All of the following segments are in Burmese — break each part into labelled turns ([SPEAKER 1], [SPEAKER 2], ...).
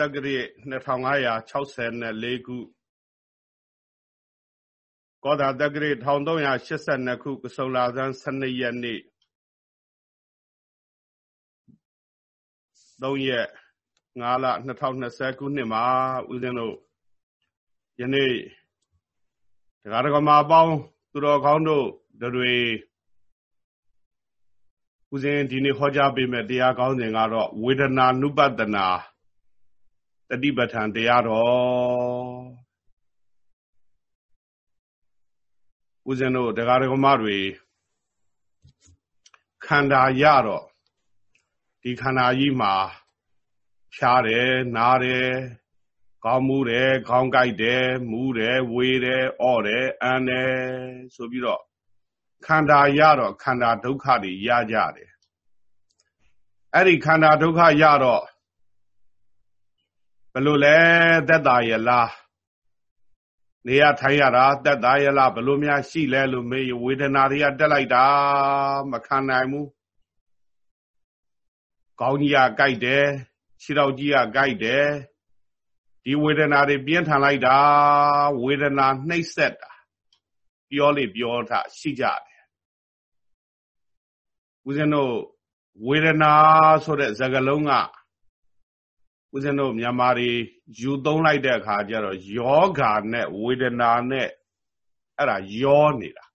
[SPEAKER 1] တက္ကရာ2564 ခု ကောသာတက္ကရာ1382 ခုကစုံလာဇန်း12ရက်နေ့3ရက်5လ2020ခုနှစ်မှာ ဦးဇင်းတို့ ယနေ့တရားဓမ္မအပေါင်း သူတော်ကောင်းတို့တွေ ဦးဇင်း ဒီနေ့ဟောကြားပေးမယ့် တရားကောင်းစဉ်ကတော့ ဝေဒနာနုပတနာ တတိပဋ္ဌာန်တရားတော်ဦးဇင်းတို့တရားဓမ္မတွေခန္ဓာရတော့ဒီခန္ဓာကြီးမှာဖြားတယ်နားတယ်ကောင်းမှုတယ်ခေါင်းကိုက်တယ်မူးတယ်ဝေးတယ်အော့တယ်အန်တယ်ဆိုပြီးတော့ခန္ဓာရတော့ခန္ဓာဒုက္ခတွေရကြတယ်အဲ့ဒီခန္ဓာဒုက္ခရတော့ ဘလို့လဲသက်သာရလားနေရထိုင်ရတာသက်သာရလားဘလို့များရှိလဲလို့မေးဝေဒနာတွေကတက်လိုက်တာမခံနိုင်ဘူးကောင်းကြီးကကြိုက်တယ်ခြေတော်ကြီးကကြိုက်တယ်ဒီဝေဒနာတွေပြင်းထန်လိုက်တာဝေဒနာနှိပ်စက်တာပြောလေပြောထရှိကြတယ်ဦးဇင်းတို့ဝေဒနာဆိုတဲ့စကားလုံးက ဦးဇင်းတို့မြန်မာတွေယူသုံးလိုက်တဲ့အခါကျတော့ယောဂာနဲ့ဝေဒနာနဲ့အဲ့ဒါယောနေတာ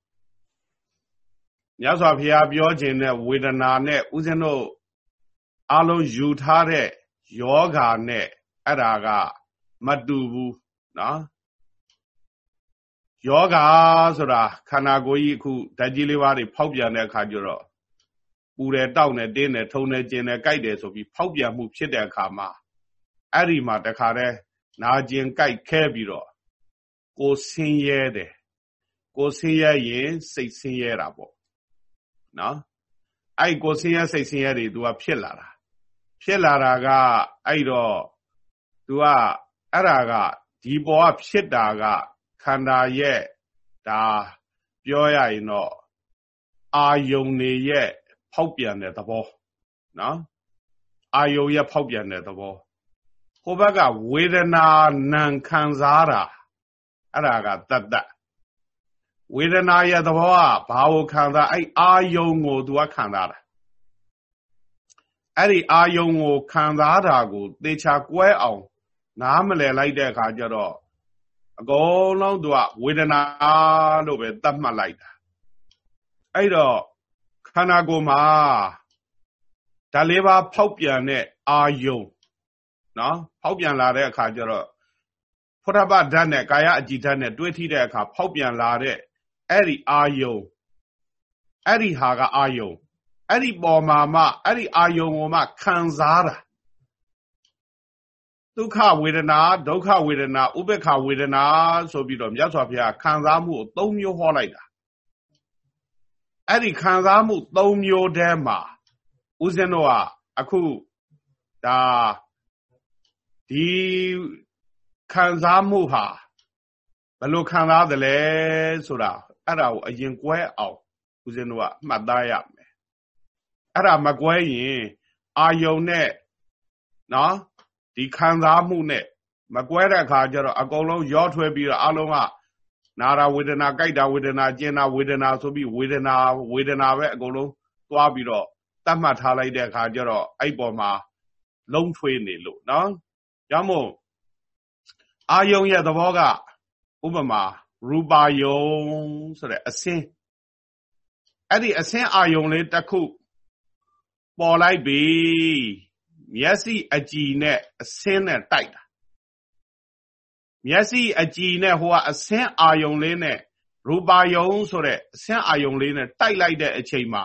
[SPEAKER 1] မြတ်စွာဘုရားပြောခြင်းနဲ့ဝေဒနာနဲ့ဦးဇင်းတို့အလုံးယူထားတဲ့ယောဂာနဲ့အဲ့ဒါကမတူဘူးနော်ယောဂါဆိုတာခန္ဓာကိုယ်ကြီးအခုဓာတ်ကြီးလေးပါးတွေဖောက်ပြန်တဲ့အခါကျတော့ပူတယ်တောက်တယ်တင်းတယ်ထုံတယ်ကျင်တယ်ကြိုက်တယ်ဆိုပြီးဖောက်ပြန်မှုဖြစ်တဲ့အခါမှာ အဲ့ဒီမှာတခါတည်းနာကျင်ကြိုက်ခဲပြီးတော့ကိုဆင်းရဲတယ်ကိုဆင်းရဲရင်စိတ်ဆင်းရဲတာပေါ့နော်အဲ့ကိုဆင်းရဲစိတ်ဆင်းရဲတွေ तू ကဖြစ်လာတာဖြစ်လာတာကအဲ့တော့ तू ကအဲ့ဒါကဒီပေါ်ကဖြစ်တာကခန္ဓာရဲ့ဒါပြောရရင်တော့အာယုန်နေရဲ့ဖောက်ပြန်တဲ့သဘောနော်အာယုန်ရဲ့ဖောက်ပြန်တဲ့သဘော ဟိုဘက်ကဝေဒနာနံခံစားတာအဲ့ဒါကတတ်တတ်ဝေဒနာရဲ့သဘောကဘာကိုခံစားအဲ့အာယုံကိုသူကခံစားတာအဲ့ဒီအာယုံကိုခံစားတာကိုသေချာကွဲအောင်နားမလည်လိုက်တဲ့အခါကျတော့အကုန်လုံးသူကဝေဒနာလို့ပဲသတ်မှတ်လိုက်တာအဲ့တော့ခန္ဓာကိုယ်မှာဓာတ်လေးပါဖောက်ပြန်တဲ့အာယုံ နော်ဖောက်ပြန်လာတဲ့အခါကျတော့ဖုထပဓာတ်နဲ့ကာယအကြည်ဓာတ်နဲ့တွဲထိတဲ့အခါဖောက်ပြန်လာတဲ့အဲ့ဒီအာယုံအဲ့ဒီဟာကအာယုံအဲ့ဒီပေါ်မှာမှအဲ့ဒီအာယုံကိုမှခံစားတာဒုက္ခဝေဒနာဒုက္ခဝေဒနာဥပေက္ခဝေဒနာဆိုပြီးတော့မြတ်စွာဘုရားခံစားမှုကို၃မျိုးဟောလိုက်တာအဲ့ဒီခံစားမှု၃မျိုးတည်းမှာဦးဇင်းတို့ကအခုဒါ ဒီခံစားမှုဟာဘယ်လိုခံစားသလဲဆိုတာအဲ့ဒါကိုအရင်ကွဲအောင်ဦးဇင်းတို့ကမှတ်သားရမယ်အဲ့ဒါမကွဲရင်အာယုံနဲ့နော်ဒီခံစားမှုနဲ့မကွဲတဲ့အခါကျတော့အကုန်လုံးရောထွဲပြီးတော့အလုံးကနာရာဝေဒနာကြိုက်တာဝေဒနာကျင်တာဝေဒနာဆိုပြီးဝေဒနာဝေဒနာပဲအကုန်လုံးသွားပြီးတော့တတ်မှတ်ထားလိုက်တဲ့အခါကျတော့အဲ့ပေါ်မှာလုံးထွေးနေလို့နော် ကြောင့်မို့အာယုံရဲ့သဘောကဥပမာရူပါယုံဆိုတဲ့အစင်းအဲ့ဒီအစင်းအာယုံလေးတစ်ခုပေါ်လိုက်ပြီမျက်စိအကြည်နဲ့အစင်းနဲ့တိုက်တာမျက်စိအကြည်နဲ့ဟိုကအစင်းအာယုံလေးနဲ့ရူပါယုံဆိုတဲ့အစင်းအာယုံလေးနဲ့တိုက်လိုက်တဲ့အချိန်မှာ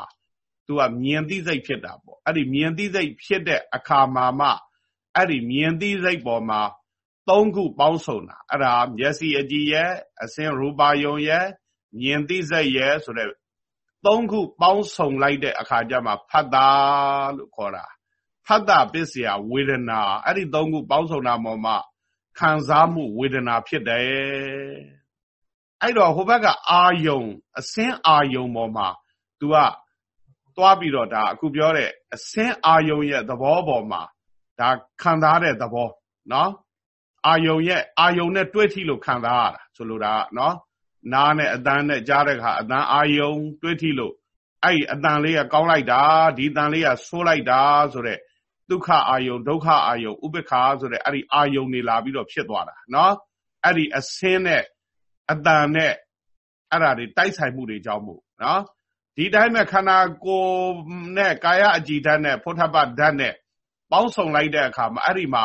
[SPEAKER 1] သူကမြင်သိစိတ်ဖြစ်တာပေါ့အဲ့ဒီမြင်သိစိတ်ဖြစ်တဲ့အခါမှာမှ အဲ့ဒီမြင်သိစိတ်ပေါ်မှာသုံးခုပေါင်းစုံတာအဲ့ဒါမျက်စိအကြည့်ရဲ့အစင်းရူပါယုံရဲ့မြင်သိစိတ်ရဲ့ဆိုတဲ့သုံးခုပေါင်းစုံလိုက်တဲ့အခါကျမှဖတ်တာလို့ခေါ်တာဖတ်တာပစ္စယဝေဒနာအဲ့ဒီသုံးခုပေါင်းစုံတာပေါ်မှာခံစားမှုဝေဒနာဖြစ်တယ်အဲ့တော့ဟိုဘက်ကအာယုံအစင်းအာယုံပေါ်မှာ तू ကသွားပြီးတော့ဒါအခုပြောတဲ့အစင်းအာယုံရဲ့သဘောပေါ်မှာ ဒါခံစားတဲ့သဘောနော်အာယုံရဲ့အာယုံနဲ့တွဲထိလို့ခံစားရတာဆိုလိုတာကနော်နားနဲ့အတန်းနဲ့ကြားတဲ့ခါအတန်းအာယုံတွဲထိလို့အဲ့အတန်လေးကကောင်းလိုက်တာဒီတန်လေးကဆိုးလိုက်တာဆိုတဲ့ဒုက္ခအာယုံဒုက္ခအာယုံဥပ္ပခါဆိုတဲ့အဲ့ဒီအာယုံနေလာပြီးတော့ဖြစ်သွားတာနော်အဲ့ဒီအစင်းနဲ့အတန်နဲ့အဲ့ဒါတွေတိုက်ဆိုင်မှုတွေကြောင့်မို့နော်ဒီတိုင်းမဲ့ခန္ဓာကိုယ်နဲ့ကာယအကြည်ဓာတ်နဲ့ဖုထပဓာတ်နဲ့ ပေါင်းစုံလိုက်တဲ့အခါမှာအဲ့ဒီမှာ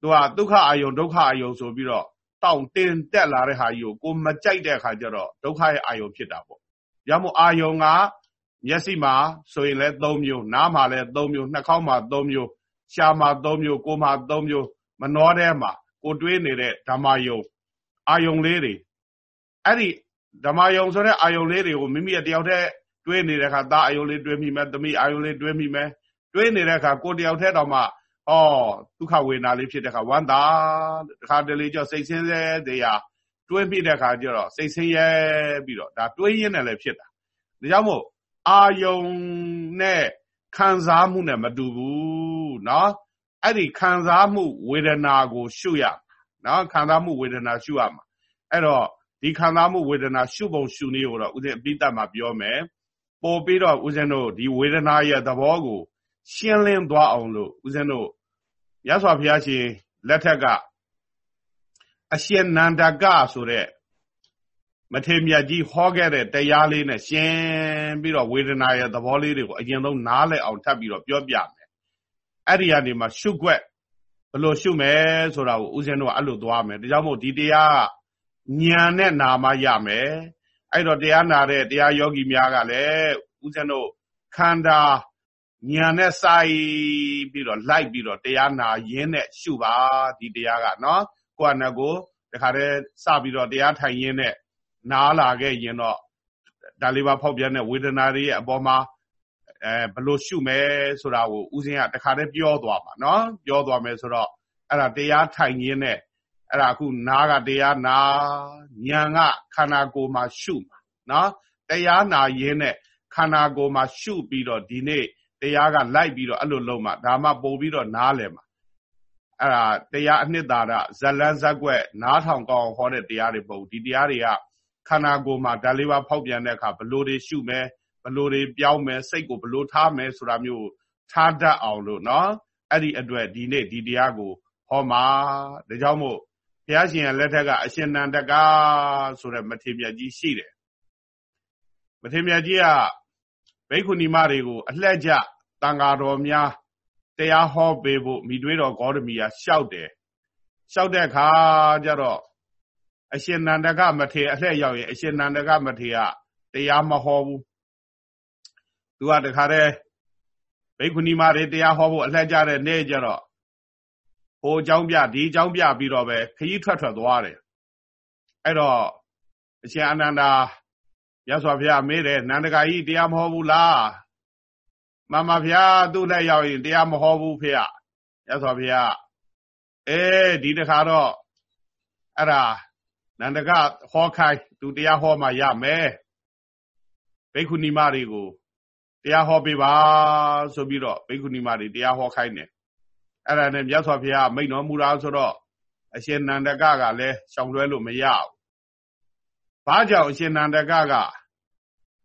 [SPEAKER 1] သူကဒုက္ခအာယုံဒုက္ခအာယုံဆိုပြီးတော့တောင့်တင်တက်လာတဲ့ဟာကြီးကိုကိုမကြိုက်တဲ့အခါကျတော့ဒုက္ခရဲ့အာယုံဖြစ်တာပေါ့။ရမို့အာယုံကမျက်စိမှာဆိုရင်လည်း၃မျိုးနားမှာလည်း၃မျိုးနှာခေါင်းမှာ၃မျိုးရှားမှာ၃မျိုးကိုယ်မှာ၃မျိုးမနှောထဲမှာကိုတွေးနေတဲ့ဓမ္မယုံအာယုံလေးတွေအဲ့ဒီဓမ္မယုံဆိုတဲ့အာယုံလေးတွေကိုမိမိတယောက်တည်းတွေးနေတဲ့အခါသားအာယုံလေးတွေးမိမယ်သမီးအာယုံလေးတွေးမိမယ် တွေးနေတဲ့အခါကိုတယောက်တည်းတော့မှဩဒုက္ခဝေဒနာလေးဖြစ်တဲ့အခါဝမ်းသာတခါတလေကျစိတ်ဆင်းရဲတရားတွေးမိတဲ့အခါကျတော့စိတ်ဆင်းရဲပြီးတော့ဒါတွေးရင်းနဲ့လည်းဖြစ်တာဒါကြောင့်မို့အာယုံနဲ့ခံစားမှုနဲ့မတူဘူးเนาะအဲ့ဒီခံစားမှုဝေဒနာကို ရှုရเนาะခံစားမှုဝေဒနာရှုရမှာအဲ့တော့ဒီခံစားမှုဝေဒနာရှုပုံရှုနည်းကိုတော့ဦးဇင်းအပိတ္တမှာပြောမယ်ပို့ပြီးတော့ဦးဇင်းတို့ဒီဝေဒနာရဲ့သဘောကို ရှင်းလင်းသွားအောင်လို့ဦးဇင်းတို့ရသော်ဘုရားရှင်လက်ထက်ကအရှင်နန္ဒကဆိုတဲ့မထေမြတ်ကြီးဟောခဲ့တဲ့တရားလေးနဲ့ရှင်းပြီးတော့ဝေဒနာရဲ့သဘောလေးတွေကိုအရင်ဆုံးနားလည်အောင်ထပ်ပြီးတော့ပြောပြမယ်အဲ့ဒီကနေမှရှုွက်ဘယ်လိုရှုမယ်ဆိုတာကိုဦးဇင်းတို့ကအဲ့လိုသွားမယ်ဒါကြောင့်မို့ဒီတရားဉာဏ်နဲ့နာမရမယ်အဲ့တော့တရားနာတဲ့တရားယောဂီများကလည်းဦးဇင်းတို့ခန္ဓာ ဉာဏ်နဲ့စိုက်ပြီးတော့လိုက်ပြီးတော့တရားနာရင်းနဲ့ရှုပါဒီတရားကနော်ကိုယ့်အနကိုတခါတည်းစပြီးတော့တရားထိုင်ရင်းနဲ့နားလာခဲ့ရင်တော့ဒါလေးပါဖောက်ပြန်တဲ့ဝေဒနာတွေရဲ့အပေါ်မှာအဲဘလို့ရှုမယ်ဆိုတာကိုဦးဇင်းကတခါတည်းပြောသွားပါနော်ပြောသွားမယ်ဆိုတော့အဲ့ဒါတရားထိုင်ရင်းနဲ့အဲ့ဒါအခုနားကတရားနာဉာဏ်ကခန္ဓာကိုယ်မှာရှုမှာနော်တရားနာရင်းနဲ့ခန္ဓာကိုယ်မှာရှုပြီးတော့ဒီနေ့ တရားကလိုက်ပြီးတော့အဲ့လိုလုံးမှဒါမှပို့ပြီးတော့နားလဲမှာအဲ့ဒါတရားအနှစ်သာရဇလန်းဇက်ွက် နားထောင်ကောင်းဟောတဲ့တရားတွေပုံဒီတရားတွေကခန္ဓာကိုယ်မှာဓာလေးပါဖောက်ပြန်တဲ့အခါဘလို့တွေရှုမယ်ဘလို့တွေပြောင်းမယ်စိတ်ကိုဘလို့ထားမယ်ဆိုတာမျိုးထားတတ်အောင်လို့နော်အဲ့ဒီအတွက်ဒီနေ့ဒီတရားကိုဟောမှာဒါကြောင့်မို့ဘုရားရှင်ရဲ့လက်ထက်ကအရှင်နန္ဒကဆိုတဲ့မထေရမြတ်ကြီးရှိတယ်မထေရမြတ်ကြီးကဘိက္ခုနီမတွေကိုအလှည့်ကျ တန်ဃာတော်များတရားဟောပေးဖို့မိတွေးတော်ဂေါတမီကလျှောက်တယ်လျှောက်တဲ့အခါကျတော့အရှင်နန္ဒကမထေရအလှည့်ရောက်ရင်အရှင်နန္ဒကမထေရတရားမဟောဘူးသူကတခါတည်းဘိက္ခုနီမတွေတရားဟောဖို့အလှည့်ကျတဲ့နေ့ကျတော့ဟိုအကြောင်းပြဒီအကြောင်းပြပြီးတော့ပဲခရီးထွက်ထွက်သွားတယ်အဲ့တော့အရှင်အနန္ဒာရသော်ဘုရားမေးတယ်နန္ဒကာကြီးတရားမဟောဘူးလား မမဘုရားသူ့လက်ရောက်ရင်တရားမဟောဘူးဖေရရသော်ဘုရားအေးဒီတခါတော့အဲ့ဒါနန္ဒကဟောခိုင်းသူတရားဟောမှရမယ်ဘိက္ခုနီမတွေကိုတရားဟောပေးပါဆိုပြီးတော့ဘိက္ခုနီမတွေတရားဟောခိုင်းတယ်အဲ့ဒါနဲ့မြတ်စွာဘုရားမိန့်တော်မူတာဆိုတော့အရှင်နန္ဒကကလည်းရှောင်လွှဲလို့မရဘူး။ဘာကြောင့်အရှင်နန္ဒကက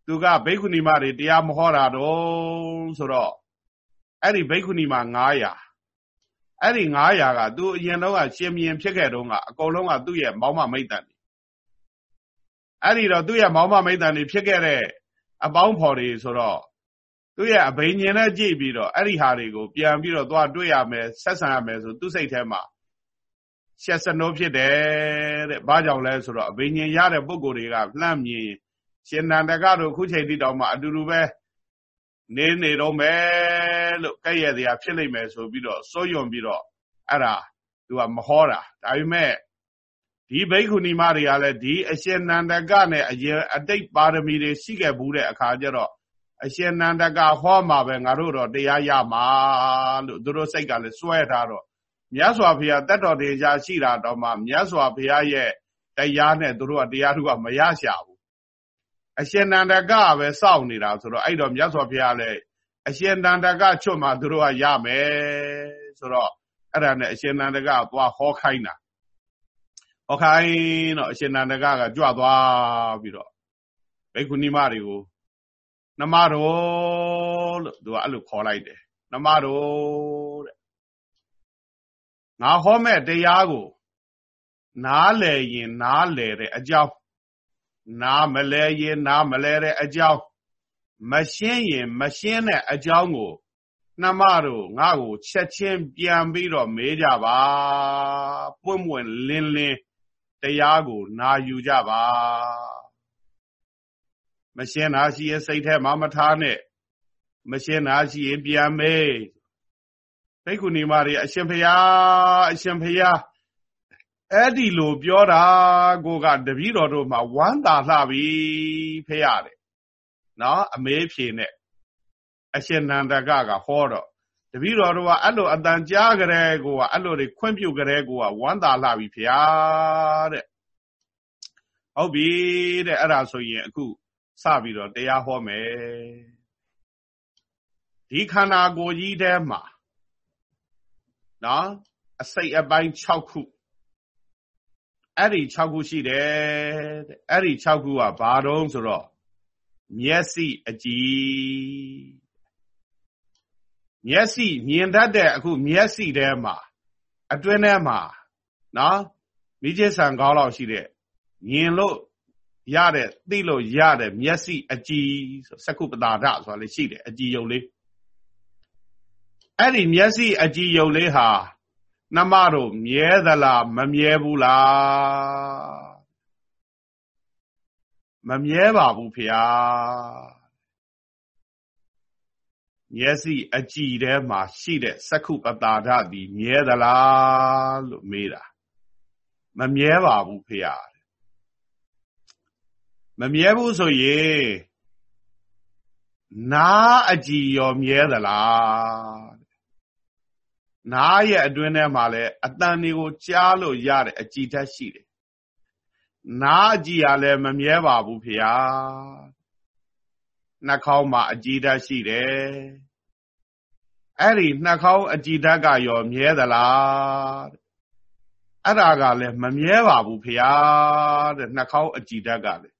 [SPEAKER 1] သူကဘိက္ခုနီမတွေတရားမဟောတာတော့ဆိုတော့အဲ့ဒီဘိက္ခုနီမ900အဲ့ဒီ900ကသူအရင်တော့ကရှင်မြင်ဖြစ်ခဲ့တော့ကအကုန်လုံးကသူ့ရဲ့မောင်းမမိတ်တန်အဲ့ဒီတော့သူ့ရဲ့မောင်းမမိတ်တန်တွေဖြစ်ခဲ့တဲ့အပေါင်းဖော်တွေဆိုတော့သူ့ရဲ့အဘိညာဉ်နဲ့ကြည့်ပြီးတော့အဲ့ဒီဟာတွေကိုပြန်ပြီးတော့သွားတွေ့ရမယ်ဆက်ဆံရမယ်ဆိုသူ့စိတ်ထဲမှာရှက်စနိုးဖြစ်တယ်တဲ့ဘာကြောင့်လဲဆိုတော့အဘိညာဉ်ရတဲ့ပုံကိုယ်တွေကလှမ်းမြင် ရှင်နန္ဒကတို့ခုချိန်တိတောင်မှအတူတူပဲနေနေတော့မယ်လို့ကြက်ရတရားဖြစ်လိမ့်မယ်ဆိုပြီးတော့စိုးယုံပြီးတော့အဲ့ဒါသူကမဟောတာဒါပေမဲ့ဒီဘိက္ခုနီမတွေကလည်းဒီအရှင်နန္ဒကနဲ့အရင်အတိတ်ပါရမီတွေရှိခဲ့ဘူးတဲ့အခါကျတော့အရှင်နန္ဒကဟောမှာပဲငါတို့တော့တရားရမှာလို့သူတို့စိတ်ကလည်းစွဲထားတော့မြတ်စွာဘုရားတတ်တော်တရားရှိတာတော့မှမြတ်စွာဘုရားရဲ့တရားနဲ့သူတို့ကတရားထုကမရရှာဘူး အရှင်နန္ဒကပဲစောင့်နေတာဆိုတော့အဲ့တော့မြတ်စွာဘုရားလည်းအရှင်နန္ဒကချွတ်မှသူတို့ကရမယ်ဆိုတော့အဲ့ဒါနဲ့အရှင်နန္ဒကသွားဟောခိုင်းတာဟောခိုင်းတော့အရှင်နန္ဒကကကြွသွားပြီးတော့ဘိက္ခုနီမတွေကိုနမတော်လို့သူကအဲ့လိုခေါ်လိုက်တယ်နမတော်တဲ့ငါဟောမဲ့တရားကို နားလည်ရင်နားလည်တဲ့အကြောင်း နားမလဲရင်နားမလဲတဲ့အကြောင်းမရှင်းရင်မရှင်းတဲ့အကြောင်းကိုနှမတို့ငါ့ကိုချက်ချင်းပြန်ပြီးတော့မေးကြပါပွင့်ပွင့်လင်းလင်းတရားကိုနာယူကြပါမရှင်းတာရှိရင်စိတ်ထဲမှာမထားနဲ့မရှင်းတာရှိရင်ပြန်မေးဘိက္ခုနီမတွေအရှင်ဖျားအရှင်ဖျား အဲ့ဒီလိုပြောတာကိုကတပည့်တော်တို့မှာဝမ်းသာလှပြီဖျားတယ်နော်အမေးဖြေနဲ့အရှင်နန္ဒကကဟောတော့တပည့်တော်တို့ကအဲ့လိုအတန်ကြားကြတဲ့ကိုကအဲ့လိုတွေခွင့်ပြုကြတဲ့ကိုကဝမ်းသာလှပြီဖျားတဲ့ဟုတ်ပြီတဲ့အဲ့ဒါဆိုရင်အခုစပြီးတော့တရားဟောမယ်ဒီခန္ဓာကိုယ်ကြီးထဲမှာနော်အစိတ်အပိုင်း6ခု အဲ့ဒီ6ခုရှိတယ်တဲ့အဲ့ဒီ6ခုကဘာတုံးဆိုတော့မျက်စိအကြည်မျက်စိမြင်တတ်တဲ့အခုမျက်စိထဲမှာအတွင်းထဲမှာနော်မိကျဆန်ကောင်းလောက်ရှိတဲ့မြင်လို့ရတဲ့သိလို့ရတဲ့မျက်စိအကြည်ဆိုစကုပတာဒဆိုတာလေးရှိတယ်အကြည်ယုံလေးအဲ့ဒီမျက်စိအကြည်ယုံလေးဟာ နှမတို့မြဲသလားမမြဲဘူးလားမမြဲပါဘူးဖေဟာမျက်စိအကြည်ထဲမှာရှိတဲ့စက္ခုပတာဒသည်မြဲသလားလို့မေးတာမမြဲပါဘူးဖေဟာမမြဲဘူးဆိုရင်နာအကြည်ရောမြဲသလား နားရဲ့အတွင်းထဲမှာလည်းအတန်တွေကိုကြားလို့ရတဲ့အကြည်ဓာတ်ရှိတယ်နားအကြည်ကလည်းမမြဲပါဘူးဖေဟာနှာခေါင်းမှာအကြည်ဓာတ်ရှိတယ်အဲ့ဒီနှာခေါင်းအကြည်ဓာတ်ကရောမြဲသလားအဲ့ဒါကလည်းမမြဲပါဘူးဖေဟာတဲ့နှာခေါင်းအကြည်ဓာတ်ကလည်း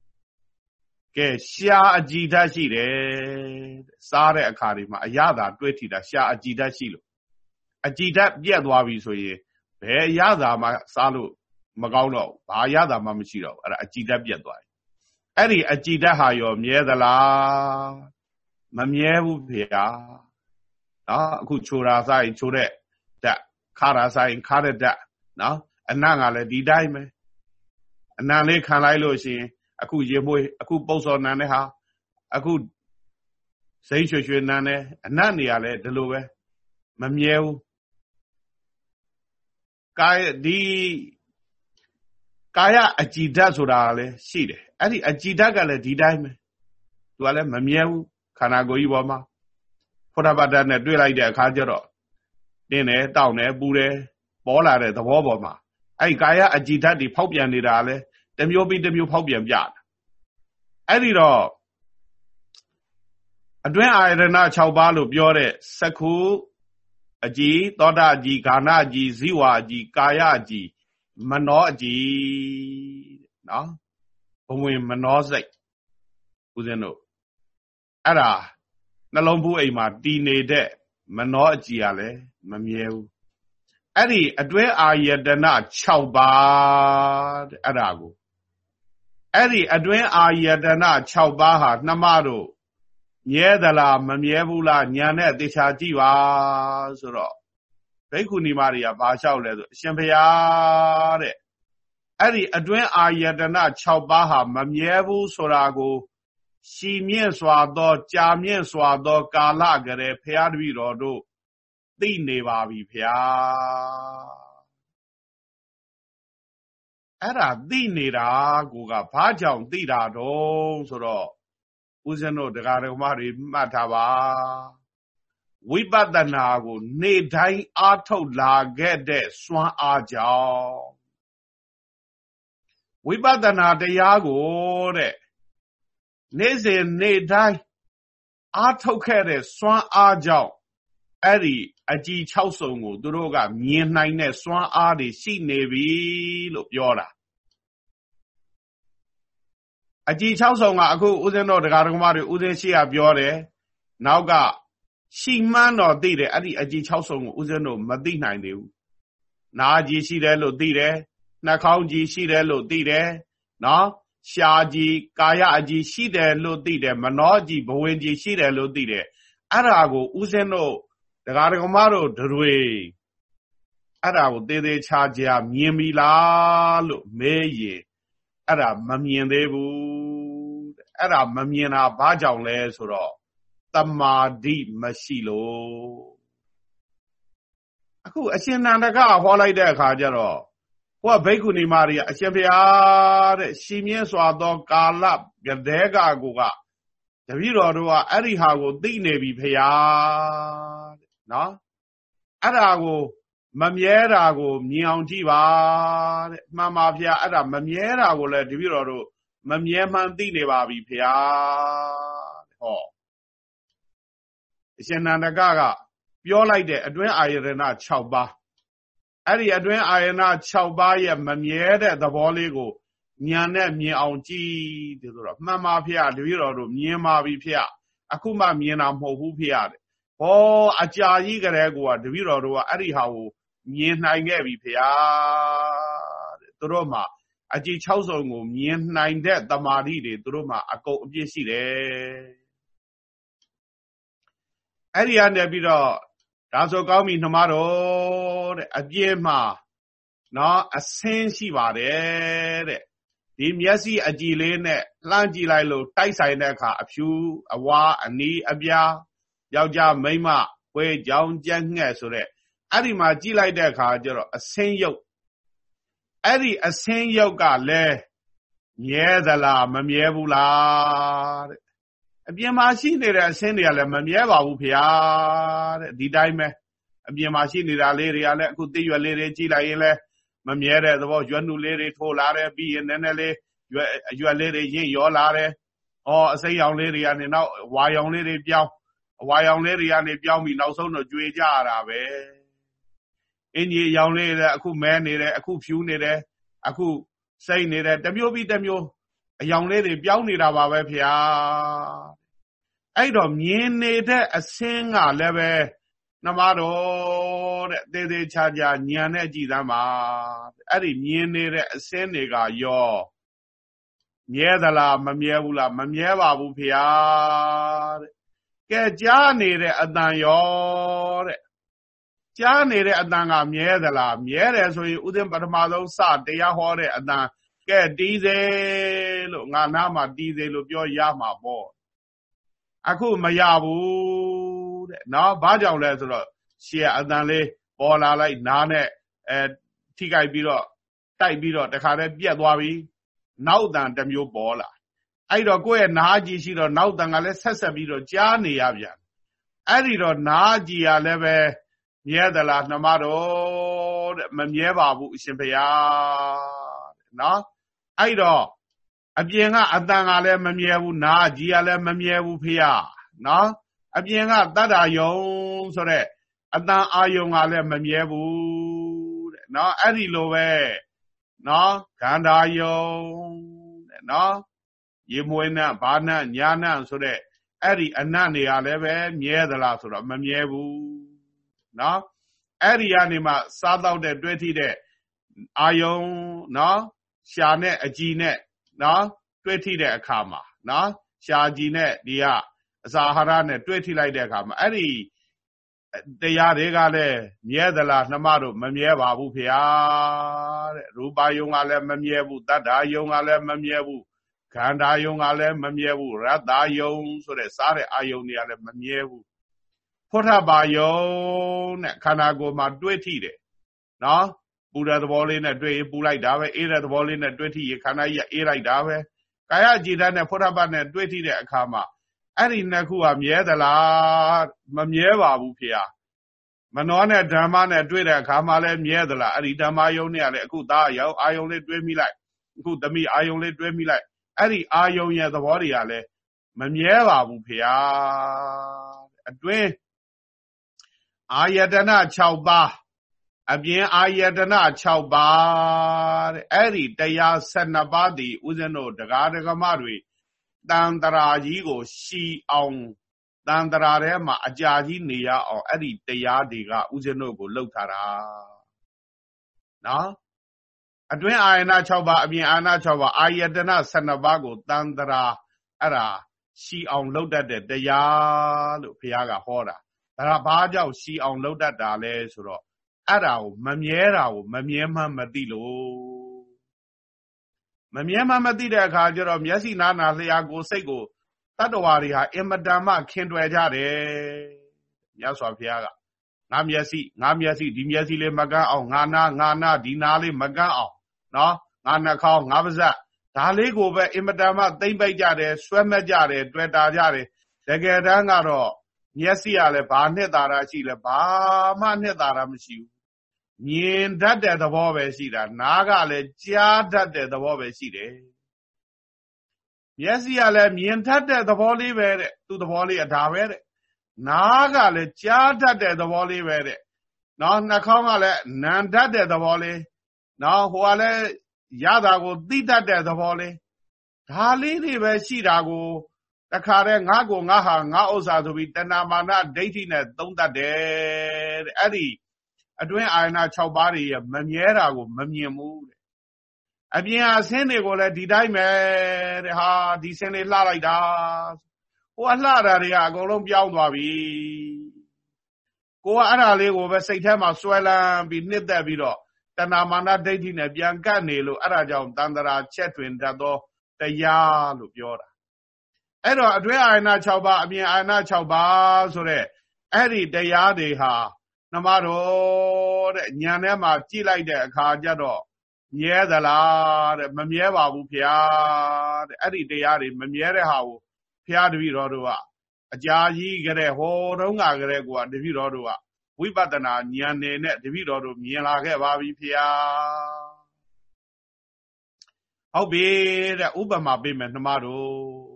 [SPEAKER 1] ကဲရှားအကြည်ဓာတ်ရှိတယ်စားတဲ့အခါတွေမှာအရသာတွေးထီတာရှားအကြည်ဓာတ်ရှိလို့ အကြည်ဓာတ်ပြက်သွားပြီဆိုရင်ဘယ်ရသာမှစားလို့မကောင်းတော့ဘာရသာမှမရှိတော့ဘူးအဲ့ဒါအကြည်ဓာတ်ပြက်သွားပြီအဲ့ဒီအကြည်ဓာတ်ဟာရောမြဲသလားမမြဲဘူးဖေဟာနော်အခုချိုတာစားရင်ချိုတဲ့ဓာတ်ခါတာစားရင်ခါတဲ့ဓာတ်နော်အနံ့ကလည်းဒီတိုင်းပဲအနံ့လေးခံလိုက်လို့ရှိရင်အခုရေမွေးအခုပုတ်စော်နန်းတဲ့ဟာအခုစိမ့်ရွှေရွှေနန်းတဲ့အနံ့နေရလဲဒီလိုပဲမမြဲဘူး ကာယဒီကာယအကြည်ဓာတ်ဆိုတာလည်းရှိတယ်အဲ့ဒီအကြည်ဓာတ်ကလည်းဒီတိုင်းပဲသူကလည်းမမြဲဘူးခန္ဓာကိုယ်ကြီးပေါ်မှာဖုဒ္ဓဘာသာနဲ့တွေ့လိုက်တဲ့အခါကျတော့တင်းတယ်တောက်တယ်ပူတယ်ပေါ်လာတဲ့သဘောပေါ်မှာအဲ့ဒီကာယအကြည်ဓာတ်တွေဖောက်ပြန်နေတာလည်းတမျိုးပြီးတမျိုးဖောက်ပြန်ပြတာအဲ့ဒီတော့အတွင်းအာရဏ6ပါးလို့ပြောတဲ့စက္ခု အကြည်သောတာအကြည်ဂါဏအကြည်ဇိဝအကြည်ကာယအကြည်မနောအကြည်နော်ဘဝင်မနောစိတ်ဦးဇင်းတို့အဲ့ဒါနှလုံးဘူးအိမ်မှာတည်နေတဲ့မနောအကြည်ကလည်းမမြဲဘူးအဲ့ဒီအတွဲအာယတနာ6ပါးတဲ့အဲ့ဒါကိုအဲ့ဒီအတွင်းအာယတနာ6ပါးဟာနှမတို့ မြဲသလားမမြဲဘူးလားညာနဲ့သေချာကြည့်ပါဆိုတော့ဘိက္ခုနီမတွေကဘာလျှောက်လဲဆိုအရှင်ဘုရားတဲ့အဲ့ဒီအတွင်းအာယတနာ6ပါးဟာမမြဲဘူးဆိုတာကိုရှီမြင့်စွာသောကြာမြင့်စွာသော ကာလကလေးဖရာတပည့်တော်တို့သိနေပါပြီဖရာအဲ့ဒါသိနေတာကိုကဘာကြောင့်သိတာတော့ဆိုတော့ ဦးဇင်းတို့တရားတော်မတွေမှတ်ထားပါဝိပဿနာကို နေတိုင်းအားထုတ်လာခဲ့တဲ့စွမ်းအားကြောင့်ဝိပဿနာတရားကိုတဲ့နေ့စဉ်နေ့တိုင်းအားထုတ်ခဲ့တဲ့စွမ်းအားကြောင့်အဲ့ဒီအကြည်6စုံကိုသူတို့ကမြင်နိုင်တဲ့စွမ်းအားတွေရှိနေပြီလို့ပြောတာ အကြည်6စုံကအခုဦးဇင်းတို့တရားဓမ္မတွေဦးဇင်းရှိရပြောတယ်နောက်ကရှိမှန်းတော့သိတယ်အဲ့ဒီအကြည်6စုံကိုဦးဇင်းတို့မသိနိုင်သေးဘူးနာကြည်ရှိတယ်လို့သိတယ်နှာခေါင်းကြည်ရှိတယ်လို့သိတယ်နော်ရှာကြည်ကာယအကြည်ရှိတယ်လို့သိတယ်မနောကြည်ဘဝင်ကြည်ရှိတယ်လို့သိတယ်အဲ့ဒါကိုဦးဇင်းတို့ဒကာဒကမတို့တွေအဲ့ဒါကိုသေးသေးချာချာမြင်ပြီလားလို့မေးရင် အဲ့ဒါမမြင်သေးဘူးအဲ့ဒါမမြင်တာဘာကြောင့်လဲဆိုတော့တမာတိမရှိလို့အခုအရှင်နန္ဒကဟောလိုက်တဲ့အခါကျတော့ဟိုကဘိက္ခုနီမတွေအရှင်ဘုရားတဲ့ရှင်မြင့်စွာသောကာလကတဲ့ကကိုကတပည့်တော်တို့ကအဲ့ဒီဟာကိုသိနေပြီဖရာတဲ့နော်အဲ့ဒါကို မမြဲတာကိုမြင်အောင်ကြည့်ပါတဲ့မှန်ပါဖရာအဲ့ဒါမမြဲတာကိုလည်းတပည့်တော်တို့မမြဲမှန်သိနေပါပြီဖရာတဲ့ဟောအရှင်နန္ဒကကပြောလိုက်တဲ့အတွင်းအာယတနာ6ပါးအဲ့ဒီအတွင်းအာယနာ6ပါးရဲ့မမြဲတဲ့သဘောလေးကိုညာနဲ့မြင်အောင်ကြည့်တယ်ဆိုတော့မှန်ပါဖေတပည့်တော်တို့မြင်ပါပြီဖေအခုမှမြင်တာမဟုတ်ဘူးဖေတဲ့ဟောအကြာကြီးကလေးကတပည့်တော်တို့ကအဲ့ဒီဟာကို မြင်နိုင်ခဲ့ပြီဖေတဲ့သူတို့မှာအကြည်6စုံကိုမြင်နိုင်တဲ့တမာတိတွေသူတို့မှာအကုန်အပြည့်ရှိတယ်အဲ့ဒီကနေပြီးတော့ဒါဆိုကောင်းပြီနှမတော်တဲ့အပြည့်မှာနော်အဆင်းရှိပါတယ်တဲ့ဒီမျက်စိအကြည်လေးနဲ့လှမ်းကြည့်လိုက်လို့တိုက်ဆိုင်တဲ့အခါအဖြူအဝါအနီးအပြားယောက်ျားမိန်းမဝဲကြောင်ကြက်ငှက်ဆိုတဲ့ အဲ့ဒီမှာကြည့်လိုက်တဲ့အခါကျတော့အဆင်းရုပ်အဲ့ဒီအဆင်းရုပ်ကလည်းမြဲသလားမမြဲဘူးလားတဲ့အပြင်မှာရှိနေတဲ့အဆင်းတွေကလည်းမမြဲပါဘူးဖရာတဲ့ဒီတိုင်းပဲအပြင်မှာရှိနေတာလေးတွေကလည်းအခုသိရွက်လေးတွေကြည့်လိုက်ရင်လည်းမမြဲတဲ့သဘောရွက်နှုလေးတွေထိုးလာတယ်ပြီးရင်နည်းနည်းလေးရွက်ရွက်လေးတွေရင့်ရောလာတယ်။အော်အစိမ်းရောင်လေးတွေကနေနောက်ဝါရောင်လေးတွေပြောင်းဝါရောင်လေးတွေကနေပြောင်းပြီးနောက်ဆုံးတော့ကြွေကြရတာပဲ။ အင်းကြီးရောင်လေးတွေအခုမဲနေတယ်အခုဖြူနေတယ်အခုစိတ်နေတယ်တမျိုးပြီးတမျိုးအယောင်လေးတွေပြောင်းနေတာပါပဲဖျားအဲ့တော့မြင်နေတဲ့အစင်းကလည်းပဲနှမတော်တဲ့သေးသေးချာချာညံနဲ့ကြည်သမ်းပါအဲ့ဒီမြင်နေတဲ့အစင်းတွေကရောမြဲသလားမမြဲဘူးလားမမြဲပါဘူးဖေဟာတဲ့ကဲကြားနေတဲ့အတန်ရောတဲ့ ကြားနေတဲ့အတန်ကမြဲသလားမြဲတယ်ဆိုရင်ဥစဉ်ပထမဆုံးစတရားဟောတဲ့အတန်ကဲတီးစေလို့ငါနာမှာတီးစေလို့ပြောရမှာပေါ့အခုမရဘူးတဲ့နော်ဘာကြောင့်လဲဆိုတော့ရှေ့အတန်လေးပေါ်လာလိုက်နားနဲ့အဲထိကြိုက်ပြီးတော့တိုက်ပြီးတော့တခါတည်းပြက်သွားပြီနောက်တန်တစ်မျိုးပေါ်လာအဲ့တော့ကိုယ့်ရဲ့နားကြီးရှိတော့နောက်တန်ကလည်းဆက်ဆက်ပြီးတော့ကြားနေရပြန်အဲ့ဒီတော့နားကြီးရလည်းပဲ မြဲသလားနှမတော်တဲ့မမြဲပါဘူးအရှင်ဘုရားတဲ့နော်အဲ့တော့အပြင်ကအတန်ကလည်းမမြဲဘူးနာကြီးကလည်းမမြဲဘူးဖေရနော်အပြင်ကတတ္တယုံဆိုတဲ့အတန်အာယုံကလည်းမမြဲဘူးတဲ့နော်အဲ့ဒီလိုပဲနော်ခန္ဓာယုံတဲ့နော်ရေမွေးနဲ့ဘာနဲ့ညာနဲ့ဆိုတဲ့အဲ့ဒီအနတ်နေရာလည်းပဲမြဲသလားဆိုတော့မမြဲဘူး နော်အဲ့ဒီကနေမှစားတော့တဲ့တွဲထိတဲ့အာယုံနော်ရှာနဲ့အကြည်နဲ့နော်တွဲထိတဲ့အခါမှာနော်ရှာကြည်နဲ့ဒီကအစာအာဟာရနဲ့တွဲထိလိုက်တဲ့အခါမှာအဲ့ဒီတရားတွေကလည်းမြဲသလားနှမတို့မမြဲပါဘူးဖေဟာတဲ့ရူပါယုံကလည်းမမြဲဘူးတတ္တာယုံကလည်းမမြဲဘူးခန္ဓာယုံကလည်းမမြဲဘူးရတ္တာယုံဆိုတဲ့စားတဲ့အာယုံတွေကလည်းမမြဲဘူး ဖုထဘာယုံနဲ့ခန္ဓာကိုယ်မှာတွဲထိတယ်နော်ပူတဲ့သဘောလေးနဲ့တွေ့ရင်ပူလိုက်တာပဲအေးတဲ့သဘောလေးနဲ့တွေ့ထိရင်ခန္ဓာကြီးကအေးလိုက်တာပဲကာယကြည်ဓာတ်နဲ့ဖုထပတ်နဲ့တွေ့ထိတဲ့အခါမှာအဲ့ဒီနှစ်ခုကမြဲသလားမမြဲပါဘူးဖေဟာမနောနဲ့ဓမ္မနဲ့တွေ့တဲ့အခါမှာလည်းမြဲသလားအဲ့ဒီဓမ္မယုံနဲ့ကလည်းအခုသားရောက်အာယုံလေးတွေးမိလိုက်အခုသမီးအာယုံလေးတွေးမိလိုက်အဲ့ဒီအာယုံရဲ့သဘောတွေကလည်းမမြဲပါဘူးဖေဟာအတွင်း အာယတနာ6ပါးအပြင်အာယတနာ6ပါးတဲ့အဲ့ဒီတရား12ပါးဒီဥစဉ်တို့တရားဒဂမတွေတန်တရာကြီးကို ရှီအောင်တန်တရာထဲမှာအကြာကြီးနေရအောင်အဲ့ဒီတရားတွေကဥစဉ်တို့ကိုလှုပ်ထားတာနော်အတွင်းအာယနာ6ပါးအပြင်အာနာ6ပါးအာယတနာ12ပါးကိုတန်တရာအဲ့ဒါရှီအောင်လှုပ်တတ်တဲ့တရားလို့ဘုရားကဟောတာ ဒါကဘာကြောင့်ရှီအောင်လှုပ်တတ်တာလဲဆိုတော့အဲ့ဒါကိုမမြဲတာကိုမမြဲမှမသိလို့မမြဲမှမသိတဲ့အခါကျတော့မျက်စိနားနာလျှာကိုစိတ်ကိုတတ္တဝါတွေဟာအင်မတန်မှခင်တွယ်ကြတယ်မြတ်စွာဘုရားကငါမျက်စိငါမျက်စိဒီမျက်စိလေးမကန်းအောင်ငါနာငါနာဒီနာလေးမကန်းအောင်နော်ငါနှာခေါင်းငါပါးစပ်ဒါလေးကိုပဲအင်မတန်မှသိမ့်ပိုက်ကြတယ်ဆွဲမက်ကြတယ်တွေ့တာကြတယ်တကယ်တမ်းကတော့ မျက်စိကလည်းဘာနှစ်သာရရှိလဲဘာမှနှစ်သာရမရှိဘူးမြင်တတ်တဲ့သဘောပဲရှိတာနားကလည်းကြားတတ်တဲ့သဘောပဲရှိတယ်မျက်စိကလည်းမြင်တတ်တဲ့သဘောလေးပဲတဲ့သူ့သဘောလေးကဒါပဲတဲ့နားကလည်းကြားတတ်တဲ့သဘောလေးပဲတဲ့နော်နှာခေါင်းကလည်းနံတတ်တဲ့သဘောလေးနော်ဟိုကလည်းရတာကိုသိတတ်တဲ့သဘောလေးဒါလေးတွေပဲရှိတာကို တခါတည်းငါ့ကိုငါဟာငါဥစ္စာဆိုပြီးတဏမာနဒိဋ္ဌိနဲ့သုံးတတ်တယ်တဲ့အဲ့ဒီအတွင်းအာရဏ6ပါးတွေရဲ့မမြဲတာကိုမမြင်ဘူးတဲ့အပြင်အဆင်းတွေကိုလည်းဒီတိုင်းပဲတဲ့ဟာဒီဆင်းလေးလှလိုက်တာဟိုအလှတာတွေကအကုန်လုံးပြောင်းသွားပြီကိုကအဲ့ဒါလေးကိုပဲစိတ်ထဲမှာစွဲလန်းပြီးနှစ်သက်ပြီးတော့တဏမာနဒိဋ္ဌိနဲ့ပြန်ကပ်နေလို့အဲ့ဒါကြောင့်တန်တရာချက်တွင်တတ်သောတရားလို့ပြောတာ အဲ့တော့အတွင်းအာရဏ6ပါးအပြင်အာရဏ6ပါးဆိုတဲ့အဲ့ဒီတရားတွေဟာနမတော်တဲ့ညံထဲမှာကြည့်လိုက်တဲ့အခါကျတော့မြဲသလားတဲ့မမြဲပါဘူးဖျားတဲ့အဲ့ဒီတရားတွေမမြဲတဲ့ဟာကိုဖျားတပည့်တော်တို့ကအကြာကြီးကြတဲ့ဟောတုန်းကကြတဲ့ကိုကတပည့်တော်တို့ကဝိပဿနာဉာဏ်နဲ့တပည့်တော်တို့မြင်လာခဲ့ပါပြီဖျားဟုတ်ပြီတဲ့ဥပမာပေးမယ်နှမတို့တဲ့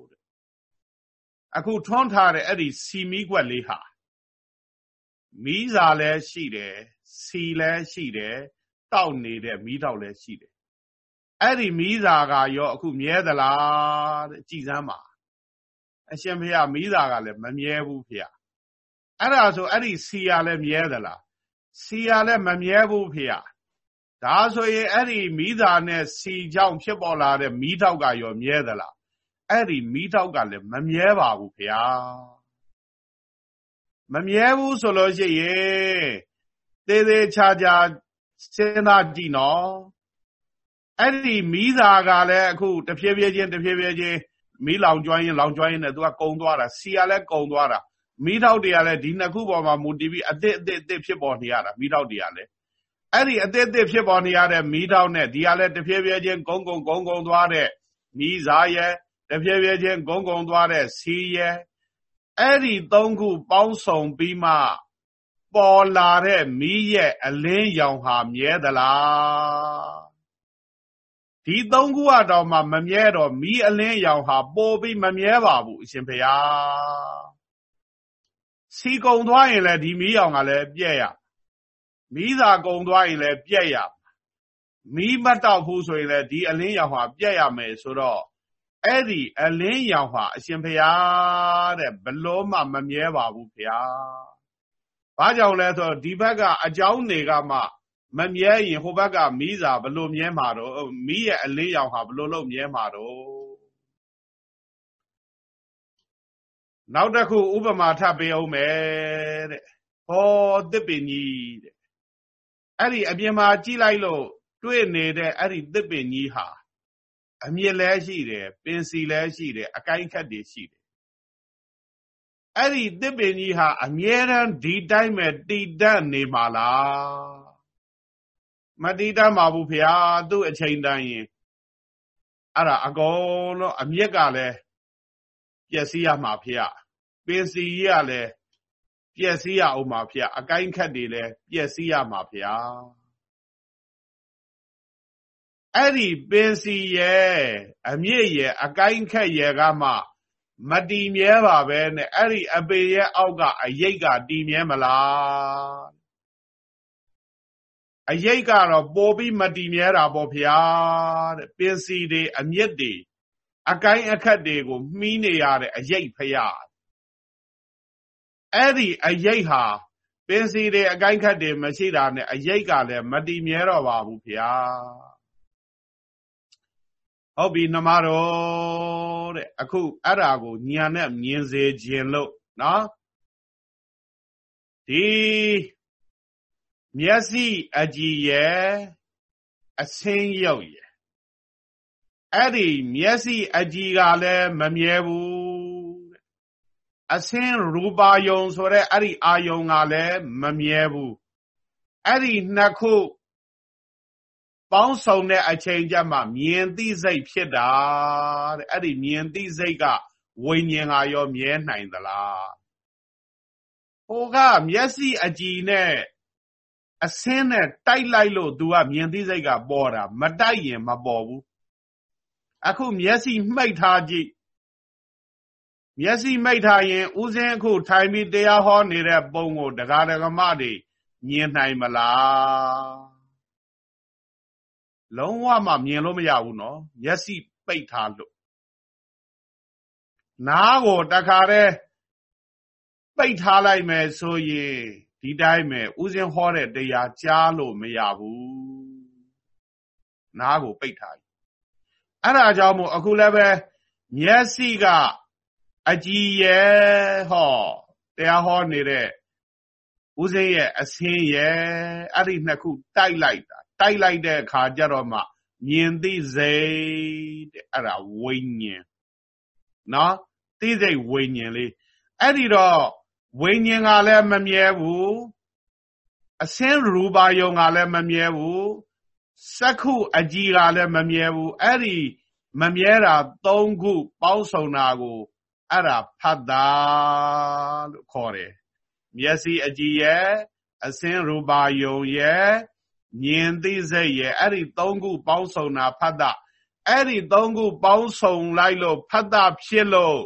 [SPEAKER 1] အခုထွန်းထားတဲ့အဲ့ဒီစီမီးကွက်လေးဟာမီးစာလည်းရှိတယ်စီလည်းရှိတယ်တောက်နေတဲ့မီးတောက်လည်းရှိတယ်အဲ့ဒီမီးစာကရောအခုမြဲသလားတဲ့ကြည်စမ်းပါအရှင်ဖေမီးစာကလည်းမမြဲဘူးဖေအဲ့ဒါဆိုအဲ့ဒီစီရလည်းမြဲသလားစီရလည်းမမြဲဘူးဖေဒါဆိုရင်အဲ့ဒီမီးစာနဲ့စီကြောင့်ဖြစ်ပေါ်လာတဲ့မီးတောက်ကရောမြဲသလား အဲ့ဒီမီးတောက်ကလည်းမမြဲပါဘူးဖေမမြဲဘူးဆိုလို့ရှိရင်သေးသေးချာချာစဉ်းစားကြည့်နော်အဲ့ဒီမီးစာကလည်းအခုတဖြည်းဖြည်းချင်းတဖြည်းဖြည်းချင်းမီးလောင်ကျွမ်းရင်လောင်ကျွမ်းရင်လည်းသူကကုံသွားတာစီကလည်းကုံသွားတာမီးထောက်တွေကလည်းဒီနှစ်ခုပေါ်မှာမူတည်ပြီးအသစ်အသစ်အသစ်ဖြစ်ပေါ်နေရတာမီးထောက်တွေကလည်းအဲ့ဒီအသစ်အသစ်ဖြစ်ပေါ်နေရတဲ့မီးထောက်နဲ့ဒီကလည်းတဖြည်းဖြည်းချင်းဂုံဂုံဂုံဂုံသွားတဲ့မီးစားရဲ့ တဖြည်းဖြည်းချင်းဂုံဂုံသွားတဲ့စီရဲ့အဲ့ဒီသုံးခုပေါင်းစုံပြီးမှပေါ်လာတဲ့မီးရဲ့အလင်းရောင်ဟာမြဲသလားဒီသုံးခုကတော့မှမမြဲတော့မီးအလင်းရောင်ဟာပိုပြီးမမြဲပါဘူးအရှင်ဖေယားစီကုံသွားရင်လည်းဒီမီးရောင်ကလည်းပြက်ရမီးသာကုံသွားရင်လည်းပြက်ရမီးမတောက်ဘူးဆိုရင်လည်းဒီအလင်းရောင်ဟာပြက်ရမယ်ဆိုတော့ အဲ့ဒီအလင်းရောင်ဟာအရှင်ဖျားတဲ့ဘလို့မှမမြဲပါဘူးဖျားဘာကြောင့်လဲဆိုတော့ဒီဘက်ကအကြောင်းတွေကမှမမြဲရင်ဟိုဘက်ကမီးစာဘလို့မြဲမှာတော့မီးရဲ့အလင်းရောင်ဟာဘလို့လို့မြဲမှာတော့နောက်တစ်ခုဥပမာထပ်ပေးအောင်မယ်တဲ့ဟောသစ်ပင်ကြီးတဲ့အဲ့ဒီအပြင်မှာကြည့်လိုက်လို့တွေ့နေတဲ့အဲ့ဒီသစ်ပင်ကြီးဟာ အမြင့်လဲရှိတယ်ပင်စီလဲရှိတယ်အကိုင်းခတ်တွေရှိတယ်အဲ့ဒီသစ်ပင်ကြီးဟာအမြဲတမ်းဒီတိုင်းပဲတည်တတ်နေမှာလားမတည်တတ်မှာဘူးဖေဟာသူ့အချိန်တိုင်းရင်အဲ့ဒါအကုန်လုံးအမြက်ကလည်းပျက်စီးရမှာဖေဟာပင်စီကြီးကလည်းပျက်စီးရအောင်မှာဖေဟာအကိုင်းခတ်တွေလည်းပျက်စီးရမှာဖေဟာ အဲ့ဒီပင်စီရဲ့အမြင့်ရဲ့အကိုင်းခက်ရဲ့ကမှမတည်မြဲပါပဲနဲ့အဲ့ဒီအပေရဲ့အောက်ကအရိတ်ကတည်မြဲမလားအရိတ်ကတော့ပိုပြီးမတည်မြဲတာပေါ့ဗျာတဲ့ပင်စီတွေအမြင့်တွေအကိုင်းအခက်တွေကိုမှီးနေရတဲ့အရိတ်ဖျားအဲ့ဒီအရိတ်ဟာပင်စီတွေအကိုင်းခက်တွေမရှိတာနဲ့အရိတ်ကလည်းမတည်မြဲတော့ပါဘူးဗျာ ဟုတ်ပြီနှမတော်တဲ့အခုအဲ့ဒါကိုညာနဲ့မြင်စေခြင်းလို့နော်ဒီမျက်စိအကြည်ရဲ့အဆင်းရုပ်ရဲ့အဲ့ဒီမျက်စိအကြည်ကလည်းမမြဲဘူးအဆင်းရူပါယုံဆိုတဲ့အဲ့ဒီအာယုံကလည်းမမြဲဘူးအဲ့ဒီနှစ်ခု ပေါင်းစုံတဲ့အချိန်ကြမှာမြင်သိစိတ်ဖြစ်တာတဲ့အဲ့ဒီမြင်သိစိတ်ကဝိညာဉ်ဟာရောမြဲနိုင်သလားဟိုကမျက်စိအကြည်နဲ့အစင်းနဲ့တိုက်လိုက်လို့ तू ကမြင်သိစိတ်ကပေါ်တာမတိုက်ရင်မပေါ်ဘူးအခုမျက်စိမှိတ်ထားကြည့်မျက်စိမိတ်ထားရင်ဥစဉ်အခုထိုင်ပြီးတရားဟောနေတဲ့ပုံကိုဒကာဒကမတွေမြင်နိုင်မလား လုံးဝမှမြင်လို့မရဘူးနော်မျက်စိပိတ်ထားလို့နားကိုတခါတည်းပိတ်ထားလိုက်မယ်ဆိုရင်ဒီတိုင်းပဲဥစဉ်ဟောတဲ့တရားကြားလို့မရဘူးနားကိုပိတ်ထားအဲ့ဒါကြောင့်မို့အခုလည်းပဲမျက်စိကအကြည်ရဲ့ဟောတရားဟောနေတဲ့ဦးစိရဲ့အစင်းရဲ့အဲ့ဒီနှစ်ခုတိုက်လိုက်တာ တိုက်လိုက်တဲ့အခါကျတော့မှမြင်သိစိတ်တဲ့အဲ့ဒါဝိညာဉ်နော်သိစိတ်ဝိညာဉ်လေးအဲ့ဒီတော့ဝိညာဉ်ကလည်းမမြဲဘူးအစင်းရူပါယုံကလည်းမမြဲဘူးစက္ခုအကြည်ကလည်းမမြဲဘူးအဲ့ဒီမမြဲတာ၃ခုပေါင်းစုံတာကိုအဲ့ဒါဖတ်တာလို့ခေါ်တယ်မျက်စိအကြည်ရဲ့အစင်းရူပါယုံရဲ့ မြင်သိစိတ်ရဲ့အဲ့ဒီသုံးခုပေါင်းစုံတာဖတ်တာအဲ့ဒီသုံးခုပေါင်းစုံလိုက်လို့ဖတ်တာဖြစ်လို့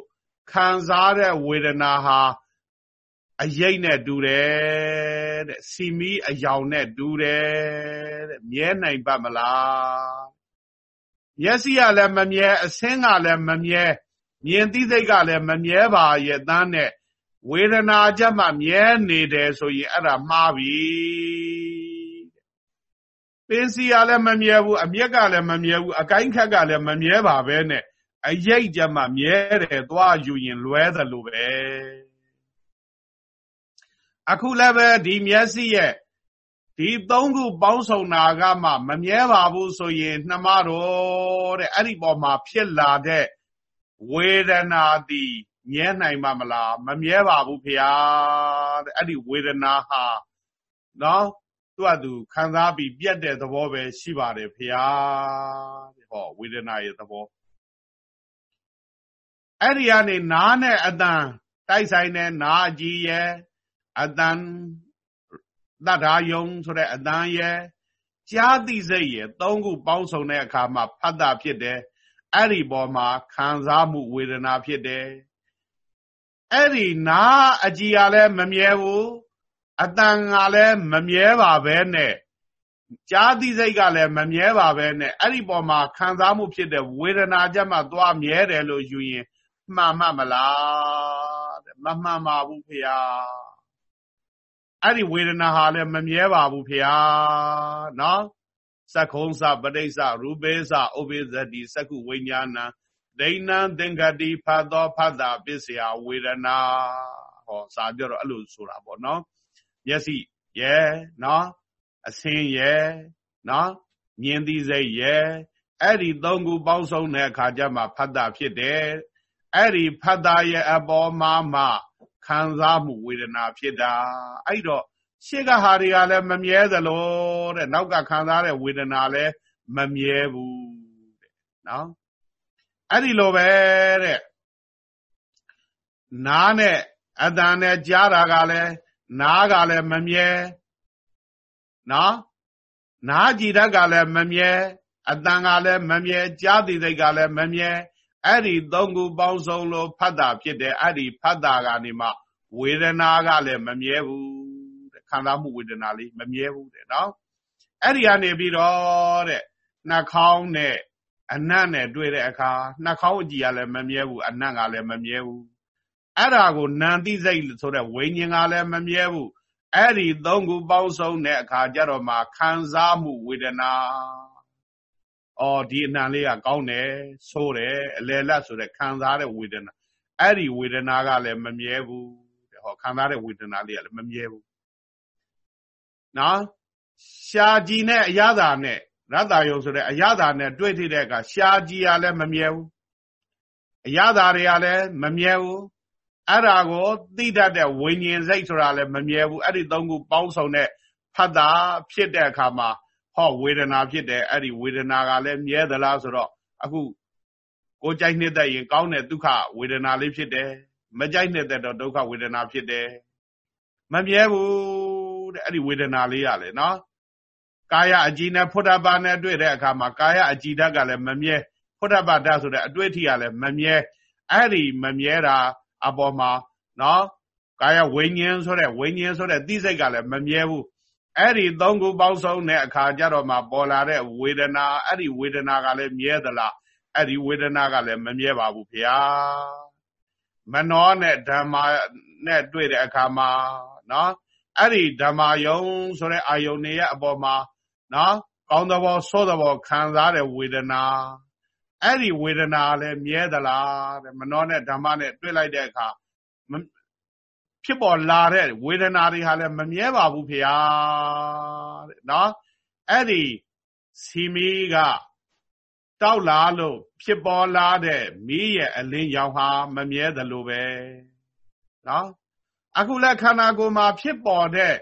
[SPEAKER 1] ခံစားတဲ့ဝေဒနာဟာအရိတ်နဲ့တူတယ်တဲ့စီမီအယောင်နဲ့တူတယ်တဲ့မြဲနိုင်ပါမလားမျက်စိကလည်းမမြဲအဆင်းကလည်းမမြဲမြင်သိစိတ်ကလည်းမမြဲပါရဲ့တန်းနဲ့ဝေဒနာချက်မှမြဲနေတယ်ဆိုရင်အဲ့ဒါမှားပြီ ပင်စီကလည်းမမြဲဘူးအမျက်ကလည်းမမြဲဘူးအကိုင်းခက်ကလည်းမမြဲပါပဲနဲ့အရိတ်ချက်မှမြဲတယ်သွားယူရင်လွဲသလိုပဲအခုလည်းပဲဒီမျက်စိရဲ့ဒီသုံးခုပေါင်းစုံတာကမှမမြဲပါဘူးဆိုရင်နှမတော်တဲ့အဲ့ဒီပေါ်မှာဖြစ်လာတဲ့ဝေဒနာသည်မြဲနိုင်မှာမလားမမြဲပါဘူးဖေဟာတဲ့အဲ့ဒီဝေဒနာဟာနော် သူ့အတူခံစားပြီးပြတ်တဲ့သဘောပဲရှိပါတယ်ဖေဟာတဲ့ဟောဝေဒနာရဲ့သဘောအဲ့ဒီကနေနားနဲ့အတန်တိုက်ဆိုင်တဲ့နားအကြီးရဲ့အတန်တတ္ထာယုံဆိုတဲ့အတန်ရဲ့ကြားသိစိတ်ရဲ့သုံးခုပေါင်းစုံတဲ့အခါမှာဖတ်တာဖြစ်တယ်အဲ့ဒီပေါ်မှာခံစားမှုဝေဒနာဖြစ်တယ်အဲ့ဒီနာအကြည်ကလည်းမမြဲဘူး အတန်ကလည်းမမြဲပါပဲနဲ့ကြားသိစိတ်ကလည်းမမြဲပါပဲနဲ့အဲ့ဒီပေါ်မှာခံစားမှုဖြစ်တဲ့ဝေဒနာကြမှာသွားမြဲတယ်လို့ယူရင်မှန်မှမလားတဲ့မမှန်ပါဘူးဖေဟာအဲ့ဒီဝေဒနာဟာလည်းမမြဲပါဘူးဖေဟာနော်သက္ခုံစပဋိစ္စရူပေစဥပိသတိသက္ခုဝိညာဏဒိဏံသင်္ကတိဖတ်သောဖတ်တာပစ္စယဝေဒနာဟောစာပြောတော့အဲ့လိုဆိုတာပေါ့နော် မျက်စိရဲ့နော်အဆင်းရဲ့နော်မြင်သိစိတ်ရဲ့အဲ့ဒီသုံးခုပေါင်းစုံတဲ့အခါကျမှဖတ်တာဖြစ်တယ်အဲ့ဒီဖတ်တာရဲ့အပေါ်မှာမှခံစားမှုဝေဒနာဖြစ်တာအဲ့တော့ရှေ့ကဟာတွေကလည်းမမြဲသလိုတဲ့နောက်ကခံစားတဲ့ဝေဒနာလည်းမမြဲဘူးတဲ့နော်အဲ့ဒီလိုပဲတဲ့နားနဲ့အတန်နဲ့ကြားတာကလည်း နားကလည်းမမြဲနော်နားကြည်တတ်ကလည်းမမြဲအတန်ကလည်းမမြဲကြားသိစိတ်ကလည်းမမြဲအဲ့ဒီသုံးခုပေါင်းစုံလို့ဖတ်တာဖြစ်တယ်အဲ့ဒီဖတ်တာကနေမှဝေဒနာကလည်းမမြဲဘူးတဲ့ခံစားမှုဝေဒနာလေးမမြဲဘူးတဲ့နော်အဲ့ဒီကနေပြီးတော့တဲ့နှာခေါင်းနဲ့အနတ်နဲ့တွေ့တဲ့အခါနှာခေါင်းအကြည့်ကလည်းမမြဲဘူးအနတ်ကလည်းမမြဲဘူး အဲ့ဒါကိုနန္တိစိတ်ဆိုတဲ့ဝိညာဉ်ကလည်းမမြဲဘူးအဲ့ဒီသုံးခုပေါင်းစုံတဲ့အခါကျတော့မှခံစားမှုဝေဒနာအော်ဒီအနံလေးကကောင်းတယ်ဆိုးတယ်အလယ်လတ်ဆိုတဲ့ခံစားတဲ့ဝေဒနာအဲ့ဒီဝေဒနာကလည်းမမြဲဘူးတဲ့ဟောခံစားတဲ့ဝေဒနာလေးကလည်းမမြဲဘူးနော်ရှားကြည်နဲ့အရသာနဲ့ရတ္တယုံဆိုတဲ့အရသာနဲ့တွေ့ထိတဲ့အခါရှားကြည်ရလည်းမမြဲဘူးအရသာတွေကလည်းမမြဲဘူး အဲ့ဒါကိုသိတတ်တဲ့ဝိညာဉ်စိတ်ဆိုတာလည်းမမြဲဘူးအဲ့ဒီသုံးခုပေါင်းစုံတဲ့ဖတ်တာဖြစ်တဲ့အခါမှာဟောဝေဒနာဖြစ်တယ်အဲ့ဒီဝေဒနာကလည်းမြဲသလားဆိုတော့အခုကိုကြိုက်နေတဲ့ရင်ကောင်းတဲ့ဒုက္ခဝေဒနာလေးဖြစ်တယ်မကြိုက်နေတဲ့တော့ဒုက္ခဝေဒနာဖြစ်တယ်မမြဲဘူးတဲ့အဲ့ဒီဝေဒနာလေးရလေနော်ကာယအကြည်နဲ့ဖုဒ္ဓဘာနဲ့တွေ့တဲ့အခါမှာကာယအကြည်ဓာတ်ကလည်းမမြဲဖုဒ္ဓဘာဓာတ်ဆိုတဲ့အတွေ့အထိကလည်းမမြဲအဲ့ဒီမမြဲတာ အပေါ်မှာနော်ကာယဝိညာဉ်ဆိုတဲ့ဝိညာဉ်ဆိုတဲ့သိစိတ်ကလည်းမမြဲဘူးအဲ့ဒီသုံးခုပေါင်းစုံတဲ့အခါကျတော့မှပေါ်လာတဲ့ဝေဒနာအဲ့ဒီဝေဒနာကလည်းမြဲသလားအဲ့ဒီဝေဒနာကလည်းမမြဲပါဘူးဗျာမနောနဲ့ဓမ္မနဲ့တွေ့တဲ့အခါမှာနော်အဲ့ဒီဓမ္မယုံဆိုတဲ့အာယုန်တွေရဲ့အပေါ်မှာနော်ကောင်းသဘောဆိုးသဘောခံစားတဲ့ဝေဒနာ အဲ့ဒီဝေဒနာလည်းမြဲသလားတဲ့မနောနဲ့ဓမ္မနဲ့တွေ့လိုက်တဲ့အခါဖြစ်ပေါ်လာတဲ့ဝေဒနာတွေဟာလည်းမမြဲပါဘူးဖေဟာတဲ့နော်အဲ့ဒီစီမီကတောက်လာလို့ဖြစ်ပေါ်လာတဲ့မီးရဲ့အလင်းရောင်ဟာမမြဲသလိုပဲနော်အခုလက်ခန္ဓာကိုယ်မှာဖြစ်ပေါ်တဲ့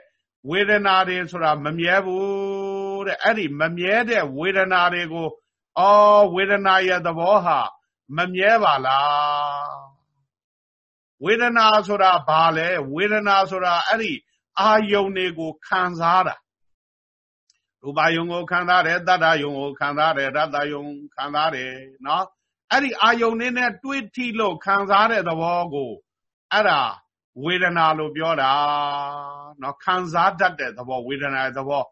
[SPEAKER 1] ဝေဒနာတွေဆိုတာမမြဲဘူးတဲ့အဲ့ဒီမမြဲတဲ့ဝေဒနာတွေကို အော်ဝေဒနာရဲ့သဘောဟာမမြဲပါလားဝေဒနာဆိုတာဘာလဲဝေဒနာဆိုတာအဲ့ဒီအာယုန်တွေကိုခံစားတာရူပယုံကိုခံစားတယ်တတ္တယုံကိုခံစားတယ်ရတ္တယုံခံစားတယ်နော်အဲ့ဒီအာယုန်နဲ့နဲ့တွေးထိလို့ခံစားတဲ့သဘောကိုအဲ့ဒါဝေဒနာလို့ပြောတာနော်ခံစားတတ်တဲ့သဘောဝေဒနာရဲ့သဘော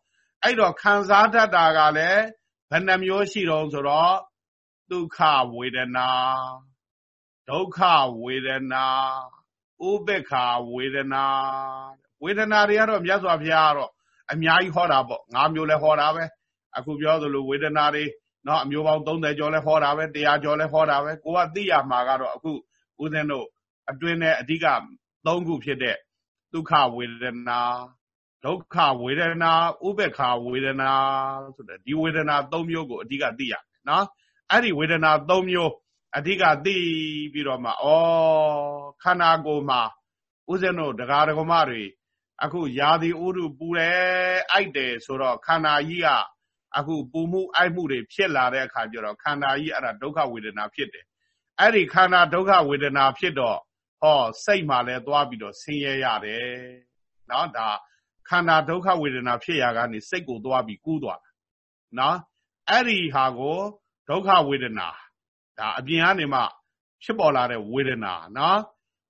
[SPEAKER 1] အဲ့တော့ခံစားတတ်တာကလည်း ဘယ်နှမျိုးရှိတော့ဆိုတော့ဒုက္ခဝေဒနာဒုက္ခဝေဒနာဥပေက္ခဝေဒနာဝေဒနာတွေကတော့မြတ်စွာဘုရားကတော့အများကြီးဟောတာပေါ့ငါးမျိုးလဲဟောတာပဲအခုပြောသလိုဝေဒနာတွေနော်အမျိုးပေါင်း30ကျော်လဲဟောတာပဲ100ကျော်လဲဟောတာပဲကိုကသိရမှာကတော့အခုဦးဇင်းတို့အတွင်းနဲ့အဓိက၃ခုဖြစ်တဲ့ဒုက္ခဝေဒနာ ဒုက္ခဝေဒနာဥပ္ပခာဝေဒနာဆိုတဲ့ဒီဝေဒနာ၃မျိုးကိုအဓိကသိရမယ်နော်အဲ့ဒီဝေဒနာ၃မျိုးအဓိကသိပြီးတော့မှဩခန္ဓာကိုယ်မှာဦးဇင်းတို့ဒကာဒကမတွေအခုယာတိဥဒုပူတယ်အိုက်တယ်ဆိုတော့ခန္ဓာကြီးကအခုပူမှုအိုက်မှုတွေဖြစ်လာတဲ့အခါကျတော့ခန္ဓာကြီးအဲ့ဒါဒုက္ခဝေဒနာဖြစ်တယ်အဲ့ဒီခန္ဓာဒုက္ခဝေဒနာဖြစ်တော့ဟောစိတ်မှလည်းသွားပြီးတော့ဆင်းရဲရတယ်နော်ဒါ ခန္ဓာဒုက္ခဝေဒနာဖြစ်ရာကနေစိတ်ကိုသွားပြီးကူးသွားတာနော်အဲ့ဒီဟာကိုဒုက္ခဝေဒနာဒါအပြင်ကနေမှဖြစ်ပေါ်လာတဲ့ဝေဒနာနော်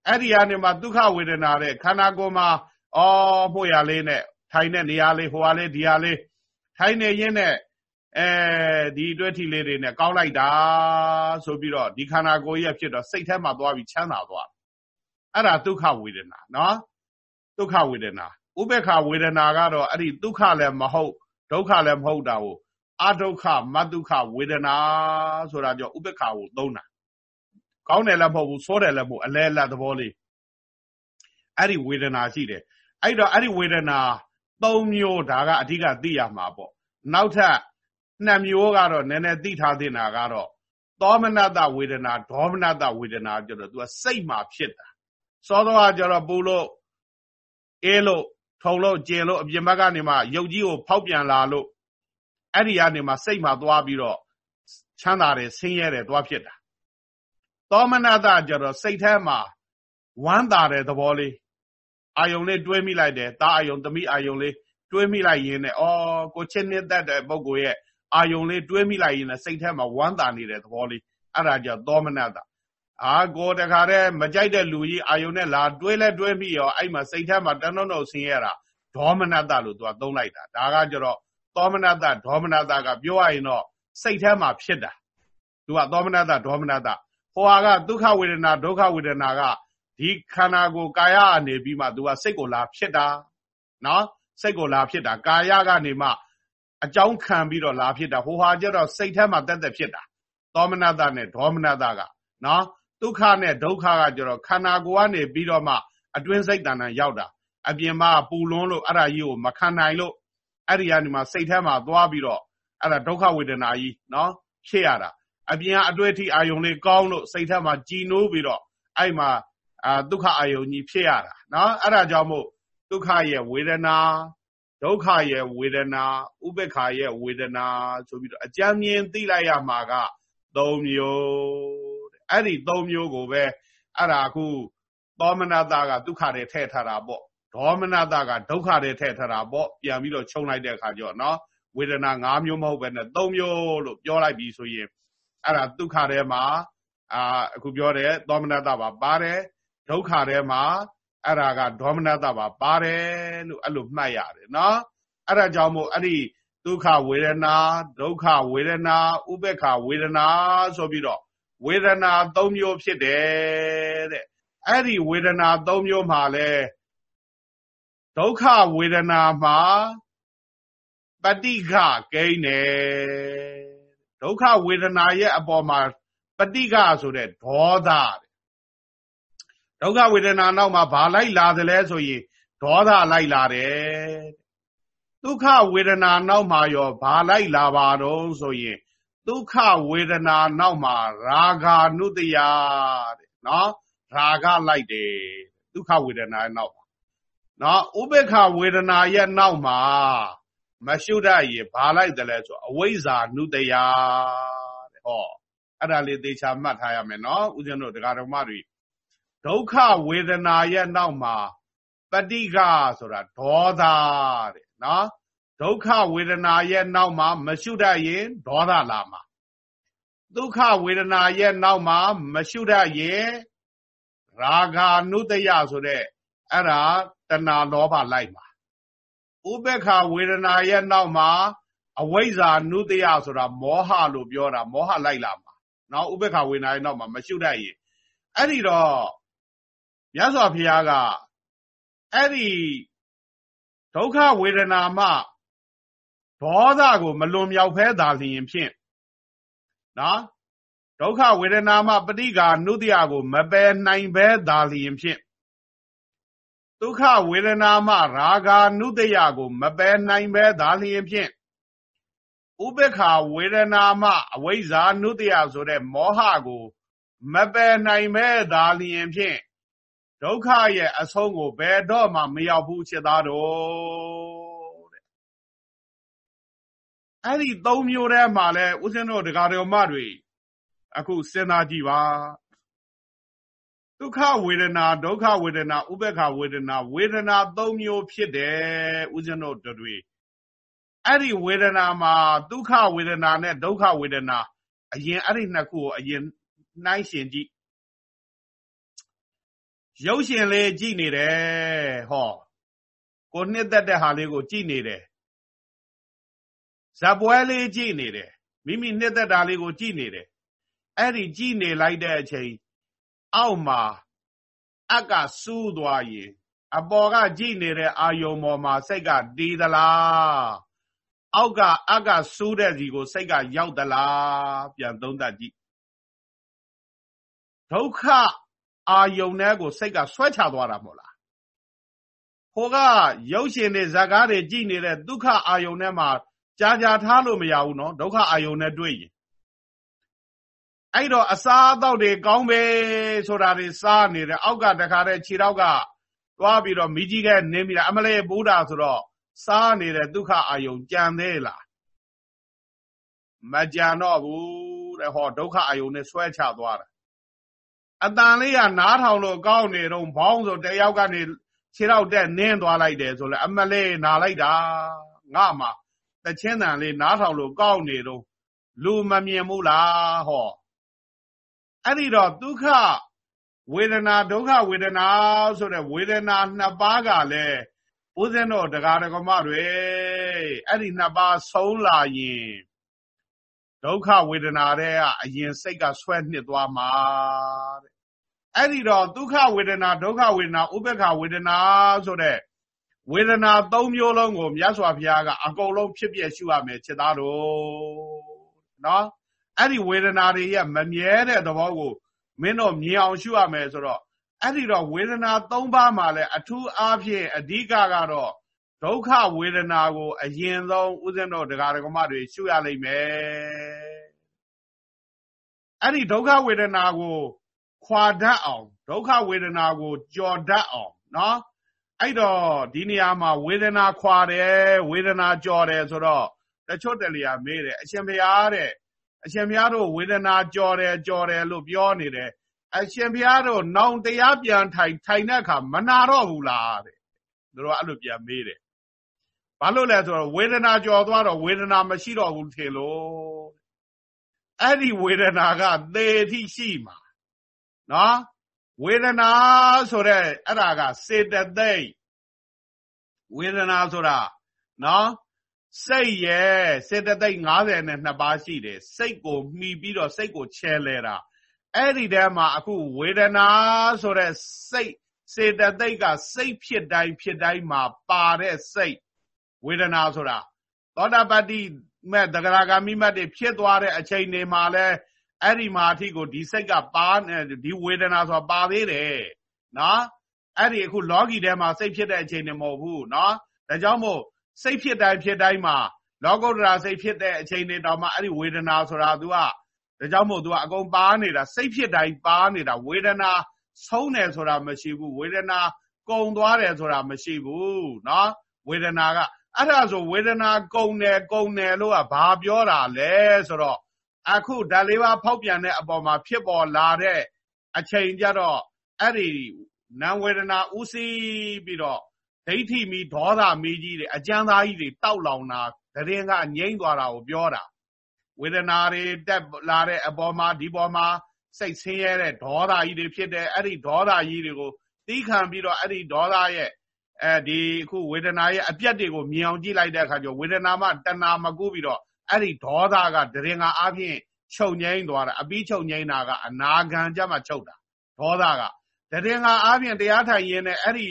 [SPEAKER 1] အဲ့ဒီကနေမှဒုက္ခဝေဒနာတဲ့ခန္ဓာကိုယ်မှာအော်ဖို့ရလေးနဲ့ထိုင်တဲ့နေရာလေးဟိုဟာလေးဒီဟာလေးထိုင်နေရင်းနဲ့အဲဒီတွဲထီလေးတွေနဲ့ကောင်းလိုက်တာဆိုပြီးတော့ဒီခန္ဓာကိုယ်ရဲ့ဖြစ်တော့စိတ်ထဲမှာသွားပြီးချမ်းသာသွားအဲ့ဒါဒုက္ခဝေဒနာနော်ဒုက္ခဝေဒနာ ဥပေက္ခဝေဒနာကတော့အဲ့ဒီဒုက္ခလည်းမဟုတ်ဒုက္ခလည်းမဟုတ်တာကိုအဒုက္ခမဒုက္ခဝေဒနာဆိုတာကြောင့်ဥပေက္ခကိုသုံးတာကောင်းတယ်လည်းမဟုတ်ဘူးဆိုးတယ်လည်းမဟုတ်အလဲအလတ်သဘောလေးအဲ့ဒီဝေဒနာရှိတယ်အဲ့တော့အဲ့ဒီဝေဒနာ၃မျိုးဒါကအဓိကသိရမှာပေါ့နောက်ထပ်နှစ်မျိုးကတော့နည်းနည်းသိထားသင့်တာကတော့သောမနတဝေဒနာဒေါမနတဝေဒနာကျတော့ तू ကစိတ်မှာဖြစ်တာစောသောကကျတော့ပူလို့အေးလို့ ထုံလို့ကျင်လို့အပြင်ဘက်ကနေမှရုပ်ကြီးကိုဖောက်ပြန်လာလို့အဲ့ဒီကနေမှစိတ်မှသွားပြီးတော့ချမ်းသာတယ်ဆင်းရဲတယ်သွားဖြစ်တာသောမနတကြတော့စိတ်ထဲမှာဝမ်းသာတဲ့သဘောလေးအာယုံလေးတွေးမိလိုက်တယ်တာအာယုံသမီးအာယုံလေးတွေးမိလိုက်ရင်ねအော်ကိုချစ်နှစ်သက်တဲ့ပုဂ္ဂိုလ်ရဲ့အာယုံလေးတွေးမိလိုက်ရင်လည်းစိတ်ထဲမှာဝမ်းသာနေတဲ့သဘောလေးအဲ့ဒါကြောင့်သောမနတ အာကိုတခါတည်းမကြိုက်တဲ့လူကြီးအာယုန်နဲ့လာတွေးလဲတွေးပြီးရောအဲ့မှာစိတ်ထဲမှာတန်းတော့ဆင်းရတာဒေါမနတလို့သူကသုံးလိုက်တာဒါကကြတော့သောမနတဒေါမနတကပြောရရင်တော့စိတ်ထဲမှာဖြစ်တာသူကသောမနတဒေါမနတဟိုဟာကဒုက္ခဝေဒနာဒုက္ခဝေဒနာကဒီခန္ဓာကိုယ်ကာယအနေပြီးမှသူကစိတ်ကိုလာဖြစ်တာနော်စိတ်ကိုလာဖြစ်တာကာယကနေမှအကြောင်းခံပြီးတော့လာဖြစ်တာဟိုဟာကျတော့စိတ်ထဲမှာတက်တက်ဖြစ်တာသောမနတနဲ့ဒေါမနတကနော် ဒုက္ခနဲ့ဒုက္ခကကျတော့ခန္ဓာကိုယ်ကနေပြီးတော့မှ အတွင်းစိတ်တဏ္ဍာရောက်တာအပြင်မှာပူလွန်းလို့အဲ့ဒါကြီးကိုမခံနိုင်လို့အဲ့ဒီကနေမှစိတ်ထဲမှာသွားပြီးတော့အဲ့ဒါဒုက္ခဝေဒနာကြီးနော်ဖြစ်ရတာအပြင်ကအတွေ့အထိအာယုံလေးကောင်းလို့စိတ်ထဲမှာကြည်နိုးပြီးတော့အဲ့မှာအာဒုက္ခအာယုံကြီးဖြစ်ရတာနော်အဲ့ဒါကြောင့်မို့ဒုက္ခရဲ့ဝေဒနာဒုက္ခရဲ့ဝေဒနာဥပေက္ခရဲ့ဝေဒနာဆိုပြီးတော့အကြမ်းမြင်သိလိုက်ရမှာက၃မျိုးတဲ့ အဲ့ဒီ၃မျိုးကိုပဲအဲ့ဒါအခုသောမနတာကဒုက္ခတွေထည့်ထားတာပေါ့ဒေါမနတာကဒုက္ခတွေထည့်ထားတာပေါ့ပြန်ပြီးတော့ခြုံလိုက်တဲ့အခါကျတော့နော်ဝေဒနာ၅မျိုးမဟုတ်ပဲနဲ့၃မျိုးလို့ပြောလိုက်ပြီဆိုရင်အဲ့ဒါဒုက္ခထဲမှာအာအခုပြောတယ်သောမနတာပါပါတယ်ဒုက္ခထဲမှာအဲ့ဒါကဒေါမနတပါပါတယ်လို့အဲ့လိုမှတ်ရတယ်နော်အဲ့ဒါကြောင့်မို့အဲ့ဒီဒုက္ခဝေဒနာဒုက္ခဝေဒနာဥပေက္ခဝေဒနာဆိုပြီးတော့ ဝေဒနာ၃မျိုးဖြစ်တယ်တဲ့အဲ့ဒီဝေဒနာ၃မျိုးမှာလဲဒုက္ခဝေဒနာမှာပฏิဃကိန်းတယ်ဒုက္ခဝေဒနာရဲ့အပေါ်မှာပฏิဃဆိုတဲ့ဒေါသဒုက္ခဝေဒနာနောက်မှာဘာလိုက်လာသလဲဆိုရင်ဒေါသလိုက်လာတယ်ဒုက္ခဝေဒနာနောက်မှာရောဘာလိုက်လာပါတော့ဆိုရင် ဒုက္ခဝေဒနာနောက်မှာရာဂာနုတယတဲ့နော်ရာဂလိုက်တယ်ဒုက္ခဝေဒနာရဲ့နောက်မှာနော်ဥပေက္ခဝေဒနာရဲ့နောက်မှာမရှုတတ်ရေဘာလိုက်တယ်လဲဆိုအဝိဇ္ဇာနုတယတဲ့ဟောအဲ့ဒါလေးသေချာမှတ်ထားရမယ်နော်ဦးဇင်းတို့တရားတော်မတွေဒုက္ခဝေဒနာရဲ့နောက်မှာပฏิကဆိုတာဒေါသတဲ့နော် ဒုက္ခဝေဒနာရဲ့နောက်မှာမရှုတတ်ရင်ဒေါသလာမှာဒုက္ခဝေဒနာရဲ့နောက်မှာမရှုတတ်ရင်ရာဂာနုတယဆိုတဲ့အဲ့ဒါတဏှာလောဘလိုက်မှာဥပေက္ခဝေဒနာရဲ့နောက်မှာအဝိဇ္ဇာနုတယဆိုတာမောဟလို့ပြောတာမောဟလိုက်လာမှာနော်ဥပေက္ခဝေဒနာရဲ့နောက်မှာမရှုတတ်ရင်အဲ့ဒီတော့မြတ်စွာဘုရားကအဲ့ဒီဒုက္ခဝေဒနာမှ ဒေါသကိုမလွန်မြောက်ဖဲသာလျင်ဖြင့်နော်ဒုက္ခဝေဒနာမှပဋိကာနုတ္တိယကို မပယ်နိုင်ဘဲသာလျင်ဖြင့်ဒုက္ခဝေဒနာမှရာဂာနုတ္တိယကို မပယ်နိုင်ဘဲသာလျင်ဖြင့်ဥပေက္ခဝေဒနာမှအဝိဇ္ဇာနုတ္တိယဆိုတဲ့မောဟကို မပယ်နိုင်ဘဲသာလျင်ဖြင့်ဒုက္ခရဲ့အဆုံးကိုဘယ်တော့မှမရောက်ဘူးချက်သားတော်တဲ့ အဲ့ဒီသုံးမျိုးထဲမှာလဲဦးဇင်းတို့ဒကာတော်မတွေအခုစဉ်းစားကြည့်ပါဒုက္ခဝေဒနာဒုက္ခဝေဒနာဥပေက္ခဝေဒနာဝေဒနာသုံးမျိုးဖြစ်တယ်ဦးဇင်းတို့တွေအဲ့ဒီဝေဒနာမှာဒုက္ခဝေဒနာနဲ့ဒုက္ခဝေဒနာအရင်အဲ့ဒီနှစ်ခုကိုအရင်နှိုင်းရှင်ကြည့်ရုပ်ရှင်လေးကြည့်နေတယ်ဟောကိုနှစ်သက်တဲ့ဟာလေးကိုကြည့်နေတယ် ဇပွဲလေးကြည့်နေတယ်မိမိနှစ်သက်တာလေးကိုကြည့်နေတယ်အဲ့ဒီကြည့်နေလိုက်တဲ့အချိန်အောက်မှာအက်ကစူးသွားရင်အပေါ်ကကြည့်နေတဲ့အာယုံပေါ်မှာစိတ်ကတီးသလားအောက်ကအက်ကစူးတဲ့စီကိုစိတ်ကရောက်သလားပြန်သုံးသပ်ကြည့်ဒုက္ခအာယုံထဲကိုစိတ်ကဆွဲချသွားတာမဟုတ်လားဟိုကရုပ်ရှင်တွေဇာကားတွေကြည့်နေတဲ့ဒုက္ခအာယုံထဲမှာ ကြာကြာထားလို့မရဘူးနော်ဒုက္ခအာယုံနဲ့တွေ့ရင်အဲ့တော့အစာအသောက်တွေကောင်းပဲဆိုတာတွေစားနေတယ်အောက်ကတခါတည်းခြေတော့ကသွားပြီးတော့မိကြီးကနင်းပြီးအမလေးဘုရားဆိုတော့စားနေတဲ့ဒုက္ခအာယုံကြံသေးလားမကြံတော့ဘူးတဲ့ဟောဒုက္ခအာယုံနဲ့ဆွဲချသွားတာအတန်လေးကနားထောင်လို့ကောင်းနေတော့ဘောင်းဆိုတယောက်ကနေခြေတော့တက်နင်းသွားလိုက်တယ်ဆိုလဲအမလေးနာလိုက်တာငါမှ တချင်းတန်လေးနားထောင်လို့ကောင်းနေတော့လူမမြင်ဘူးလားဟောအဲ့ဒီတော့ဒုက္ခဝေဒနာဒုက္ခဝေဒနာဆိုတဲ့ဝေဒနာနှစ်ပါးကလည်းဦးဇင်းတို့တရားဓမ္မတွေအဲ့ဒီနှစ်ပါးဆုံးလာရင်ဒုက္ခဝေဒနာတွေကအရင်စိတ်ကဆွဲနှစ်သွားမှာတဲ့အဲ့ဒီတော့ဒုက္ခဝေဒနာဒုက္ခဝေဒနာဥပ္ပခဝေဒနာဆိုတဲ့ ဝေဒနာ၃မျိုးလုံးကိုမြတ်စွာဘုရားကအကုန်လုံးဖြစ်ပြရှုရမယ်ခြေသားတို့နော်အဲ့ဒီဝေဒနာတွေရဲ့မမြဲတဲ့သဘောကိုမင်းတို့မြင်အောင်ရှုရမယ်ဆိုတော့အဲ့ဒီတော့ဝေဒနာ၃ပါးမှာလဲအထူးအားဖြင့်အဓိကကတော့ဒုက္ခဝေဒနာကို အရင်ဆုံးဥစဉ်တို့တရားဓမ္မတွေရှုရလိမ့်မယ်အဲ့ဒီဒုက္ခဝေဒနာကို ခွာတတ်အောင်ဒုက္ခဝေဒနာကို ကြော်တတ်အောင်နော် အဲ့တော့ဒီနေရာမှာဝေဒနာခွာတယ်ဝေဒနာကြော်တယ်ဆိုတော့တချို့တလျာမေးတယ်အရှင်ဘုရားတဲ့အရှင်ဘုရားတို့ဝေဒနာကြော်တယ်ကြော်တယ်လို့ပြောနေတယ်အရှင်ဘုရားတို့နောင်တရားပြန်ထိုင်ထိုင်တဲ့အခါမနာတော့ဘူးလားတဲ့သူတို့အဲ့လိုပြန်မေးတယ်ဘာလို့လဲဆိုတော့ဝေဒနာကြော်သွားတော့ဝေဒနာမရှိတော့ဘူးထင်လို့အဲ့ဒီဝေဒနာကသေတိရှိမှာနော် ဝေဒနာဆိုတဲ့အဲ့ဒါကစေတသိက်ဝေဒနာဆိုတာနော်စိတ်ရဲ့စေတသိက်52ပါးရှိတယ်စိတ်ကိုမှီပြီးတော့စိတ်ကိုချဲလဲတာအဲ့ဒီထဲမှာအခုဝေဒနာဆိုတဲ့စိတ်စေတသိက်ကစိတ်ဖြစ်တိုင်းဖြစ်တိုင်းမှာပါတဲ့စိတ်ဝေဒနာဆိုတာသောတာပတ္တိမဲ့တဂရဂာမိမတ်တွေဖြစ်သွားတဲ့အချိန်တွေမှာလဲ အဲ့ဒီမှာအထိကိုဒီစိတ်ကပါဒီဝေဒနာဆိုတာပါသေးတယ်နော်အဲ့ဒီအခုလောကီထဲမှာစိတ်ဖြစ်တဲ့အချိန်တွေမဟုတ်ဘူးနော်ဒါကြောင့်မို့စိတ်ဖြစ်တိုင်းဖြစ်တိုင်းမှာလောကုတ္တရာစိတ်ဖြစ်တဲ့အချိန်တွေတောင်မှအဲ့ဒီဝေဒနာဆိုတာ तू ကဒါကြောင့်မို့ तू ကအကုန်ပါနေတာစိတ်ဖြစ်တိုင်းပါနေတာဝေဒနာဆုံးတယ်ဆိုတာမရှိဘူးဝေဒနာကုံသွားတယ်ဆိုတာမရှိဘူးเนาะဝေဒနာကအဲ့ဒါဆိုဝေဒနာကုံတယ်ကုံတယ်လို့ကဘာပြောတာလဲဆိုတော့ အခုဓာလေးပါဖောက်ပြန်တဲ့အပေါ်မှာဖြစ်ပေါ်လာတဲ့အချိန်ကြတော့အဲ့ဒီနာဝေဒနာဥသိပြီးတော့ဒိဋ္ဌိမီဒေါသမီကြီးတွေအကျမ်းသားကြီးတွေတောက်လောင်တာတရင်ကငြိမ့်သွားတာကိုပြောတာဝေဒနာတွေတက်လာတဲ့အပေါ်မှာဒီပေါ်မှာစိတ်ဆင်းရဲတဲ့ဒေါသကြီးတွေဖြစ်တယ်အဲ့ဒီဒေါသကြီးတွေကိုတီးခံပြီးတော့အဲ့ဒီဒေါသရဲ့အဲဒီအခုဝေဒနာရဲ့အပြတ်တွေကိုမြင်အောင်ကြည့်လိုက်တဲ့အခါကျဝေဒနာမှတဏှာမကူးပြီးတော့ အဲ့ဒီဒေါသကတရင်ကအပြင်ချုပ်ငိမ့်သွားတာအပြီးချုပ်ငိမ့်တာကအနာခံကြမှာချုပ်တာဒေါသကတရင်ကအပြင်တရားထိုင်ရင်းနဲ့အဲ့ဒီ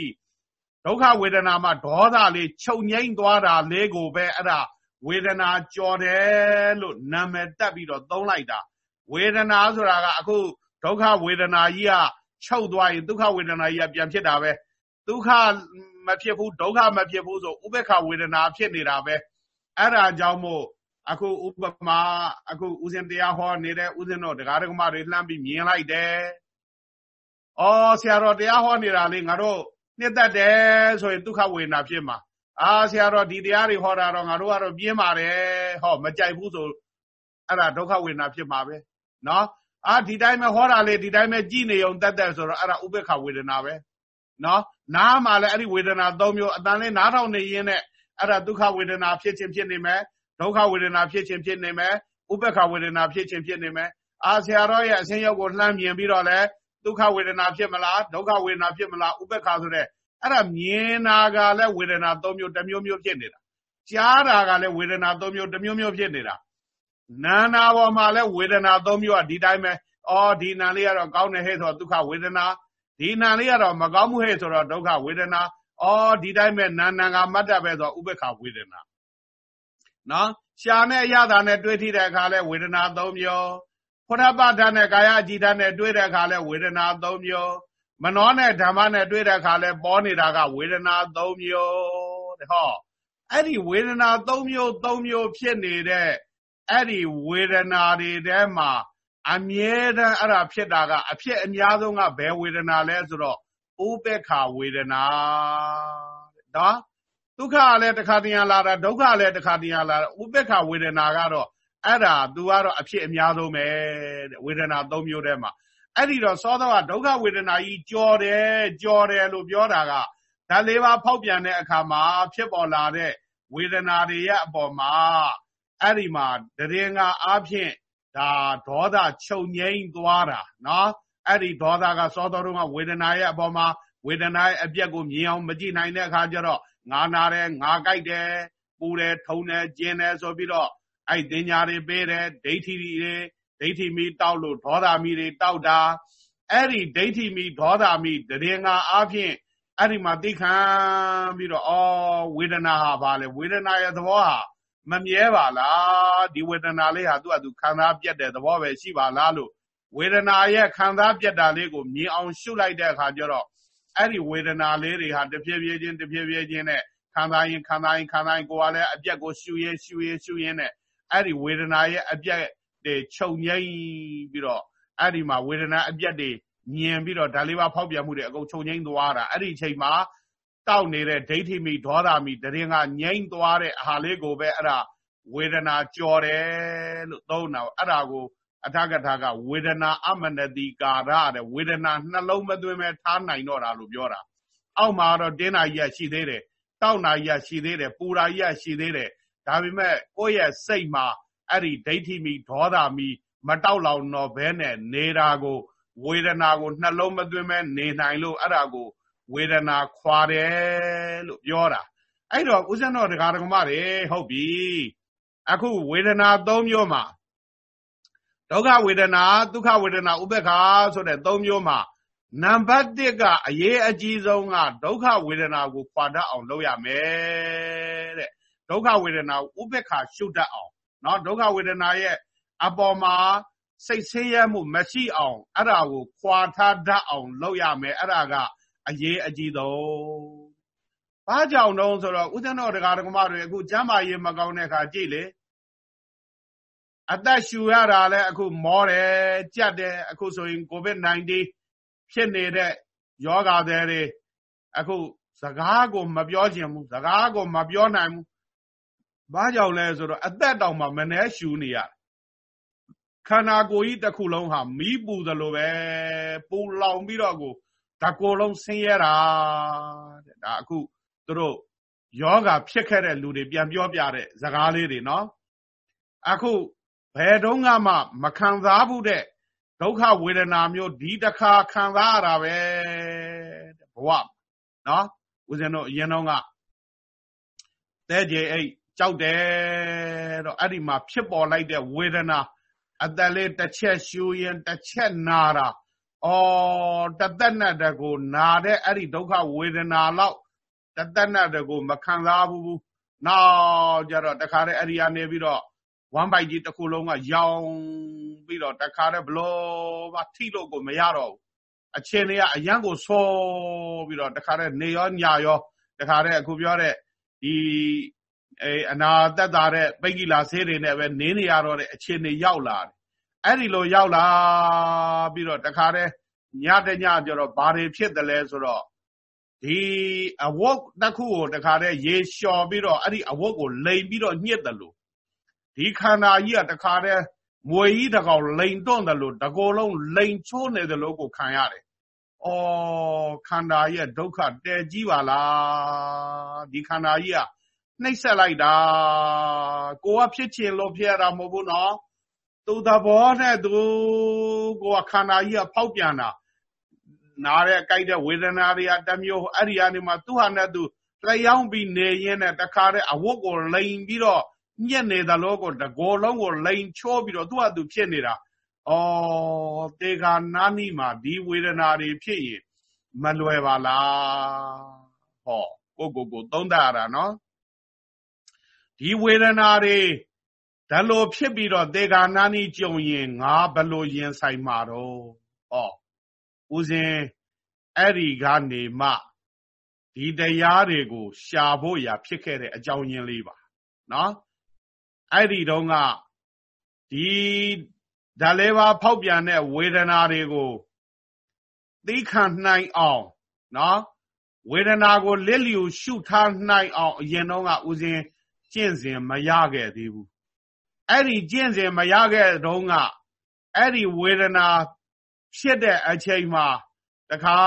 [SPEAKER 1] ဒုက္ခဝေဒနာမှာဒေါသလေးချုပ်ငိမ့်သွားတာလေးကိုပဲအဲ့ဒါဝေဒနာကြော်တယ်လို့နာမည်တက်ပြီးတော့သုံးလိုက်တာဝေဒနာဆိုတာကအခုဒုက္ခဝေဒနာကြီးကချုပ်သွားရင်ဒုက္ခဝေဒနာကြီးကပြန်ဖြစ်တာပဲဒုက္ခမဖြစ်ဘူးဒုက္ခမဖြစ်ဘူးဆိုဥပေက္ခဝေဒနာဖြစ်နေတာပဲအဲ့ဒါကြောင့်မို့ အခုဥပမာအခုဥစဉ်တရားဟောနေတဲ့ဥစဉ်တော့တရားဓမ္မတွေလှမ်းပြီးမြင်လိုက်တယ်။အော်ဆရာတော်တရားဟောနေတာလေငါတို့နှစ်သက်တယ်ဆိုရင်ဒုက္ခဝေဒနာဖြစ်မှာအာဆရာတော်ဒီတရားတွေဟောတာတော့ငါတို့ကတော့ပြင်းပါတယ်ဟောမကြိုက်ဘူးဆိုအဲ့ဒါဒုက္ခဝေဒနာဖြစ်မှာပဲနော်အာဒီတိုင်းပဲဟောတာလေဒီတိုင်းပဲကြည်နေုံတက်တက်ဆိုတော့အဲ့ဒါဥပေက္ခဝေဒနာပဲနော်နားမှာလည်းအဲ့ဒီဝေဒနာ၃မျိုးအတန်လေးနားထောင်နေရင်းနဲ့အဲ့ဒါဒုက္ခဝေဒနာဖြစ်ခြင်းဖြစ်နေမယ် ဒုက္ခဝေဒနာဖြစ်ခြင်းဖြစ်နေမယ်ဥပေက္ခဝေဒနာဖြစ်ခြင်းဖြစ်နေမယ်အာဆရာတော်ရဲ့အစဉ်ရောက်ကိုလှမ်းမြင်ပြီးတော့လဲဒုက္ခဝေဒနာဖြစ်မလားဒုက္ခဝေဒနာဖြစ်မလားဥပေက္ခဆိုတဲ့အဲ့ဒါမြင်တာကလည်းဝေဒနာ၃မျိုးတစ်မျိုးမျိုးဖြစ်နေတာကြားတာကလည်းဝေဒနာ၃မျိုးတစ်မျိုးမျိုးဖြစ်နေတာနာနာပေါ်မှာလည်းဝေဒနာ၃မျိုးကဒီတိုင်းပဲအော်ဒီနာလေးကတော့ကောင်းတယ်ဟဲ့ဆိုတော့ဒုက္ခဝေဒနာဒီနာလေးကတော့မကောင်းမှုဟဲ့ဆိုတော့ဒုက္ခဝေဒနာအော်ဒီတိုင်းပဲနာနာကမတ်တပဲဆိုတော့ဥပ္ပခဝေဒနာ နော်ရှာနဲ့အရသာနဲ့တွေးထိတဲ့အခါလဲဝေဒနာ၃မျိုးဖုထပဒနဲ့ကာယအကြည်ဓာတ်နဲ့တွေးတဲ့အခါလဲဝေဒနာ၃မျိုးမနောနဲ့ဓမ္မနဲ့တွေ့တဲ့အခါလဲပေါ်နေတာကဝေဒနာ၃မျိုးတဲ့ဟောအဲ့ဒီဝေဒနာ၃မျိုး၃မျိုးဖြစ်နေတဲ့အဲ့ဒီဝေဒနာတွေထဲမှာအမြဲတမ်းအဲ့ဒါဖြစ်တာကအဖြစ်အများဆုံးကဘယ်ဝေဒနာလဲဆိုတော့ဥပေက္ခဝေဒနာတဲ့နော် ဒုက္ခလည်းတစ်ခါတည်းလာတာဒုက္ခလည်းတစ်ခါတည်းလာတာဥပေက္ခဝေဒနာကတော့အဲ့ဒါ तू ကတော့အဖြစ်အများဆုံးပဲတဲ့ဝေဒနာ၃မျိုးထဲမှာအဲ့ဒီတော့သောသောကဒုက္ခဝေဒနာကြီးကြော်တယ်ကြော်တယ်လို့ပြောတာကဓာတ်လေးပါဖောက်ပြန်တဲ့အခါမှာဖြစ်ပေါ်လာတဲ့ဝေဒနာတွေရဲ့အပေါ်မှာအဲ့ဒီမှာတရင်ကအားဖြင့်ဒါဒေါသချုပ်ငိမ့်သွားတာနော်အဲ့ဒီဒေါသကစောတော်တုန်းကဝေဒနာရဲ့အပေါ်မှာဝေဒနာရဲ့အပြက်ကိုမြင်အောင်မကြည့်နိုင်တဲ့အခါကျတော့ ငါနာတယ်ငါကြိုက်တယ်ပူတယ်ထုံတယ်ကျင်တယ်ဆိုပြီးတော့အဲ့တင်ညာတွေပေးတယ်ဒိဋ္ဌိတွေဒိဋ္ဌိမီတောက်လို့ဒေါသမီတွေတောက်တာအဲ့ဒီဒိဋ္ဌိမီဒေါသမီတရင်ငါအားဖြင့်အဲ့ဒီမှာသိခံပြီးတော့ဩဝေဒနာဟာဘာလဲဝေဒနာရဲ့သဘောဟာမမြဲပါလားဒီဝေဒနာလေးဟာသူ့အတူခံစားပြတ်တဲ့သဘောပဲရှိပါလားလို့ဝေဒနာရဲ့ခံစားပြတ်တာလေးကိုမြင်အောင်ရှုလိုက်တဲ့အခါကျတော့ အဲ့ဒီဝေဒနာလေးတွေဟာတဖြည်းဖြည်းချင်းတဖြည်းဖြည်းချင်းနဲ့ခံစားရင်ခံစားရင်ခံစားရင်ကိုယ်ကလည်းအပြက်ကိုရှူရင်ရှူရင်ရှူရင်နဲ့အဲ့ဒီဝေဒနာရဲ့အပြက်တွေချုပ်ငိမ့်ပြီးတော့အဲ့ဒီမှာဝေဒနာအပြက်တွေမြင်ပြီးတော့ဒါလေးပါဖောက်ပြန်မှုတွေအကုန်ချုပ်ငိမ့်သွားတာအဲ့ဒီအချိန်မှာတောက်နေတဲ့ဒိဋ္ဌိမိဒေါသမီတရင်ကငိမ့်သွားတဲ့အာလေးကိုပဲအဲ့ဒါဝေဒနာကြော်တယ်လို့သုံးတာအဲ့ဒါကို အထကထာကဝေဒနာအမနတိကာရတဲ့ဝေဒနာနှလုံးမသွင်းမဲ့ထားနိုင်တော့တာလို့ပြောတာအောက်မှာတော့တင်းနာကြီးကရှိသေးတယ်တောက်နာကြီးကရှိသေးတယ်ပူရာကြီးကရှိသေးတယ်ဒါပေမဲ့ကိုယ့်ရဲ့စိတ်မှာအဲ့ဒီဒိဋ္ဌိမိဒေါသမီမတောက်လောင်တော့ဘဲနဲ့နေတာကိုဝေဒနာကိုနှလုံးမသွင်းမဲ့နေနိုင်လို့အဲ့ဒါကိုဝေဒနာခွာတယ်လို့ပြောတာအဲ့တော့ဦးဇင်းတော်တရားဓမ္မတွေဟုတ်ပြီအခုဝေဒနာ၃မျိုးမှာ ဒုက္ခဝေဒနာဒုက္ခဝေဒနာဥပ္ပခာဆိုတဲ့၃မျိုးမှာနံပါတ်1ကအရေးအကြီးဆုံးကဒုက္ခဝေဒနာကိုခွာတတ်အောင်လုပ်ရမယ်တဲ့ဒုက္ခဝေဒနာဥပ္ပခာရှုတတ်အောင်เนาะဒုက္ခဝေဒနာရဲ့အပေါ်မှာစိတ်ဆင်းရဲမှုမရှိအောင်အဲ့ဒါကိုခွာထားတတ်အောင်လုပ်ရမယ်အဲ့ဒါကအရေးအကြီးဆုံးဘာကြောင့်တုံးဆိုတော့ဥဒ္ဒနောတရားဓမ္မတွေအခုကျမ်းမာရေးမကောင်းတဲ့အခါကြည့်လေ အသက်ရှူရတာလဲအခုမောတယ်ကြက်တယ်အခုဆိုရင် COVID-19 ဖြစ်နေတဲ့ယောဂါတွေအခုစကားကိုမပြောချင်ဘူးစကားကိုမပြောနိုင်ဘူးဘာကြောင့်လဲဆိုတော့အသက်တောင်မှမနှဲရှူနေရခန္ဓာကိုယ်ကြီးတစ်ခုလုံးဟာမီးပူသလိုပဲပူလောင်ပြီးတော့ကိုဓာကိုယ်လုံးဆင်းရဲတာတဲ့ဒါအခုသူတို့ယောဂဖြစ်ခဲ့တဲ့လူတွေပြန်ပြောပြတဲ့ဇကားလေးတွေနော်အခု ဘယ်တော့မှ မခံစားဘူးတဲ့ဒုက္ခဝေဒနာမျိုးဒီတစ်ခါခံစားရတာပဲတဲ့ဘဝနော်ဦးဇင်းတို့အရင်တော့ကတဲကြေအိတ်ကြောက်တယ်တော့အဲ့ဒီမှာဖြစ်ပေါ်လိုက်တဲ့ဝေဒနာအသက်လေးတစ်ချက်ရှူရင်တစ်ချက်နာတာအော်တသက်နဲ့တကူနာတဲ့အဲ့ဒီဒုက္ခဝေဒနာလောက်တသက်နဲ့တကူမခံစားဘူးနောက်ကြတော့တခါတည်းအဲ့ဒီကနေပြီးတော့ ဝမ်ဘိုက်ကြီးတစ်ခုလုံးကရောင်ပြီးတော့တခါတည်းဘလို့မထိလို့ကိုမရတော့ဘူးအချင်းတွေကအရန်ကိုဆောပြီးတော့တခါတည်းနေရောညရောတခါတည်းအခုပြောတဲ့ဒီအဲအနာသက်သာတဲ့ပိတ်ကြီးလာဆေးတွေနဲ့ပဲနင်းနေရတော့တဲ့အခြေအနေရောက်လာတယ်အဲ့ဒီလိုရောက်လာပြီးတော့တခါတည်းညတညကျတော့ဘာတွေဖြစ်တယ်လဲဆိုတော့ဒီအဝတ်တစ်ခုကိုတခါတည်းရေလျှော်ပြီးတော့အဲ့ဒီအဝတ်ကိုလိန်ပြီးတော့ညှစ်တယ်လို့ ဒီခန္ဓာကြီးကတခါတည်းမွေကြီးတကောင်လိန်တွန့်တယ်လို့တကောလုံးလိန်ချိုးနေတယ်လို့ကိုခံရတယ်။အော်ခန္ဓာကြီးကဒုက္ခတဲကြီးပါလားဒီခန္ဓာကြီးကနှိပ်ဆက်လိုက်တာကိုကဖြစ်ချင်လို့ဖြစ်ရတာမဟုတ်ဘူးနော်သူသဘောနဲ့သူကိုကခန္ဓာကြီးကဖောက်ပြန်တာနားတဲ့ကြိုက်တဲ့ဝေဒနာတွေကတမျိုးအဲ့ဒီကနေမှသူ့ဟာနဲ့သူလျောင်းပြီးနေရင်းနဲ့တခါတည်းအဝတ်ကိုလိန်ပြီးတော့ ညက်နေသလိုကိုတကောလုံးကိုလိန်ချိုးပြီးတော့သူ့ဟာသူဖြစ်နေတာဩတေခာနာနီမှာဒီဝေဒနာတွေဖြစ်ရင်မလွယ်ပါလားဟောကိုကိုကိုသုံးသပ်ရတာနော်ဒီဝေဒနာတွေဒါလိုဖြစ်ပြီးတော့တေဂာနာနီကြုံရင်ငါဘလို့ရင်ဆိုင်မှာတော့ဟောဦးဇင်းအဲ့ဒီကနေမှဒီတရားတွေကို ရှာဖို့ရာဖြစ်ခဲ့တဲ့အကြောင်းရင်းလေးပါနော် အဲ့ဒီတုန်းကဒီဓာလေးပါဖောက်ပြန်တဲ့ဝေဒနာတွေကိုသိခံနိုင်အောင်နော်ဝေဒနာကိုလစ်လျူရှုထားနိုင်အောင်အရင်တော့ကဦးဇင်းကျင့်စဉ်မရခဲ့သေးဘူးအဲ့ဒီကျင့်စဉ်မရခဲ့တုန်းကအဲ့ဒီဝေဒနာဖြစ်တဲ့အချိန်မှာတခါ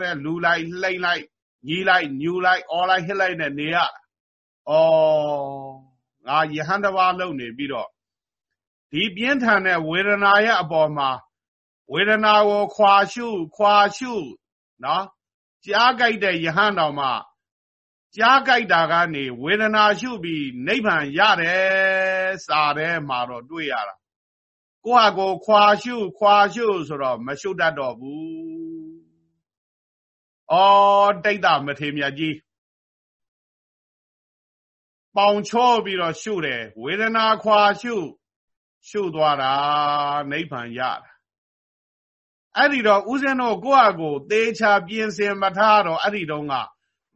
[SPEAKER 1] တဲ့လူလိုက်လှိမ့်လိုက်ညီးလိုက်ညူလိုက်အော်လိုက်ဟစ်လိုက်နဲ့နေရဩ ငါယဟန်တဘာလုံနေပြီးတော့ဒီပြင်းထန်တဲ့ဝေဒနာရဲ့အပေါ်မှာဝေဒနာကိုခွာရှုခွာရှုနော်ကြားကြိုက်တဲ့ယဟန်တော်မှာကြားကြိုက်တာကနေဝေဒနာရှုပြီးနိဗ္ဗာန်ရတယ်စာထဲမှာတော့တွေ့ရတာကိုယ့်ဟာကိုယ်ခွာရှုခွာရှုဆိုတော့မရှုတတ်တော့ဘူးအော်တိတ်တာမထေမြတ်ကြီး ပေါင်ချောပြီးတော့ရှုတယ်ဝေဒနာခွာရှုရှုသွားတာနိဗ္ဗာန်ရတာအဲ့ဒီတော့ဥစဉ်တော့ကိုယ့်အကိုသေချာပြင်ဆင်မထားတော့အဲ့ဒီတုန်းက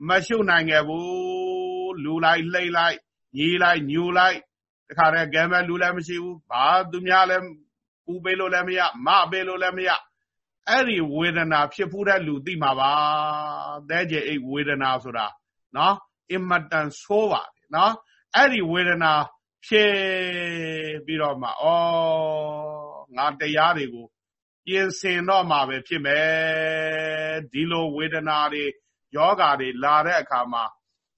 [SPEAKER 1] မရှုနိုင်ခဲ့ဘူးလူလိုက်လှိမ့်လိုက်ညီးလိုက်ညူလိုက်တခါတည်းကဲမဲ့လူလည်းမရှိဘူးဘာသူများလည်းပူပေးလို့လည်းမရမပေးလို့လည်းမရအဲ့ဒီဝေဒနာဖြစ်ဖူးတဲ့လူသိမှာပါသဲကျေအိတ်ဝေဒနာဆိုတာနော်အင်မတန်ဆိုးပါတယ် နော်အဲ့ဒီဝေဒနာဖြစ်ပြီးတော့မှဩငါတရားတွေကိုပြင်ဆင်တော့မှပဲဖြစ်မယ်ဒီလိုဝေဒနာတွေယောဂါတွေလာတဲ့အခါမှာ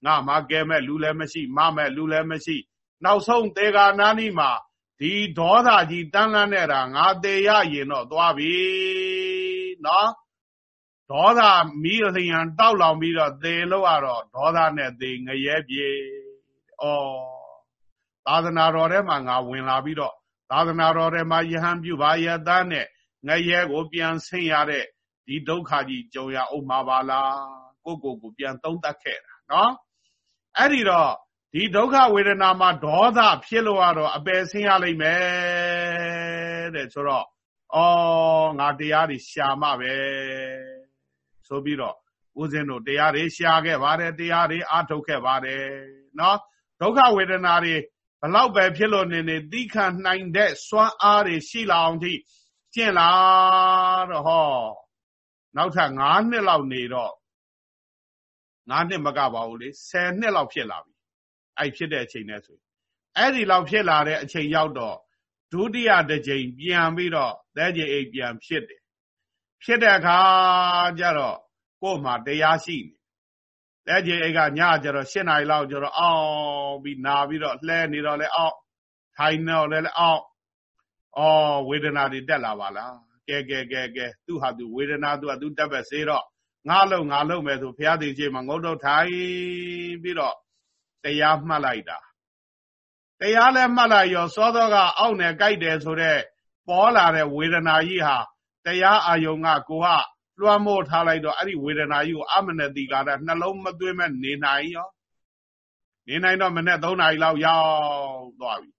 [SPEAKER 1] ငါမကဲမဲ့လူလည်းမရှိမမဲ့လူလည်းမရှိ နောက်ဆုံးသေဂာနာနီမှာဒီဒေါသကြီးတန်းလန်းနေတာငါသေရရင်တော့သွားပြီနော်ဒေါသမီးလျံတောက်လောင်ပြီးတော့သေလို့ရတော့ဒေါသနဲ့သေငရဲပြေ ဩသာသနာတော်ထဲမှာငါဝင်လာပြီးတော့သာသနာတော်ထဲမှာယဟန်ပြုပါယသားနဲ့ငရဲကိုပြန်ဆင်းရတဲ့ဒီဒုက္ခကြီးကြုံရအောင်မှာပါလားကိုကိုကိုပြန်သုံးသပ်ခဲ့တာနော်အဲ့ဒီတော့ဒီဒုက္ခဝေဒနာမှာဒေါသဖြစ်လို့ရတော့အပယ်ဆင်းရလိမ့်မယ်တဲ့ဆိုတော့အော်ငါတရားတွေရှာမှပဲဆိုပြီးတော့ဦးဇင်းတို့တရားတွေရှာခဲ့ပါတယ်တရားတွေအားထုတ်ခဲ့ပါတယ်နော် ဒုက္ခဝေဒနာတွေဘလောက်ပဲဖြစ်လို့နေနေသီးခံနိုင်တဲ့စွမ်းအားတွေရှိလာအောင်ထိကျင့်လာတော့ဟောနောက်ထပ်9နှစ်လောက်နေတော့9နှစ်မကပါဘူးလေ10နှစ်လောက်ဖြစ်လာပြီအဲ့ဖြစ်တဲ့အချိန်နဲ့ဆိုအဲ့ဒီလောက်ဖြစ်လာတဲ့အချိန်ရောက်တော့ဒုတိယတစ်ချိန်ပြန်ပြီးတော့သဲကြီးအိမ်ပြန်ဖြစ်တယ်ဖြစ်တဲ့အခါကျတော့ကို့မှာတရားရှိနေ သဲကြီးအိမ်ကညကျတော့၈နာရီလောက်ကျတော့အောင်းပြီးနာပြီးတော့လှဲနေတော့လဲအောက်ထိုင်တော့လဲအောက်အော်ဝေဒနာတွေတက်လာပါလားကဲကဲကဲကဲသူ့ဟာသူဝေဒနာသူ့ဟာသူတက်ပဲစေတော့ငါလုံးငါလုံးမယ်ဆိုဘုရားသခင်မှာငုတ်တော့ထိုင်ပြီးတော့တရားမှတ်လိုက်တာတရားလည်းမှတ်လိုက်ရောစောစောကအောက်နယ်ကြိုက်တယ်ဆိုတော့ပေါ်လာတဲ့ဝေဒနာကြီးဟာတရားအာယုံကကိုက လွှမ်းမိုးထားလိုက်တော့အဲ့ဒီဝေဒနာကြီးကိုအမနဲ့တီကာတဲ့နှလုံးမသွင်းမဲ့နေနိုင်ရောနေနိုင်တော့မနဲ့3နာရီလောက်ရောက်သွားပြီ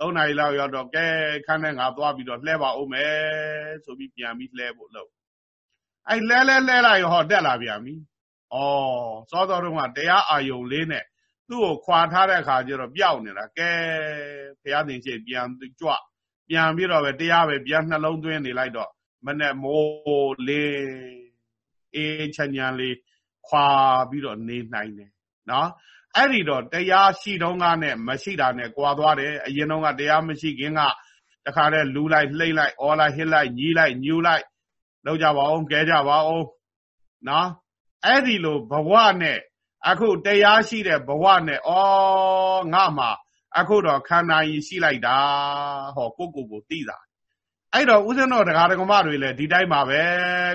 [SPEAKER 1] 3နာရီလောက်ရောက်တော့ကဲခန်းထဲငါသွားပြီးတော့လှဲပါဦးမယ်ဆိုပြီးပြန်ပြီးလှဲဖို့လုပ်အဲ့လဲလဲလဲလိုက်ဟောတက်လာပြန်ပြီဩစောစောတုန်းကတရားအာယုံလေးနဲ့သူ့ကိုခွာထားတဲ့အခါကျတော့ပျောက်နေတာကဲဘုရားသင်ရှိပြန်ကြွပြန်ပြီးတော့ပဲတရားပဲပြန်နှလုံးသွင်းနေလိုက်တော့ မနဲ့မိုးလေးအေးချညာလေးခွာပြီးတော့နေနိုင်တယ်နော်အဲ့ဒီတော့တရားရှိတော့ကနဲ့မရှိတာနဲ့ကြွာသွားတယ်အရင်တော့ကတရားမရှိခင်ကတခါတည်းလူလိုက်လှိမ့်လိုက်အော်လိုက်ဟစ်လိုက်ညီးလိုက်ညူလိုက်လောက်ကြပါအောင်ကဲကြပါအောင်နော်အဲ့ဒီလိုဘဝနဲ့အခုတရားရှိတဲ့ဘဝနဲ့ဩငါမှာအခုတော့ခန္ဓာကြီးရှိလိုက်တာဟောကိုကိုကိုသိတာ အဲ့တော့ဦးဇင်းတော်တရားဓမ္မတွေလည်းဒီတိုင်းပါပဲ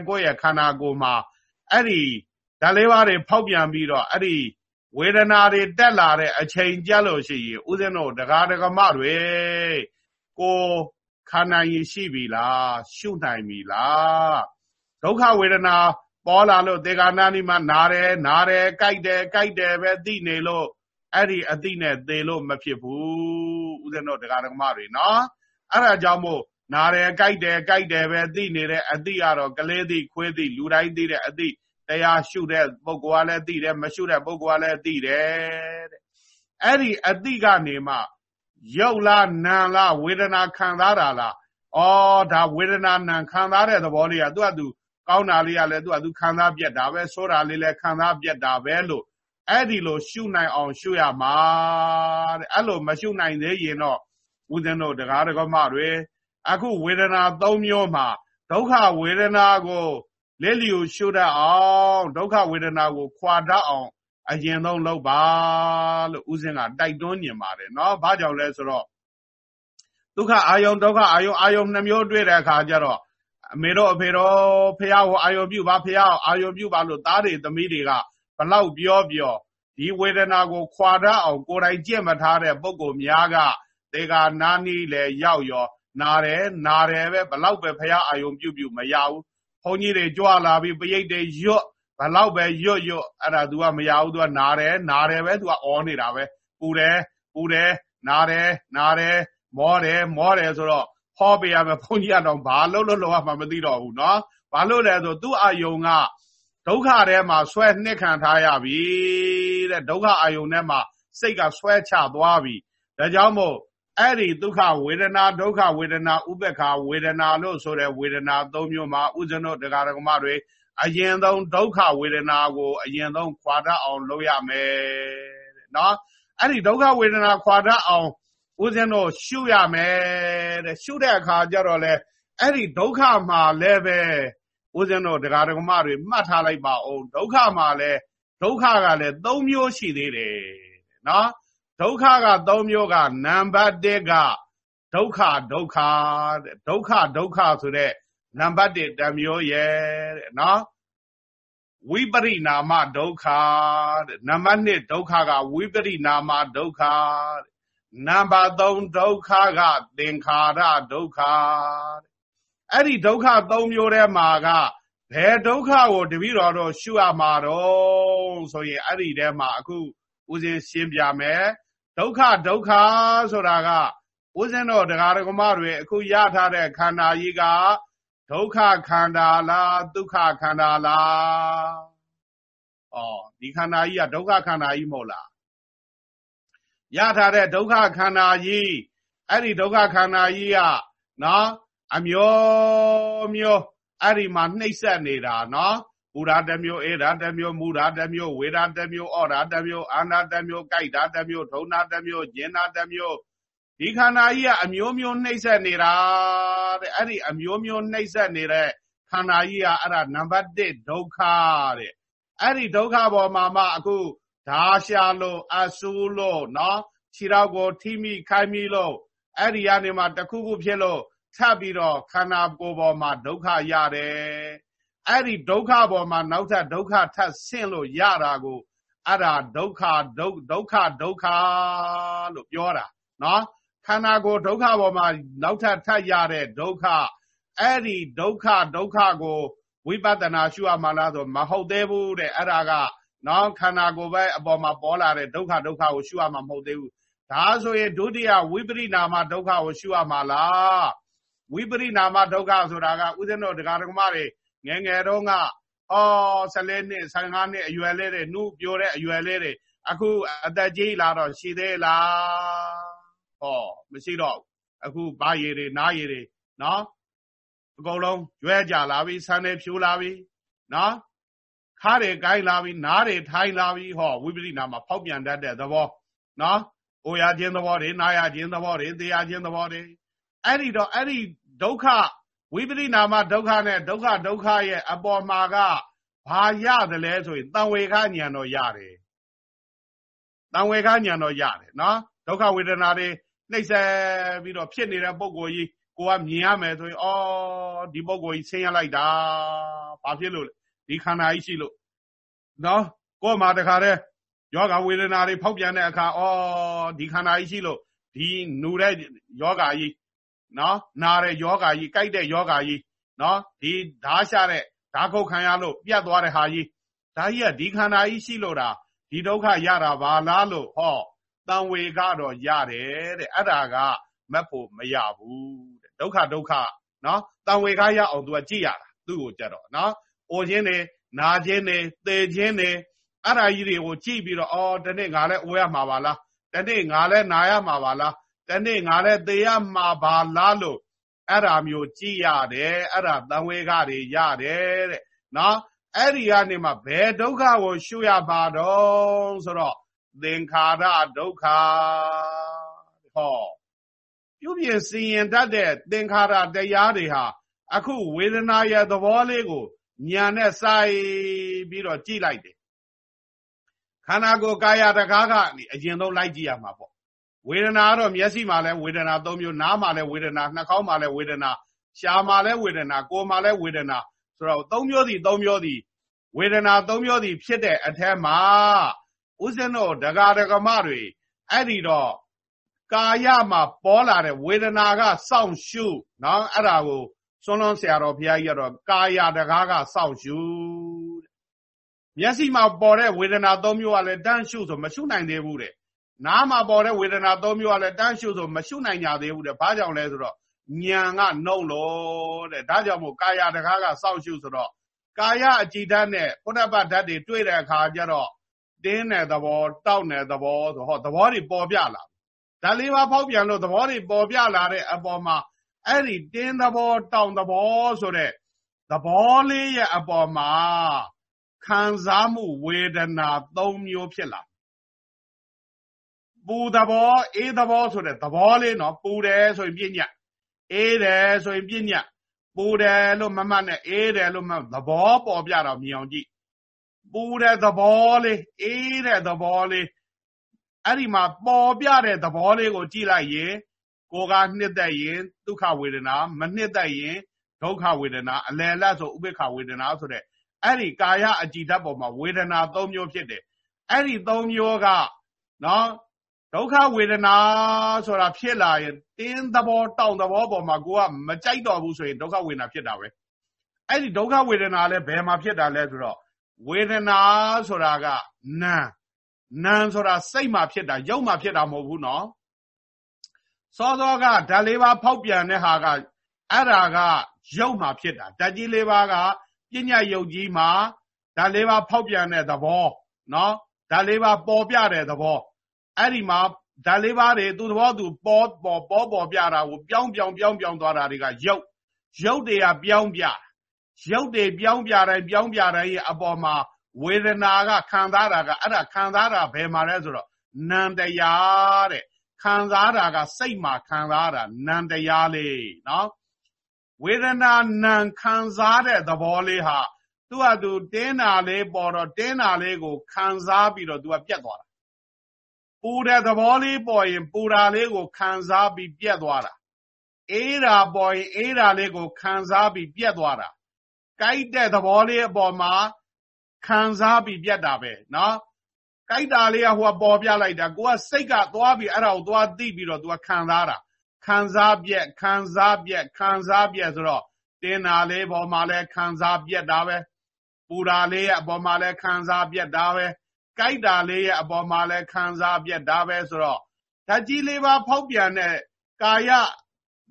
[SPEAKER 1] ကိုယ့်ရဲ့ခန္ဓာကိုယ်မှာအဲ့ဒီဓာတ်လေးပါးတွေဖောက်ပြန်ပြီးတော့အဲ့ဒီဝေဒနာတွေတက်လာတဲ့အချိန်ကြလို့ရှိရင်ဦးဇင်းတော်တရားဓမ္မတွေကိုခန္ဓာကြီးရှိပြီလားရှုနိုင်ပြီလားဒုက္ခဝေဒနာပေါ်လာလို့ဒေဂာနာနီမှာနားတယ်နားတယ်ကြိုက်တယ်ကြိုက်တယ်ပဲသိနေလို့အဲ့ဒီအသိနဲ့သေလို့မဖြစ်ဘူးဦးဇင်းတို့တရားဓမ္မတွေနော်အဲ့ဒါကြောင့်မို့ နားတယ်ကြိုက်တယ်ကြိုက်တယ်ပဲသိနေတဲ့အသိကတော့ကလေးသိခွေးသိလူတိုင်းသိတဲ့အသိတရားရှုတဲ့ပုဂ္ဂိုလ်ကလည်းသိတယ်မရှုတဲ့ပုဂ္ဂိုလ်ကလည်းသိတယ်တဲ့အဲ့ဒီအသိကနေမှရုပ်လားနာလားဝေဒနာခံစားတာလားဩဒါဝေဒနာနာခံစားတဲ့သဘောလေးကသူကသူကောင်းတာလေးကလည်းသူကသူခံစားပြက်တာပဲဆိုးတာလေးလည်းခံစားပြက်တာပဲလို့အဲ့ဒီလိုရှုနိုင်အောင်ရှုရမှာတဲ့အဲ့လိုမရှုနိုင်သေးရင်တော့ဦးဇင်းတို့တရားဓမ္မတွေ အခုဝေဒနာ၃မျိုးမှာဒုက္ခဝေဒနာကိုလက်လျူရှုတတ်အောင်ဒုက္ခဝေဒနာကိုခွာတတ်အောင်အရင်ဆုံးလုပ်ပါလို့ဦးဇင်းကတိုက်တွန်းညင်ပါတယ်เนาะဘာကြောင့်လဲဆိုတော့သူ ဒုက္ခအာယုံဒုက္ခအာယုံအာယုံနှမျိုးတွေ့တဲ့အခါကျတော့အမေတို့အဖေတို့ဖះကိုအာယုံပြုပါဖះကိုအာယုံပြုပါလို့သားတွေသမီးတွေကဘလောက်ပြောပြောဒီဝေဒနာကိုခွာတတ်အောင်ကိုယ်တိုင်ကြင့်မထားတဲ့ပုံကိုများကတေကနာနီးလေရောက်ရော နာတယ်နာတယ်ပဲဘလောက်ပဲဖះအာယုံပြုတ်ပြုတ်မရဘူးဘုန်းကြီးတွေကြွလာပြီးပရိတ်တွေရွတ်ဘလောက်ပဲရွတ်ရွတ်အဲ့ဒါ तू ကမရဘူး तू ကနာတယ်နာတယ်ပဲ तू ကအောနေတာပဲပူတယ်ပူတယ်နာတယ်နာတယ်မောတယ်မောတယ်ဆိုတော့ဟောပေးရမယ်ဘုန်းကြီးကတော့ဘာလို့လို့လောကမှမသိတော့ဘူးเนาะဘာလို့လဲဆိုသူ့အာယုံကဒုက္ခထဲမှာဆွဲနှစ်ခံထားရပြီတဲ့ဒုက္ခအာယုံထဲမှာစိတ်ကဆွဲချသွားပြီဒါကြောင့်မို့ အဲ့ဒီဒုက္ခဝေဒနာဒုက္ခဝေဒနာဥပ္ပခဝေဒနာလို့ဆိုတဲ့ဝေဒနာ၃မျိုးမှာဥဇဏုဒကာဒကမတွေအရင်ဆုံးဒုက္ခဝေဒနာကိုအရင်ဆုံးခွာတတ်အောင်လုပ်ရမယ်တဲ့နော်အဲ့ဒီဒုက္ခဝေဒနာခွာတတ်အောင်ဦးဇင်းတို့ရှုရမယ်တဲ့ရှုတဲ့အခါကျတော့လေအဲ့ဒီဒုက္ခမှာလည်းပဲဦးဇင်းတို့ဒကာဒကမတွေမှတ်ထားလိုက်ပါအောင်ဒုက္ခမှာလည်းဒုက္ခကလည်း၃မျိုးရှိသေးတယ်နော် ဒုက္ခက၃မျိုးကနံပါတ်၁ကဒုက္ခဒုက္ခတဲ့ဒုက္ခဒုက္ခဆိုတဲ့နံပါတ်1တမျိုးရဲ့တဲ့နော်ဝိပရိနာမဒုက္ခတဲ့နံပါတ်2ဒုက္ခကဝိပရိနာမဒုက္ခတဲ့နံပါတ်3ဒုက္ခကသင်္ခါရဒုက္ခတဲ့အဲ့ဒီဒုက္ခ၃မျိုးထဲမှာကဘယ်ဒုက္ခကိုတပည့်တော်တို့ရှုရမှာတော့ဆိုရင်အဲ့ဒီထဲမှာအခုဦးဇင်းရှင်းပြမယ် ဒုက္ခဒုက္ခဆိုတာကဦးဇင်းတော်တရားဓမ္မတွေအခုရထားတဲ့ခန္ဓာကြီးကဒုက္ခခန္ဓာလားဒုက္ခခန္ဓာလားဩဒီခန္ဓာကြီးကဒုက္ခခန္ဓာကြီးမဟုတ်လားရထားတဲ့ဒုက္ခခန္ဓာကြီးအဲ့ဒီဒုက္ခခန္ဓာကြီးကနော်အမျိုးမျိုးအဲ့ဒီမှာနှိမ့်ဆက်နေတာနော် ပူရာတမျိုးအေရာတမျိုးမူရာတမျိုးဝေရာတမျိုးအော်ရာတမျိုးအာနာတမျိုးကြိုက်တာတမျိုးထုံနာတမျိုးဂျင်နာတမျိုးဒီခန္ဓာကြီးကအမျိုးမျိုးနှိမ့်ဆက်နေတာတဲ့အဲ့ဒီအမျိုးမျိုးနှိမ့်ဆက်နေတဲ့ခန္ဓာကြီးကအဲ့ဒါနံပါတ်1ဒုက္ခတဲ့အဲ့ဒီဒုက္ခပေါ်မှာမှအခုဓာရှာလို့အဆူလို့နော်ခြေတော့ကိုထိမိခိုင်းမိလို့အဲ့ဒီကနေမှတခုခုဖြစ်လို့ထပ်ပြီးတော့ခန္ဓာကိုယ်ပေါ်မှာဒုက္ခရတယ် အဲ့ဒီဒုက္ခပေါ်မှာနောက်ထပ်ဒုက္ခထပ်ဆင့်လို့ရတာကိုအဲ့ဒါဒုက္ခဒုက္ဒုက္ခဒုက္ခလို့ပြောတာနော်ခန္ဓာကိုယ်ဒုက္ခပေါ်မှာနောက်ထပ်ထပ်ရတဲ့ဒုက္ခအဲ့ဒီဒုက္ခဒုက္ခကိုဝိပဿနာရှုရမှလားဆိုမဟုတ်သေးဘူးတဲ့အဲ့ဒါကနော်ခန္ဓာကိုယ်ပဲအပေါ်မှာပေါ်လာတဲ့ဒုက္ခဒုက္ခကိုရှုရမှာမဟုတ်သေးဘူးဒါဆိုရင်ဒုတိယဝိပရိနာမဒုက္ခကိုရှုရမှာလားဝိပရိနာမဒုက္ခဆိုတာကဥဒ္ဒနောဒကာဒကမတွေ ငယ်ငယ်တော့ကအော်14နှစ်15နှစ်အရွယ်လေးတွေနှုတ်ပြောတဲ့အရွယ်လေးတွေအခုအသက်ကြီးလာတော့ရှိသေးလားဟောမရှိတော့အခုဘာရည်တွေနားရည်တွေနော်အကုန်လုံးရွဲကြလာပြီဆန်းနေဖြူလာပြီနော်ခါးတွေကိုင်းလာပြီနားတွေထိုင်းလာပြီဟောဝိပရိနာမှာဖောက်ပြန်တတ်တဲ့သဘောနော်အိုရခြင်းသဘောတွေနာရခြင်းသဘောတွေသိရခြင်းသဘောတွေအဲ့ဒီတော့အဲ့ဒီဒုက္ခ ဝိပရိနာမဒုက္ခနဲ့ဒုက္ခဒုက္ခရဲ့အပေါ်မှာကဘာရတယ်လဲဆိုရင်တံဝေခဉာဏ်တော့ရတယ်တံဝေခဉာဏ်တော့ရတယ်နော်ဒုက္ခဝေဒနာတွေနှိမ့်ဆက်ပြီးတော့ဖြစ်နေတဲ့ပုံကိုကြီးကိုကမြင်ရမယ်ဆိုရင်အော်ဒီပုံကိုကြီးဆင်းရလိုက်တာဘာဖြစ်လို့လဲဒီခန္ဓာကြီးရှိလို့နော်ကိုယ်မှာတခါတည်းယောဂဝေဒနာတွေဖောက်ပြန်တဲ့အခါအော်ဒီခန္ဓာကြီးရှိလို့ဒီနူတဲ့ယောဂကြီး နော်နာတဲ့ယောဂကြီးကြိုက်တဲ့ယောဂကြီးနော်ဒီဓာရှာတဲ့ဓာခုတ်ခံရလို့ပြတ်သွားတဲ့ဟာကြီးဒါကြီးကဒီခန္ဓာကြီးရှိလို့တာဒီဒုက္ခရတာပါလားလို့ဟောတန်ဝေကတော့ရတယ်တဲ့အဲ့ဒါကမက်ဖို့မရဘူးတဲ့ဒုက္ခဒုက္ခနော်တန်ဝေကရအောင်သူကကြည့်ရတာသူ့ကိုကြက်တော့နော်အိုခြင်းနေနာခြင်းနေသေခြင်းနေအဲ့ဒါကြီးတွေကိုကြည့်ပြီးတော့အော်တနေ့ငါလည်းအိုရမှာပါလားတနေ့ငါလည်းနာရမှာပါလား တနေ့ငါလည်းသေရမှာပါလားလို့အဲ့ဒါမျိုးကြည့်ရတယ်အဲ့ဒါတန်ဝေကတွေရတယ်တဲ့နော်အဲ့ဒီကနေမှဘယ်ဒုက္ခကိုရှုရပါတော့ဆိုတော့သင်္ခါရဒုက္ခဟောပြုပြင်စီရင်တတ်တဲ့သင်္ခါရတရားတွေဟာအခုဝေဒနာရဲ့သဘောလေးကိုညာနဲ့စိုက်ပြီးတော့ကြည့်လိုက်တယ်ခန္ဓာကိုယ်ကာယတကားကအရင်ဆုံးလိုက်ကြည့်ရမှာပေါ့ ဝေဒနာကတော့မျက်စိမှာလည်းဝေဒနာ၃မျိုးနားမှာလည်းဝေဒနာနှာခေါင်းမှာလည်းဝေဒနာရှားမှာလည်းဝေဒနာကိုယ်မှာလည်းဝေဒနာဆိုတော့၃မျိုးစီ၃မျိုးစီဝေဒနာ၃မျိုးစီဖြစ်တဲ့အထက်မှာဥစဉ်တို့ဒဂါဒဂမတွေအဲ့ဒီတော့ကာယမှာပေါ်လာတဲ့ဝေဒနာကစောင့်ရှုနော်အဲ့ဒါကိုစွန်းလွန်ဆရာတော်ဘုရားကြီးကတော့ကာယတကားကစောင့်ရှုမျက်စိမှာပေါ်တဲ့ဝေဒနာ၃မျိုးကလည်းတန်းရှုဆိုမရှုနိုင်သေးဘူးတဲ့ နားမှာပေါ်တဲ့ဝေဒနာ၃မျိုးကလည်းတန်းရှုဆိုမရှုနိုင်ကြသေးဘူးတဲ့ဘာကြောင့်လဲဆိုတော့ဉာဏ်ကနှုံလို့တဲ့ဒါကြောင့်မို့ကာယတကားကစောင့်ရှုဆိုတော့ကာယအကြည်ဓာတ်နဲ့ဖုဒ္ဓဘဓာတ်တွေတွေ့တဲ့အခါကျတော့တင်းတဲ့သဘောတောက်တဲ့သဘောဆိုဟောသဘောတွေပေါ်ပြလာဓာတ်လေးပါဖောက်ပြန်လို့သဘောတွေပေါ်ပြလာတဲ့အပေါ်မှာအဲ့ဒီတင်းသဘောတောင်သဘောဆိုတဲ့သဘောလေးရဲ့အပေါ်မှာခံစားမှုဝေဒနာ၃မျိုးဖြစ်လာ ပူသဘောအေးသဘောဆိုတဲ့သဘောလေးနော်ပူတယ်ဆိုရင်ပြညတ်အေးတယ်ဆိုရင်ပြညတ်ပူတယ်လို့မမှတ်နဲ့အေးတယ်လို့မသဘောပေါ်ပြတော့မြင်အောင်ကြည့်ပူတဲ့သဘောလေးအေးတဲ့သဘောလေးအဲ့ဒီမှာပေါ်ပြတဲ့သဘောလေးကိုကြည့်လိုက်ရင်ကိုကနှစ်သက်ရင်ဒုက္ခဝေဒနာမနှစ်သက်ရင်ဒုက္ခဝေဒနာအလယ်လတ်ဆိုဥပေက္ခဝေဒနာဆိုတဲ့အဲ့ဒီကာယအကြည်ဓာတ်ပေါ်မှာဝေဒနာ၃မျိုးဖြစ်တယ်အဲ့ဒီ၃မျိုးကနော် ဒုက္ခဝေဒနာဆိုတာဖြစ်လာရင်တင်းသဘောတောင့်သဘောပေါ်မှာကိုကမကြိုက်တော့ဘူးဆိုရင်ဒုက္ခဝေဒနာဖြစ်တာပဲအဲ့ဒီဒုက္ခဝေဒနာလည်းဘယ်မှာဖြစ်တာလဲဆိုတော့ဝေဒနာဆိုတာကနာနာဆိုတာစိတ်မှာဖြစ်တာရုပ်မှာဖြစ်တာမဟုတ်ဘူးနော်စောစောကဓာတ်လေးပါဖောက်ပြန်တဲ့ဟာကအဲ့ဒါကရုပ်မှာဖြစ်တာဓာတ်ကြီးလေးပါကပညာယုတ်ကြီးမှာဓာတ်လေးပါဖောက်ပြန်တဲ့သဘောနော်ဓာတ်လေးပါပေါ်ပြတဲ့သဘော အဲ့ဒီမှာဓာတ်လေးပါတွေသူ့သဘောသူပေါ်ပေါ်ပေါ်ပေါ်ပြတာကိုပြောင်းပြောင်းပြောင်းပြောင်းသွားတာတွေကရုပ်ရုပ်တွေကပြောင်းပြရုပ်တွေပြောင်းပြတိုင်းပြောင်းပြတိုင်းရဲ့အပေါ်မှာဝေဒနာကခံစားတာကအဲ့ဒါခံစားတာဘယ်မှာလဲဆိုတော့နံတရားတဲ့ခံစားတာကစိတ်မှာခံစားတာနံတရားလေးနော်ဝေဒနာနံခံစားတဲ့သဘောလေးဟာသူ့ဟာသူတင်းတာလေးပေါ်တော့တင်းတာလေးကိုခံစားပြီးတော့သူကပြတ်သွားတာ ပူတဲ့သဘောလေးပေါ်ရင် ပူတာလေးကိုခံစားပြီးပြတ်သွားတာအေးတာပေါ်ရင်အေးတာလေးကိုခံစားပြီးပြတ်သွားတာကြိုက်တဲ့သဘောလေးအပေါ်မှာခံစားပြီးပြတ်တာပဲနော်ကြိုက်တာလေးကဟိုကပေါ်ပြလိုက်တာကိုကစိတ်ကသွားပြီးအဲ့ဒါကိုသွားသိပြီးတော့ तू ကခံစားတာခံစားပြက်ခံစားပြက်ခံစားပြက်ဆိုတော့တင်းတာလေးပေါ်မှာလဲခံစားပြက်တာပဲပူတာလေးရဲ့အပေါ်မှာလဲခံစားပြက်တာပဲ ကြိုက်တာလေးရဲ့အပေါ်မှာလဲခံစားပြက်တာပဲဆိုတော့ဓာတ်ကြီးလေးပါဖောက်ပြန်တဲ့ကာယ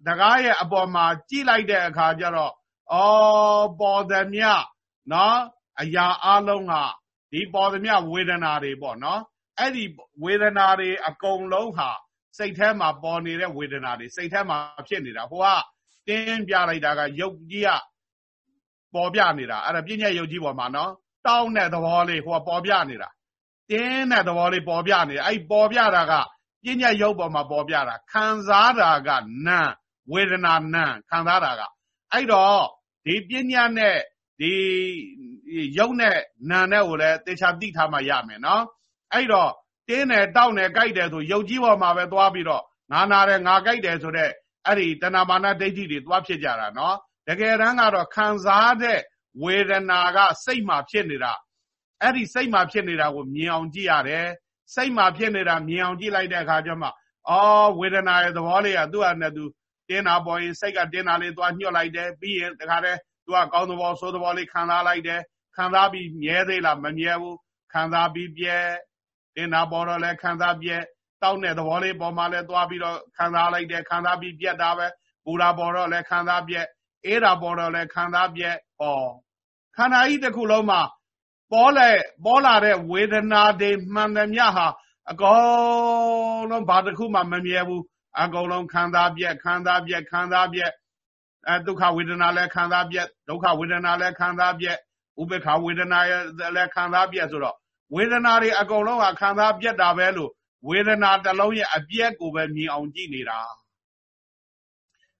[SPEAKER 1] တကားရဲ့အပေါ်မှာကြည့်လိုက်တဲ့အခါကျတော့အော်ပေါ်သည်မြနော်အရာအလုံးကဒီပေါ်သည်မြဝေဒနာတွေပေါ့နော်အဲ့ဒီဝေဒနာတွေအကုန်လုံးဟာစိတ်ထဲမှာပေါ်နေတဲ့ဝေဒနာတွေစိတ်ထဲမှာဖြစ်နေတာဟိုကတင်းပြလိုက်တာကယုတ်ကြီးကပေါ်ပြနေတာအဲ့ဒါပြည့်ညက်ယုတ်ကြီးပေါ်မှာနော်တောင်းတဲ့သဘောလေးဟိုကပေါ်ပြနေတာ တင်းတဲ့သဘောလေးပေါ်ပြနေတာအဲ့ပေါ်ပြတာကပြည့်ညက်ယုတ်ပေါ်မှာပေါ်ပြတာခံစားတာကနာဝေဒနာနာခံစားတာကအဲ့တော့ဒီပညာနဲ့ဒီယုတ်နဲ့နာနဲ့ကိုလည်းတေချာသိထားမှရမယ်နော်အဲ့တော့တင်းတယ်တောက်တယ်ကြိုက်တယ်ဆိုယုတ်ကြီးပေါ်မှာပဲသွားပြီးတော့ငါနာတယ်ငါကြိုက်တယ်ဆိုတော့အဲ့ဒီတဏမာနဒိဋ္ဌိတွေသွားဖြစ်ကြတာနော်တကယ်တမ်းကတော့ခံစားတဲ့ဝေဒနာကစိတ်မှာဖြစ်နေတာ အဲ့ဒီစိတ်မှာဖြစ်နေတာကိုမြင်အောင်ကြည့်ရတယ်စိတ်မှာဖြစ်နေတာမြင်အောင်ကြည့်လိုက်တဲ့အခါကျမှအော်ဝေဒနာရဲ့သဘောလေးကသူ့ဟာနဲ့သူတင်းတာပေါ်ရင်စိတ်ကတင်းတာလေးသွားညှော့လိုက်တယ်ပြီးရင်တခါတည်းသူကကောင်းသဘောဆိုးသဘောလေးခံစားလိုက်တယ်ခံစားပြီးမြဲသေးလားမမြဲဘူးခံစားပြီးပြဲတင်တာပေါ်တော့လဲခံစားပြက်တောက်တဲ့သဘောလေးပေါ်မှာလဲသွားပြီးတော့ခံစားလိုက်တယ်ခံစားပြီးပြက်တာပဲပူတာပေါ်တော့လဲခံစားပြက်အေးတာပေါ်တော့လဲခံစားပြက်ဟောခန္ဓာကြီးတစ်ခုလုံးမှာ ပေါ်လဲပေါ်လာတဲ့ဝေဒနာတွေမှန်တယ်မြဟာအကုန်လုံးဘာတစ်ခုမှမမြဲဘူးအကုန်လုံးခံစားပြက်ခံစားပြက်ခံစားပြက်အဲဒုက္ခဝေဒနာလည်းခံစားပြက်ဒုက္ခဝေဒနာလည်းခံစားပြက်ဥပေက္ခဝေဒနာလည်းခံစားပြက်ဆိုတော့ဝေဒနာတွေအကုန်လုံးကခံစားပြက်တာပဲလို့ဝေဒနာတစ်လုံးရဲ့အပြက်ကိုပဲမြင်အောင်ကြည့်နေတာ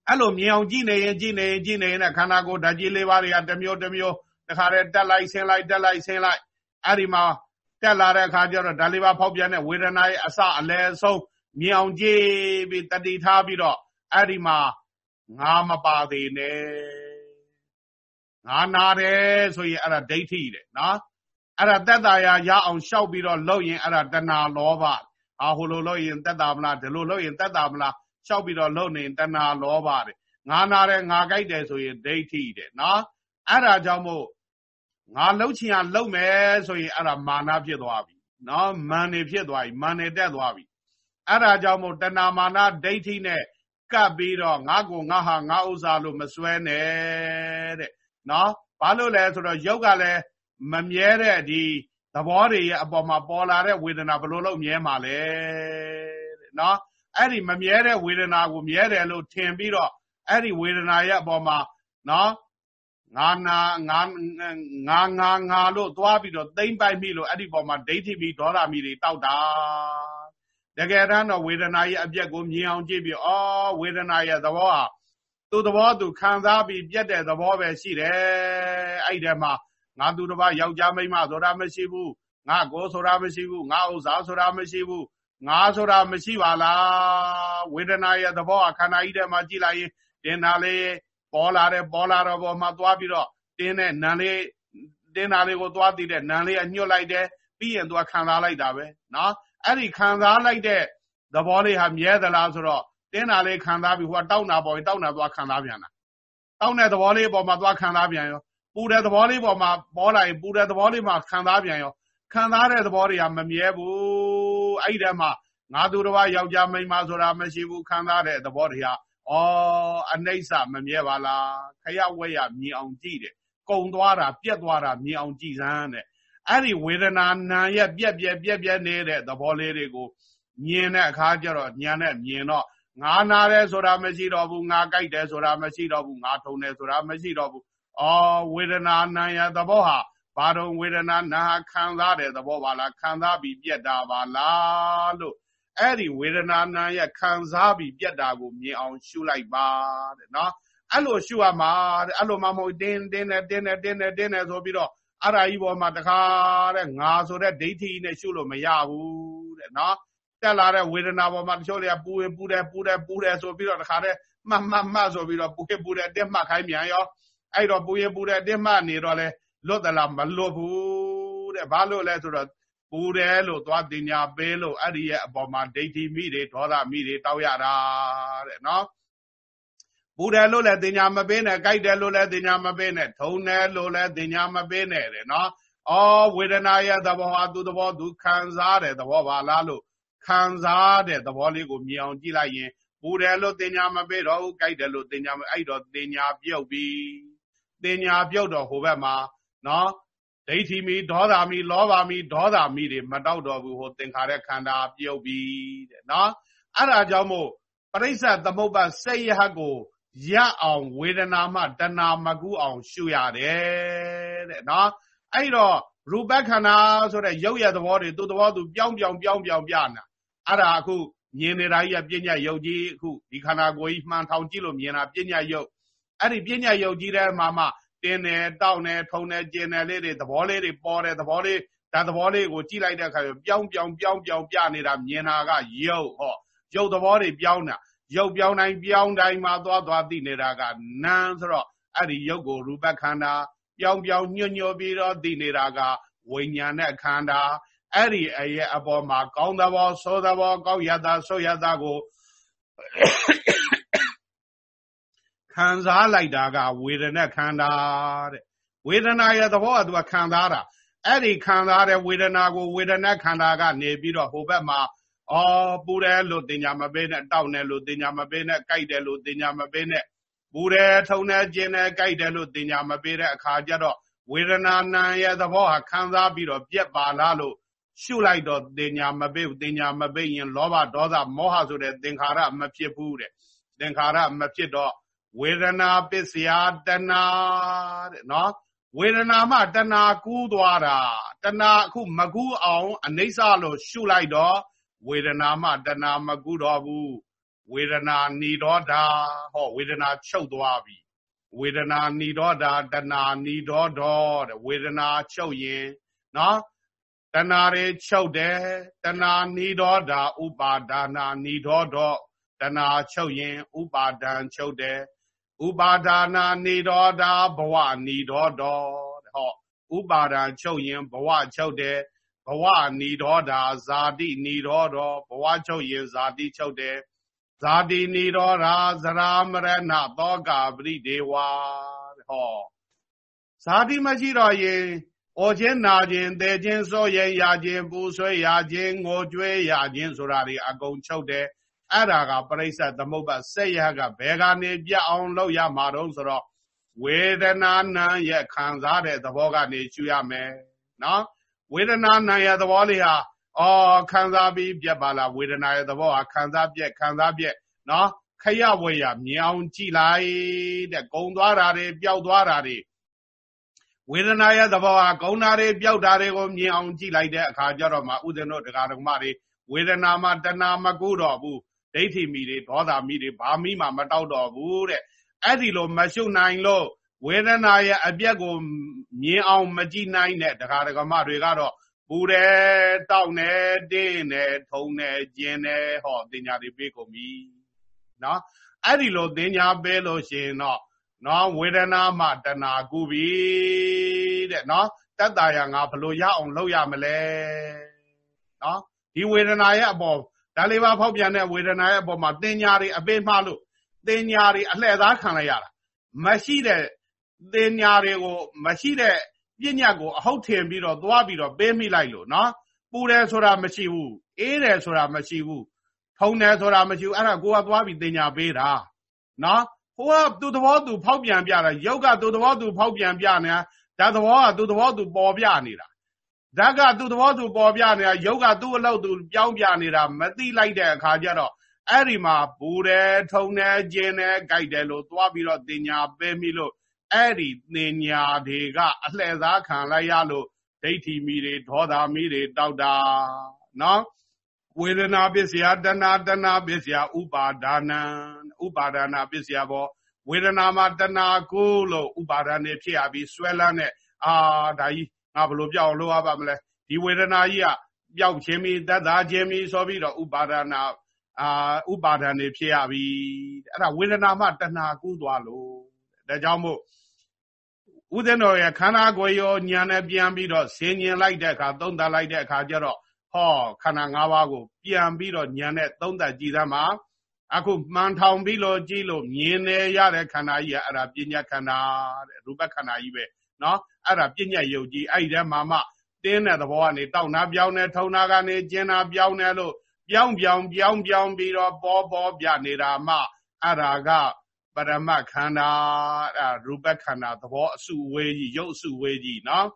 [SPEAKER 1] အဲ့လိုမြင်အောင်ကြည့်နေရင်ကြည့်နေရင်ကြည့်နေရင်ခန္ဓာကိုယ်ဓာတ်ကြီးလေးပါးတွေကတစ်မျိုးတစ်မျိုး တခါတည်းတက်လိုက်ဆင်းလိုက်တက်လိုက်ဆင်းလိုက်အဲ့ဒီမှာတက်လာတဲ့အခါကျတော့ဓာတ်လေးပါးဖောက်ပြန်တဲ့ဝေဒနာရဲ့အစအလယ်ဆုံးမြင်အောင်ကြည့်ပြီးတတိထားပြီးတော့အဲ့ဒီမှာငါမပါသေးနဲ့ငါနာတယ်ဆိုရင်အဲ့ဒါဒိဋ္ဌိတဲ့နော်အဲ့ဒါတက်တာရရအောင်ရှောက်ပြီးတော့လုပ်ရင်အဲ့ဒါတဏှာလောဘအာဟိုလိုလုပ်ရင်တက်တာမလားဒီလိုလုပ်ရင်တက်တာမလားရှောက်ပြီးတော့လုပ်နေတဏှာလောဘတဲ့ငါနာတယ်ငါကြိုက်တယ်ဆိုရင်ဒိဋ္ဌိတဲ့နော်အဲ့ဒါကြောင့်မို့ ငါလှုပ်ချင်ရလှုပ်မယ်ဆိုရင်အဲ့ဒါမာနဖြစ်သွားပြီနော်မန်နေဖြစ်သွားပြီမန်နေတက်သွားပြီအဲ့ဒါကြောင့်မို့တဏမာနဒိဋ္ဌိနဲ့ကပ်ပြီးတော့ငါကိုငါဟာငါဥစ္စာလို့မစွဲနဲ့တဲ့နော်ဘာလို့လဲဆိုတော့ယုတ်ကလည်းမမြဲတဲ့ဒီသဘောတွေရဲ့အပေါ်မှာပေါ်လာတဲ့ဝေဒနာဘလို့လို့မြဲမှာလဲတဲ့နော်အဲ့ဒီမမြဲတဲ့ဝေဒနာကိုမြဲတယ်လို့ထင်ပြီးတော့အဲ့ဒီဝေဒနာရဲ့အပေါ်မှာနော် ငါနာငါငါငါငါလို့သွားပြီးတော့သိမ့်ပိုက်ပြီလို့အဲ့ဒီပေါ်မှာဒိဋ္ဌိပြီးဒေါသမိတွေတောက်တာတကယ်တမ်းတော့ဝေဒနာရဲ့အပြက်ကိုမြင်အောင်ကြည့်ပြီးဩဝေဒနာရဲ့သဘောဟာသူ့သဘောသူခံစားပြီးပြက်တဲ့သဘောပဲရှိတယ်အဲ့ဒီမှာငါသူတစ်ပါးယောက်ျားမိန်းမဆိုတာမရှိဘူးငါကိုဆိုတာမရှိဘူးငါဥစ္စာဆိုတာမရှိဘူးငါဆိုတာမရှိပါလားဝေဒနာရဲ့သဘောဟာခန္ဓာကြီးထဲမှာကြည့်လိုက်ရင်တင်တာလေး ပေါ်လာတယ်ပေါ်လာတော့ပေါ်မှာသွားပြီးတော့တင်းတဲ့နံလေးတင်းတာလေးကိုသွားတည်တဲ့နံလေးကညှွတ်လိုက်တယ်ပြီးရင်သူကခံစားလိုက်တာပဲနော်အဲ့ဒီခံစားလိုက်တဲ့သဘောလေးဟာမြဲသလားဆိုတော့တင်းတာလေးခံစားပြီးဟိုကတောက်နာပေါ်ရင်တောက်နာသွားခံစားပြန်တာတောက်တဲ့သဘောလေးပေါ်မှာသွားခံစားပြန်ရောပူတဲ့သဘောလေးပေါ်မှာပေါ်လာရင်ပူတဲ့သဘောလေးမှာခံစားပြန်ရောခံစားတဲ့သဘောတွေကမမြဲဘူးအဲ့ဒီတည်းမှာငါသူတစ်ပါးယောက်ျားမိန်းမဆိုတာမရှိဘူးခံစားတဲ့သဘောတွေဟာ ဩအနှိမ့်စမမြဲပါလားခရဝက်ရမြင်အောင်ကြည့်တယ်ကုံသွားတာပြက်သွားတာမြင်အောင်ကြည့်စမ်းတဲ့အဲ့ဒီဝေဒနာနာရဲ့ပြက်ပြက်ပြက်ပြက်နေတဲ့သဘောလေးတွေကိုမြင်တဲ့အခါကျတော့ညာနဲ့မြင်တော့ငါနာတယ်ဆိုတာမရှိတော့ဘူးငါကြိုက်တယ်ဆိုတာမရှိတော့ဘူးငါထုံတယ်ဆိုတာမရှိတော့ဘူးအော်ဝေဒနာနာရသဘောဟာဘာတော့ဝေဒနာနာခံစားတဲ့သဘောပါလားခံစားပြီးပြက်တာပါလားလို့ အဲ့ဒီဝေဒနာနာရဲ့ခံစားပြီးပြက်တာကိုမြင်အောင်ရှုလိုက်ပါတဲ့နော်အဲ့လိုရှုရမှာတဲ့အဲ့လိုမှမဟုတ်တင်းတင်းနဲ့တင်းနဲ့တင်းနဲ့တင်းနဲ့ဆိုပြီးတော့အဲ့ဒါကြီးပေါ်မှာတခါတဲ့ငါဆိုတဲ့ဒိဋ္ဌိနဲ့ရှုလို့မရဘူးတဲ့နော်တက်လာတဲ့ဝေဒနာပေါ်မှာတချို့တွေကပူရင်ပူတယ်ပူတယ်ပူတယ်ဆိုပြီးတော့တခါတဲ့မှတ်မှတ်မှတ်ဆိုပြီးတော့ပူရင်ပူတယ်တက်မှတ်ခိုင်းမြန်ရောအဲ့တော့ပူရင်ပူတယ်တက်မှတ်နေတော့လဲလွတ်သလားမလွတ်ဘူးတဲ့ဘာလို့လဲဆိုတော့ ပူတယ်လို့သွားတင်ညာပေးလို့အဲ့ဒီရဲ့အပေါ်မှာဒိဋ္ဌိမိတွေဒေါသမိတွေတောက်ရတာတဲ့နော်ပူတယ်လို့လည်းတင်ညာမပေးနဲ့ကြိုက်တယ်လို့လည်းတင်ညာမပေးနဲ့ထုံတယ်လို့လည်းတင်ညာမပေးနဲ့တဲ့နော်အော်ဝေဒနာရဲ့သဘောဟာသူသဘောသူခံစားတဲ့သဘောပါလားလို့ခံစားတဲ့သဘောလေးကိုမြင်အောင်ကြည့်လိုက်ရင်ပူတယ်လို့တင်ညာမပေးတော့ဘူးကြိုက်တယ်လို့တင်ညာမအဲ့တော့တင်ညာပြုတ်ပြီတင်ညာပြုတ်တော့ဟိုဘက်မှာနော် ဒိဋ္ဌိမီဒေါသမီလောဘမီဒေါသမီတွေမတောက်တော့ဘူးဟိုသင်္ခါရခန္ဓာပြုတ်ပြီတဲ့နော်အဲ့ဒါကြောင့်မို့ပရိစ္ဆသမုပ္ပါစိတ်ရဟကိုရအောင်ဝေဒနာမှတဏမကုအောင်ရှုရတယ်တဲ့နော်အဲ့တော့ရူပခန္ဓာဆိုတဲ့ရုပ်ရသဘောတွေသူ့သဘောသူပြောင်းပြောင်းပြောင်းပြောင်းပြနာအဲ့ဒါအခုမြင်နေတာကြီးကပညာယုတ်ကြီးအခုဒီခန္ဓာကိုယ်ကြီးမှန်ထောင်ကြည့်လို့မြင်တာပညာယုတ်အဲ့ဒီပညာယုတ်ကြီးတဲ့မှာမှ တင်းတယ်တောက်တယ်ထုံတယ်ကျင်တယ်လေးတွေသဘောလေးတွေပေါ်တယ်သဘောလေးဒါသဘောလေးကိုကြည့်လိုက်တဲ့အခါကျပြောင်းပြောင်းပြောင်းပြောင်းပြနေတာမြင်တာကယုတ်ဟောယုတ်သဘောတွေပြောင်းတာယုတ်ပြောင်းတိုင်းပြောင်းတိုင်းမှာသွားသွားသိနေတာကနာမ်ဆိုတော့အဲ့ဒီယုတ်ကိုရူပခန္ဓာပြောင်းပြောင်းညွတ်ညွတ်ပြီးတော့သိနေတာကဝိညာဉ်နဲ့ခန္ဓာအဲ့ဒီအရဲ့အပေါ်မှာကောင်းသဘောဆိုးသဘောကောင်းရတာဆိုးရတာကို ခံစားလိုက်တာကဝေဒနာခန္ဓာတဲ့ဝေဒနာရဲ့သဘောကသူကခံစားတာအဲ့ဒီခံစားတဲ့ဝေဒနာကိုဝေဒနာခန္ဓာကနေပြီးတော့ဟိုဘက်မှာအော်ပူတယ်လို့တင်ညာမပေးနဲ့တောက်တယ်လို့တင်ညာမပေးနဲ့ကြိုက်တယ်လို့တင်ညာမပေးနဲ့ပူတယ်ထုံတယ်ကျင်တယ်ကြိုက်တယ်လို့တင်ညာမပေးတဲ့အခါကျတော့ဝေဒနာနာရဲ့သဘောဟာခံစားပြီးတော့ပြက်ပါလားလို့ရှုလိုက်တော့တင်ညာမပေးဘူးတင်ညာမပေးရင်လောဘဒေါသမောဟဆိုတဲ့သင်္ခါရမဖြစ်ဘူးတဲ့သင်္ခါရမဖြစ်တော့ ဝေဒနာပစ္စယတဏတဲ့နော်ဝေဒနာမှတဏကူးသွားတာတဏအခုမကူးအောင်အနိစ္စလို့ရှုလိုက်တော့ဝေဒနာမှတဏမကူးတော့ဘူးဝေဒနာဏီတော့တာဟောဝေဒနာချုပ်သွားပြီဝေဒနာဏီတော့တာတဏဏီတော့တော့တဲ့ဝေဒနာချုပ်ရင်နော်တဏှာတွေချုပ်တယ်တဏှာနိဒောဓာဥပါဒါနာနိဒောဒောတဏှာချုပ်ရင်ဥပါဒံချုပ်တယ် ဥပါဒါနာနိဒောဓာဘဝနိဒောဒောဟောဥပါဒံချုပ်ရင်ဘဝချုပ်တယ်ဘဝနိဒောဓာဇာတိနိဒောဒောဘဝချုပ်ရင်ဇာတိချုပ်တယ်ဇာတိနိရောဓာဇရာမရဏသောကပရိဒေဝဟောဇာတိမရှိတော့ရင်ဩခြင်းနာခြင်းသေခြင်းစိုးရင်ရခြင်းပူဆွေးရခြင်းငိုကြွေးရခြင်းဆိုတာတွေအကုန်ချုပ်တယ် အဲ့ဒါကပရိစ္ဆသမုပ္ပါစိတ်ရကဘယ်ကနေပြအောင်လုပ်ရမှာတော့ဆိုတော့ဝေဒနာနံရဲ့ခံစားတဲ့သဘောကနေရှုရမယ်နော်ဝေဒနာနံရဲ့သဘောလေးဟာအော်ခံစားပြီးပြက်ပါလားဝေဒနာရဲ့သဘောဟာခံစားပြက်ခံစားပြက်နော်ခရဝေရမြောင်ကြည့်လိုက်တဲ့ဂုံသွားတာတွေပျောက်သွားတာတွေဝေဒနာရဲ့သဘောဟာဂုံတာတွေပျောက်တာတွေကိုမြင်အောင်ကြည့်လိုက်တဲ့အခါကျတော့မှဥဒ္ဒနောတရားတော်မတွေဝေဒနာမှာတဏမကုတော့ဘူး ဒိဋ္ဌိမိတွေဒေါသမိတွေဘာမိမှမတောက်တော့ဘူးတဲ့အဲ့ဒီလိုမရှုနိုင်လို့ဝေဒနာရဲ့အပြက်ကိုမြင်အောင်မကြည့်နိုင်တဲ့တရားတော်မတွေကတော့ပူတယ်တောက်နေတင်းနေထုံနေကျင်နေဟောတင်ညာတွေပေးကုန်ပြီနော်အဲ့ဒီလိုတင်ညာပေးလို့ရှိရင်တော့နော်ဝေဒနာမှတဏှာကူပြီတဲ့နော်တတ္တရာငါဘလို့ရအောင်လုပ်ရမလဲနော်ဒီဝေဒနာရဲ့အပေါ် ဒါလေးပါဖောက်ပြန်တဲ့ဝေဒနာရဲ့အပေါ်မှာတင်ညာတွေအပေးမှလို့တင်ညာတွေအလှည့်သားခံလိုက်ရတာမရှိတဲ့တင်ညာတွေကိုမရှိတဲ့ပြညတ်ကိုအဟုတ်ထင်ပြီးတော့သွားပြီးတော့ပေးမိလိုက်လို့နော်ပူတယ်ဆိုတာမရှိဘူးအေးတယ်ဆိုတာမရှိဘူးထုံတယ်ဆိုတာမရှိဘူးအဲ့ဒါကိုကသွားပြီးတင်ညာပေးတာနော်ဟိုကသူ့သဘောသူဖောက်ပြန်ပြတာယုတ်ကသူ့သဘောသူဖောက်ပြန်ပြနေတာဓာတ်သဘောကသူ့သဘောသူပေါ်ပြနေတာ ဓာတ်ကသူ့သဘောသူပေါ်ပြနေတာယုတ်ကသူ့အလုပ်သူပြောင်းပြနေတာမသိလိုက်တဲ့အခါကျတော့အဲ့ဒီမှာဘူတယ်ထုံတယ်ကျင်တယ်ကြိုက်တယ်လို့သွားပြီးတော့တင်ညာပေးမိလို့အဲ့ဒီတင်ညာတွေကအလှဲ့စားခံလိုက်ရလို့ဒိဋ္ဌိမိတွေဒေါသမိတွေတောက်တာနော်ဝေဒနာပစ္စယတဏတဏပစ္စယဥပါဒါနံဥပါဒါနာပစ္စယဘောဝေဒနာမှာတဏကိုလို့ဥပါဒါနေဖြစ်ရပြီးဆွဲလန်းတဲ့အာဒါကြီး ငါဘလို့ပြောင်းလို့ရပါမလဲဒီဝေဒနာကြီးကပျောက်ခြင်းမီတတ်တာခြင်းမီဆိုပြီးတော့ဥပါဒါနာအာဥပါဒံနေဖြစ်ရပြီအဲ့ဒါဝေဒနာမှတဏှာကူးသွားလို့ဒါကြောင့်မို့ဥဒ္ဒနောရဲ့ခန္ဓာကိုယ်ရောညာနဲ့ပြန်ပြီးတော့ဆင်ញင်လိုက်တဲ့အခါသုံးသပ်လိုက်တဲ့အခါကျတော့ဟောခန္ဓာ၅ပါးကို ပြန်ပြီးတော့ညာနဲ့သုံးသပ်ကြည့်သမှာအခုမှန်ထောင်ပြီးလို့ကြည့်လို့မြင်နေရတဲ့ခန္ဓာကြီးကအဲ့ဒါပညာခန္ဓာတဲ့ရူပခန္ဓာကြီးပဲ နော်အဲ့ဒါပြဉ္ညယုတ်ကြီးအဲ့ဒီထဲမှာမှတင်းတဲ့သဘောကနေတောက်နာပြောင်းနေထုံနာကနေကျင်းနာပြောင်းနေလို့ပြောင်းပြောင်းပြောင်းပြောင်းပြီးတော့ပေါ်ပေါ်ပြနေတာမှအဲ့ဒါကပရမခန္ဓာအဲ့ဒါရူပခန္ဓာသဘောအစုဝေးကြီးရုပ်အစုဝေးကြီးနော်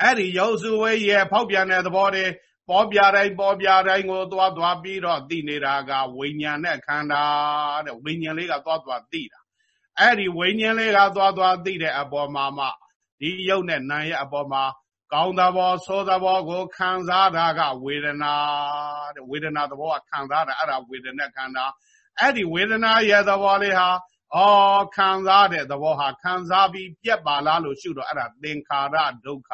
[SPEAKER 1] အဲ့ဒီရုပ်စုဝေးရဲ့ဖောက်ပြန်တဲ့သဘောတွေပေါ်ပြတိုင်းပေါ်ပြတိုင်းကိုသွားသွားပြီးတော့သိနေတာကဝိညာဉ်နဲ့ခန္ဓာတဲ့ဝိညာဉ်လေးကသွားသွားသိတာ အဲ့ဒီဝိညာဉ်လေးကသွားသွားသိတဲ့အပေါ်မှာမှဒီရုပ်နဲ့နာမ်ရဲ့အပေါ်မှာကောင်းသဘောဆိုးသဘောကိုခံစားတာကဝေဒနာတဲ့ဝေဒနာသဘောကခံစားတာအဲ့ဒါဝေဒနာခန္ဓာအဲ့ဒီဝေဒနာရဲ့သဘောလေးဟာအော်ခံစားတဲ့သဘောဟာခံစားပြီးပြက်ပါလားလို့ရှုတော့အဲ့ဒါသင်္ခါရဒုက္ခ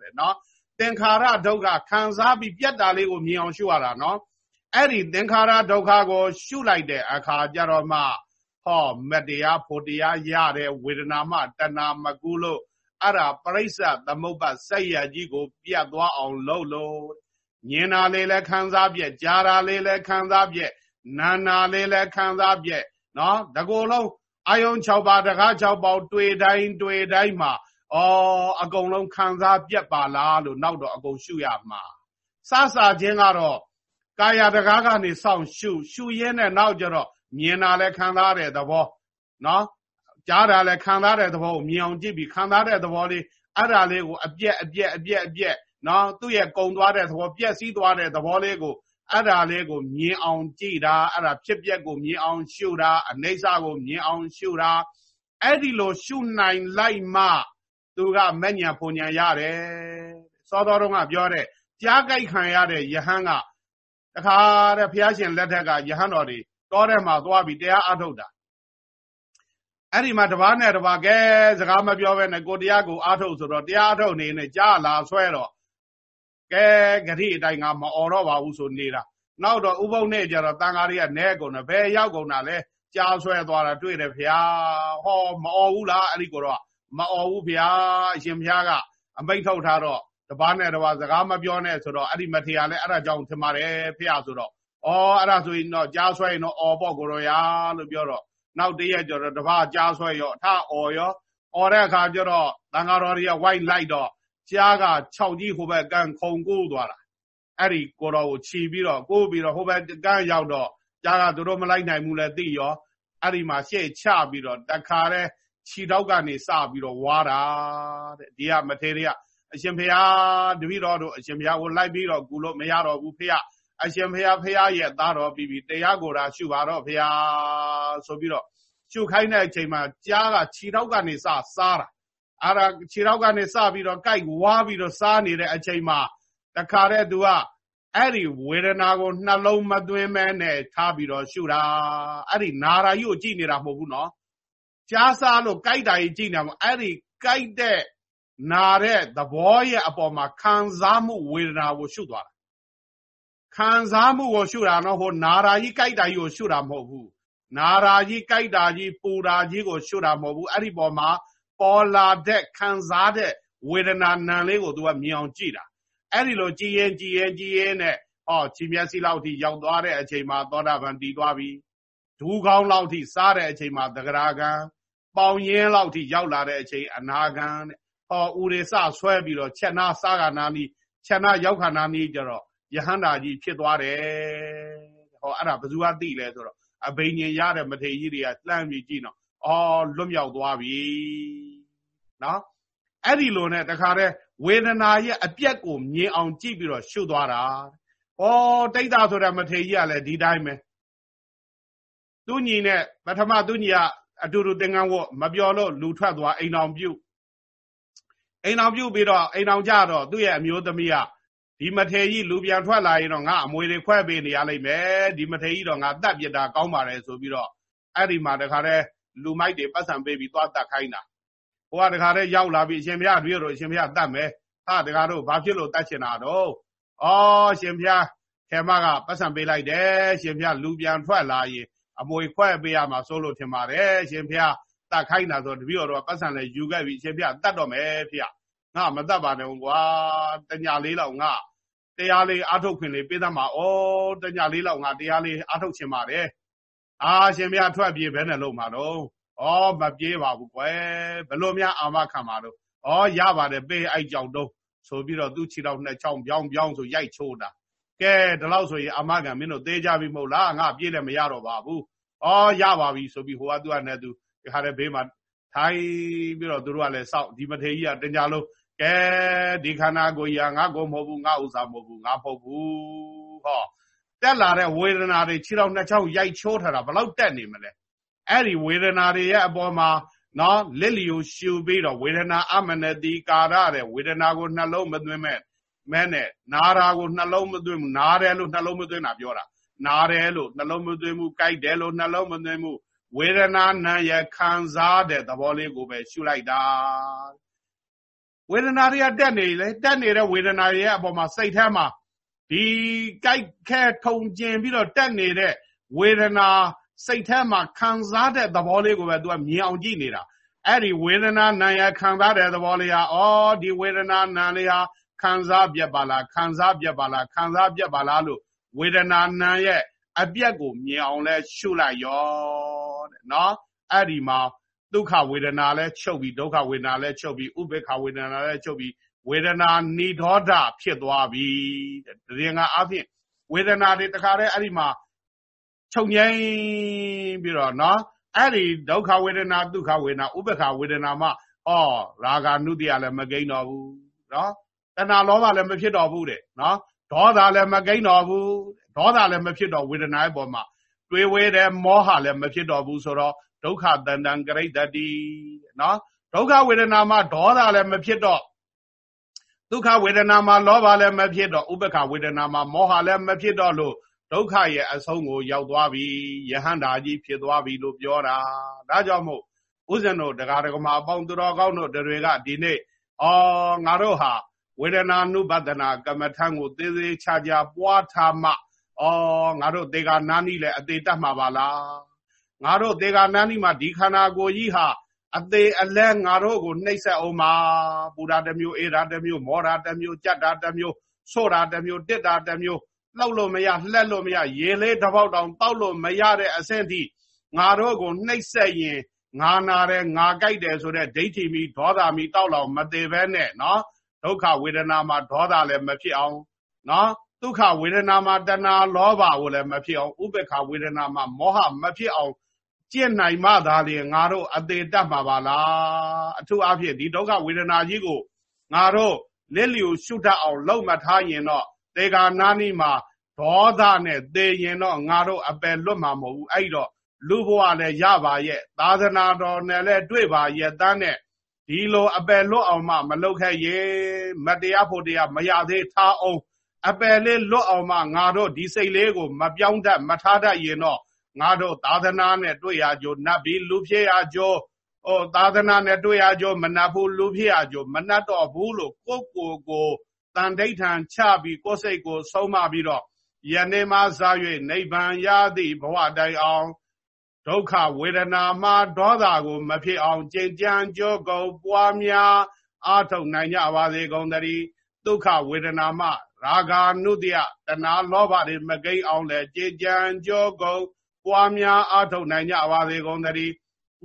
[SPEAKER 1] တဲ့နော်သင်္ခါရဒုက္ခခံစားပြီးပြက်တာလေးကိုမြင်အောင်ရှုရတာနော်အဲ့ဒီသင်္ခါရဒုက္ခကို ရှုလိုက်တဲ့အခါကျတော့မှ ဟောမတရားဖို့တရားရတဲ့ဝေဒနာမှတဏမကူလို့အဲ့ဒါပရိစ္ဆသမုပ္ပါစိတ်ရကြီးကို ပြတ်သွားအောင်လုပ်လို့မြင်တာလေးလည်းခံစားပြက်ကြားတာလေးလည်းခံစားပြက်နာနာလေးလည်းခံစားပြက်နော်တကူလုံးအာယုံ6ပါးတကား6ပေါက်တွေ့တိုင်းတွေ့တိုင်းမှာဩအကုန်လုံးခံစားပြက်ပါလားလို့နောက်တော့အကုန်ရှုရမှာစစချင်းကတော့ကာယတကားကနေစောင့်ရှုရှုရင်းနဲ့နောက်ကျတော့ မြင်တာလည်းခံစားတဲ့သဘောနော်ကြားတာလည်းခံစားတဲ့သဘောကိုမြင်အောင်ကြည့်ပြီးခံစားတဲ့သဘောလေးအဲ့ဒါလေးကိုအပြက်အပြက်အပြက်အပြက်နော်သူ့ရဲ့ကုံသွားတဲ့သဘောပြက်စီးသွားတဲ့သဘောလေးကိုအဲ့ဒါလေးကိုမြင်အောင်ကြည့်တာအဲ့ဒါဖြစ်ပျက်ကိုမြင်အောင်ရှုတာအနိစ္စကိုမြင်အောင်ရှုတာအဲ့ဒီလိုရှုနိုင်လိုက်မှသူကမညံဖုန်ညံရတယ်စောတော်တော်ကပြောတဲ့ကြားကြိုက်ခံရတဲ့ယဟန်ကတခါတဲ့ဘုရားရှင်လက်ထက်ကယဟန်တော်တွေ တောထဲမှာသွားပြီးတရားအထုတ်တာအဲ့ဒီမှာတပားနဲ့တပားကဲစကားမပြောဘဲနဲ့ကိုတရားကိုအားထုတ်ဆိုတော့တရားအထုတ်နေနဲ့ကြားလာဆွဲတော့ကဲဂရိအတိုင်းငါမအော်တော့ပါဘူးဆိုနေတာနောက်တော့ဥပုပ်နဲ့ကြတော့တန်ဃာတွေကနဲကုန်တယ်ဘယ်ရောက်ကုန်တာလဲကြားဆွဲသွားတာတွေ့တယ်ဗျာဟောမအော်ဘူးလားအဲ့ဒီကိုတော့မအော်ဘူးဗျာအရှင်ဘုရားကအမိန့်ထုတ်ထားတော့တပားနဲ့တပားစကားမပြောနဲ့ဆိုတော့အဲ့ဒီမထေရလည်းအဲ့ဒါကြောင့်ထင်ပါတယ်ဖေရဆိုတော့ ဩအဲ့ဒါဆိုရင်တော့ကြားဆွဲရင်တော့အော်ပေါ့ကိုရောရာလို့ပြောတော့နောက်တရက်ကျတော့တပားကြားဆွဲရောအထအော်ရောအော်တဲ့အခါကျတော့တန်ဃာတော်တွေကဝိုက်လိုက်တော့ကြားက6ကြီးဟိုဘက်ကန်ခုံကိုးသွားတာအဲ့ဒီကိုတော်ကိုခြီးပြီးတော့ကိုးပြီးတော့ဟိုဘက်ကန်းရောက်တော့ကြားကသူတို့မလိုက်နိုင်ဘူးလဲသိရောအဲ့ဒီမှာရှေ့ချပြီးတော့တခါတည်းခြီတော့ကနေစပြီးတော့ဝါတာတဲ့ဒီကမထေရကအရှင်ဖျားတပည့်တော်တို့အရှင်ဖျားကိုလိုက်ပြီးတော့ကူလို့မရတော့ဘူးဖေ အရှင်ဖျားဖျားရဲ့သားတော်ပြီးပြီတရားကိုယ်တာရှုပါတော့ဖျားဆိုပြီးတော့ရှုခိုင်းတဲ့အချိန်မှာကြားကခြီတော့ကနေစစားတာအဲ့ဒါခြေထောက်ကနေစပြီးတော့ကြိုက်ဝါပြီးတော့စားနေတဲ့အချိန်မှာတခါတည်းသူကအဲ့ဒီဝေဒနာကိုနှလုံးမသွင်းမဲနဲ့ထားပြီးတော့ရှုတာအဲ့ဒီနာရာကြီးကိုကြည့်နေတာမဟုတ်ဘူးနော်ကြားစားလို့ကြိုက်တာကြီးကြည့်နေမှာအဲ့ဒီကြိုက်တဲ့နာတဲ့သဘောရဲ့အပေါ်မှာခံစားမှုဝေဒနာကိုရှုသွားတာ ခံစားမှုကိုရှုတာနော်ဟိုနာရာကြီးကြိုက်တာကြီးကိုရှုတာမဟုတ်ဘူးနာရာကြီးကြိုက်တာကြီးပူတာကြီးကိုရှုတာမဟုတ်ဘူးအဲ့ဒီပေါ်မှာပေါ်လာတဲ့ခံစားတဲ့ဝေဒနာနံလေးကိုသူကမြင်အောင်ကြည့်တာအဲ့ဒီလိုကြည်ရင်ကြည်ရင်ကြည်ရင်နဲ့ဟောခြေမျက်စိလောက်ထိရောက်သွားတဲ့အချိန်မှာသောတာပန်တည်သွားပြီဒူးကောင်းလောက်ထိစားတဲ့အချိန်မှာသဂရာကံပေါင်ရင်းလောက်ထိရောက်လာတဲ့အချိန်အနာကံတဲ့ဟောဥရိစဆွဲပြီးတော့ချက်နာစားကနာနီချက်နာရောက်ခနာနီကြတော့ ယဟန္တာကြီးဖြစ်သွားတယ်ဟောအဲ့ဒါဘယ်သူကသိလဲဆိုတော့အဘိညာဉ်ရတဲ့မထေရကြီးတွေကလှမ်းပြီးကြည့်တော့အော်လွတ်မြောက်သွားပြီနော်အဲ့ဒီလိုနဲ့တခါတည်းဝေဒနာရဲ့အပြက်ကိုမြင်အောင်ကြည့်ပြီးတော့ရှုသွားတာဩတိတ်တာဆိုတဲ့မထေကြီးကလည်းဒီတိုင်းပဲသူညီနဲ့ပထမသူညီကအတူတူသင်္ကန်းဝတ်မပြောလို့လူထွက်သွားအိမ်အောင်ပြုတ်အိမ်အောင်ပြုတ်ပြီးတော့အိမ်အောင်ကြတော့သူ့ရဲ့အမျိုးသမီးက ဒီမထေကြီးလူပြန်ထွက်လာရင်တော့ငါအမွေတွေခွဲပေးနေရလိမ့်မယ်ဒီမထေကြီးတော့ငါတတ်ပြတာကောင်းပါတယ်ဆိုပြီးတော့အဲ့ဒီမှာတခါတည်းလူမိုက်တွေပတ်စံပေးပြီးသွားတတ်ခိုင်းတာဟိုကတခါတည်းရောက်လာပြီးအရှင်ဘုရားတွေ့တော့အရှင်ဘုရားတတ်မယ်ဟာတခါတော့ဘာဖြစ်လို့တတ်ချင်တာတော့ဩရှင်ဘုရားခေမကပတ်စံပေးလိုက်တယ်ရှင်ဘုရားလူပြန်ထွက်လာရင်အမွေခွဲပေးရမှာစိုးလို့ထင်ပါတယ်ရှင်ဘုရားတတ်ခိုင်းတာဆိုတပည့်တော်ပတ်စံလည်းယူခဲ့ပြီရှင်ဘုရားတတ်တော့မယ်ဖေ ငါမတတ်ပါနဲ့ကွာတညာလေးလောက်ငါတရားလေးအာထုတ်ခွင့်လေးပေးသမှာဩတညာလေးလောက်ငါတရားလေးအာထုတ်ချင်ပါတယ်အာရှင်ဘုရားထွက်ပြေးဘဲနဲ့လုံးမှာတော့ဩမပြေးပါဘူးကွယ်ဘလို့များအာမခံပါတော့ဩရပါတယ်ပေးအိုက်ကြောင်တော့ဆိုပြီးတော့သူ့ခြေတော်နှစ်ချောင်းပြောင်းပြောင်းဆိုရိုက်ချိုးတာကဲဒီလောက်ဆိုရင်အာမခံမင်းတို့သေးကြပြီမဟုတ်လားငါပြေးလည်းမရတော့ပါဘူးဩရပါပြီဆိုပြီးဟိုကသူကနဲ့သူဒီခါတဲ့ဘေးမှာထိုင်ပြီးတော့သူတို့ကလည်းစောက်ဒီမထေကြီးကတင်ကြလို့ ကဲဒီခန္ဓာကိုယ်ကြီးငါကိုမဟုတ်ဘူးငါဥစ္စာမဟုတ်ဘူးငါဖုတ်ဘူးဟောတက်လာတဲ့ဝေဒနာတွေခြေတော်နှစ်ချောင်းရိုက်ချိုးထားတာဘလောက်တက်နေမလဲအဲ့ဒီဝေဒနာတွေရဲ့အပေါ်မှာနော်လက်လျူရှူပြီးတော့ဝေဒနာအမနတိကာရတဲ့ဝေဒနာကိုနှလုံးမသွင်းမဲ့မဲနဲ့နာရာကိုနှလုံးမသွင်းဘူးနားတယ်လို့နှလုံးမသွင်းတာပြောတာနားတယ်လို့နှလုံးမသွင်းဘူးကြိုက်တယ်လို့နှလုံးမသွင်းဘူးဝေဒနာနာရခံစားတဲ့သဘောလေးကိုပဲရှုလိုက်တာ ဝေဒနာတွေကတက်နေလေတက်နေတဲ့ဝေဒနာတွေရဲ့အပေါ်မှာစိတ်ထဲမှာဒီကြိုက်ခဲထုံကျင်ပြီးတော့တက်နေတဲ့ဝေဒနာစိတ်ထဲမှာခံစားတဲ့သဘောလေးကိုပဲသူကမြင်အောင်ကြည့်နေတာအဲ့ဒီဝေဒနာနာရခံစားတဲ့သဘောလေးဟာအော်ဒီဝေဒနာနာလေးဟာခံစားပြက်ပါလားခံစားပြက်ပါလားခံစားပြက်ပါလားလို့ဝေဒနာနာရဲ့အပြက်ကိုမြင်အောင်လဲရှုလိုက်ရောတဲ့နော်အဲ့ဒီမှာ ဒုက္ခဝေဒနာလဲချုပ်ပြီးဒုက္ခဝေဒနာလဲချုပ်ပြီးဥပေက္ခဝေဒနာလဲချုပ်ပြီးဝေဒနာနိဒေါဒဖြစ်သွားပြီတဲ့တရင်ကအဖြစ်ဝေဒနာတွေတခါတည်းအဲ့ဒီမှာချုပ်ငိမ့်ပြီးတော့နော်အဲ့ဒီဒုက္ခဝေဒနာဒုက္ခဝေဒနာဥပ္ပခဝေဒနာမှဩရာဂနုတ္တိယလည်းမကိန်းတော့ဘူးနော်တဏှာလောဘလည်းမဖြစ်တော့ဘူးတဲ့နော်ဒေါသလည်းမကိန်းတော့ဘူးဒေါသလည်းမဖြစ်တော့ဝေဒနာရဲ့ပေါ်မှာတွေးဝဲတယ်မောဟလည်းမဖြစ်တော့ဘူးဆိုတော့ ဒုက္ခတန်တံကရိတတိနော်ဒုက္ခဝေဒနာမှာဒေါသလည်းမဖြစ်တော့ဒုက္ခဝေဒနာမှာလောဘလည်းမဖြစ်တော့ဥပ္ပခဝေဒနာမှာမောဟလည်းမဖြစ်တော့လို့ဒုက္ခရဲ့အဆုံးကိုရောက်သွားပြီယဟန္တာကြီးဖြစ်သွားပြီလို့ပြောတာဒါကြောင့်မို့ဥဇဏတို့တရားဒဂမအပေါင်းသူတော်ကောင်းတို့တွေကဒီနေ့အော်ငါတို့ဟာဝေဒနာနုပဒနာကမ္မထံကိုသေးသေးချာချာပွားထားမှဩငါတို့သေကနာနီလည်းအသေးတတ်မှာပါလား ငါတို့သေကနာနီမှာဒီခန္ဓာကိုယ်ကြီးဟာအသေးအလဲငါတို့ကိုနှိမ့်ဆက်အောင်ပါပူရာတစ်မျိုးအေရာတစ်မျိုးမောရာတစ်မျိုးကြက်တာတစ်မျိုးဆို့တာတစ်မျိုးတစ်တာတစ်မျိုးလှုပ်လို့မရလှက်လို့မရရေလေးတစ်ပေါက်တောင်တောက်လို့မရတဲ့အဆင့်ထိငါတို့ကိုနှိမ့်ဆက်ရင်ငါနာတယ်ငါကြိုက်တယ်ဆိုတဲ့ဒိဋ္ဌိမီဒေါသမီတောက်လောက်မသေးပဲနဲ့နော်ဒုက္ခဝေဒနာမှာဒေါသလည်းမဖြစ်အောင်နော်ဒုက္ခဝေဒနာမှာတဏှာလောဘကိုလည်းမဖြစ်အောင်ဥပေက္ခဝေဒနာမှာမောဟမဖြစ်အောင် ကျင့်နိုင်မှသာလေငါတို့အသေးတတ်မှာပါလားအထူးအဖြစ်ဒီဒုက္ခဝေဒနာကြီးကိုငါတို့လက်လျူရှုတတ်အောင်လုပ်မထားရင်တော့တေဂာနာနီမှာဒေါသနဲ့သေရင်တော့ငါတို့အပယ်လွတ်မှာမဟုတ်ဘူးအဲ့တော့လူဘဝလည်းရပါရဲ့သာသနာတော်နဲ့လည်းတွေ့ပါရဲ့တန်းနဲ့ဒီလိုအပယ်လွတ်အောင်မှမလုပ်ခဲ့ရေမတရားဖို့တရားမရသေးထားအောင်အပယ်လေးလွတ်အောင်မှငါတို့ဒီစိတ်လေးကိုမပြောင်းတတ်မထားတတ်ရင်တော့ ငါတို့သာသနာနဲ့တွေ့ရကြနတ်ပြီးလူဖြစ်ရကြဩသာသနာနဲ့တွေ့ရကြမနတ်ဘူးလူဖြစ်ရကြမနတ်တော့ဘူးလို့ကိုယ့်ကိုယ်ကိုတန်ဋိဋ္ဌံချပြီးကိုယ်စိတ်ကိုဆုံးမပြီးတော့ယနေ့မှစား၍နိဗ္ဗာန်ရသည့်ဘဝတိုင်အောင်ဒုက္ခဝေဒနာမှာဒေါသကို မဖြစ်အောင်ကြင်ကြံကြောကုန်ပွားများအာထုတ်နိုင်ကြပါစေကုန်သတည်းဒုက္ခဝေဒနာမှာရာဂာနုတ္တယတဏှာလောဘတွေမကိန်းအောင်လဲကြင်ကြံကြောကုန် ပွားများအာထုတ်နိုင်ကြပါစေကုန်သတည်း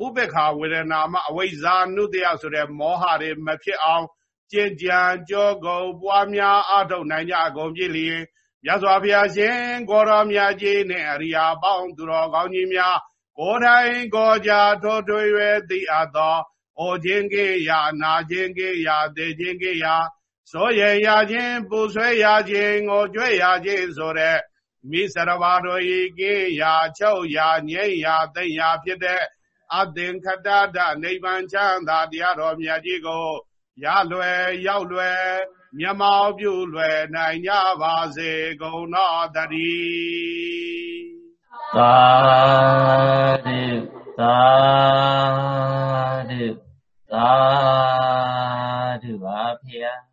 [SPEAKER 1] ဥပေက္ခဝေဒနာမှာအဝိဇ္ဇာနုတ္တယဆိုတဲ့မောဟတွေမဖြစ်အောင်ကြင်ကြံကြောကုန်ပွားများအာထုတ်နိုင်ကြကုန်ပြီလျင်မြတ်စွာဘုရားရှင်ကိုရောမြတ်ကြီးနဲ့အရိယာပေါင်းသူတော်ကောင်းကြီးများကိုယ်တိုင်ကိုကြထိုးထွေ၍သိအပ်သောအိုခြင်းကေယနာခြင်းကေယသေခြင်းကေယစိုးရရခြင်းပူဆွဲရခြင်းငိုကြွေရခြင်းဆိုတဲ့ မိစရဘာတို့ဤကေယချုပ်ရငြိမ့်ရသိမ့်ရဖြစ်တဲ့အသင်္ခတဒနိဗ္ဗာန်ချမ်းသာတရားတော်မြတ်ကြီးကိုရလွယ်ရောက်လွယ်မျက်မှောက်ပြုလွယ်နိုင်ကြပါစေကုန်တော်တည်း
[SPEAKER 2] သာဓုသာဓုသာဓုပါဖျား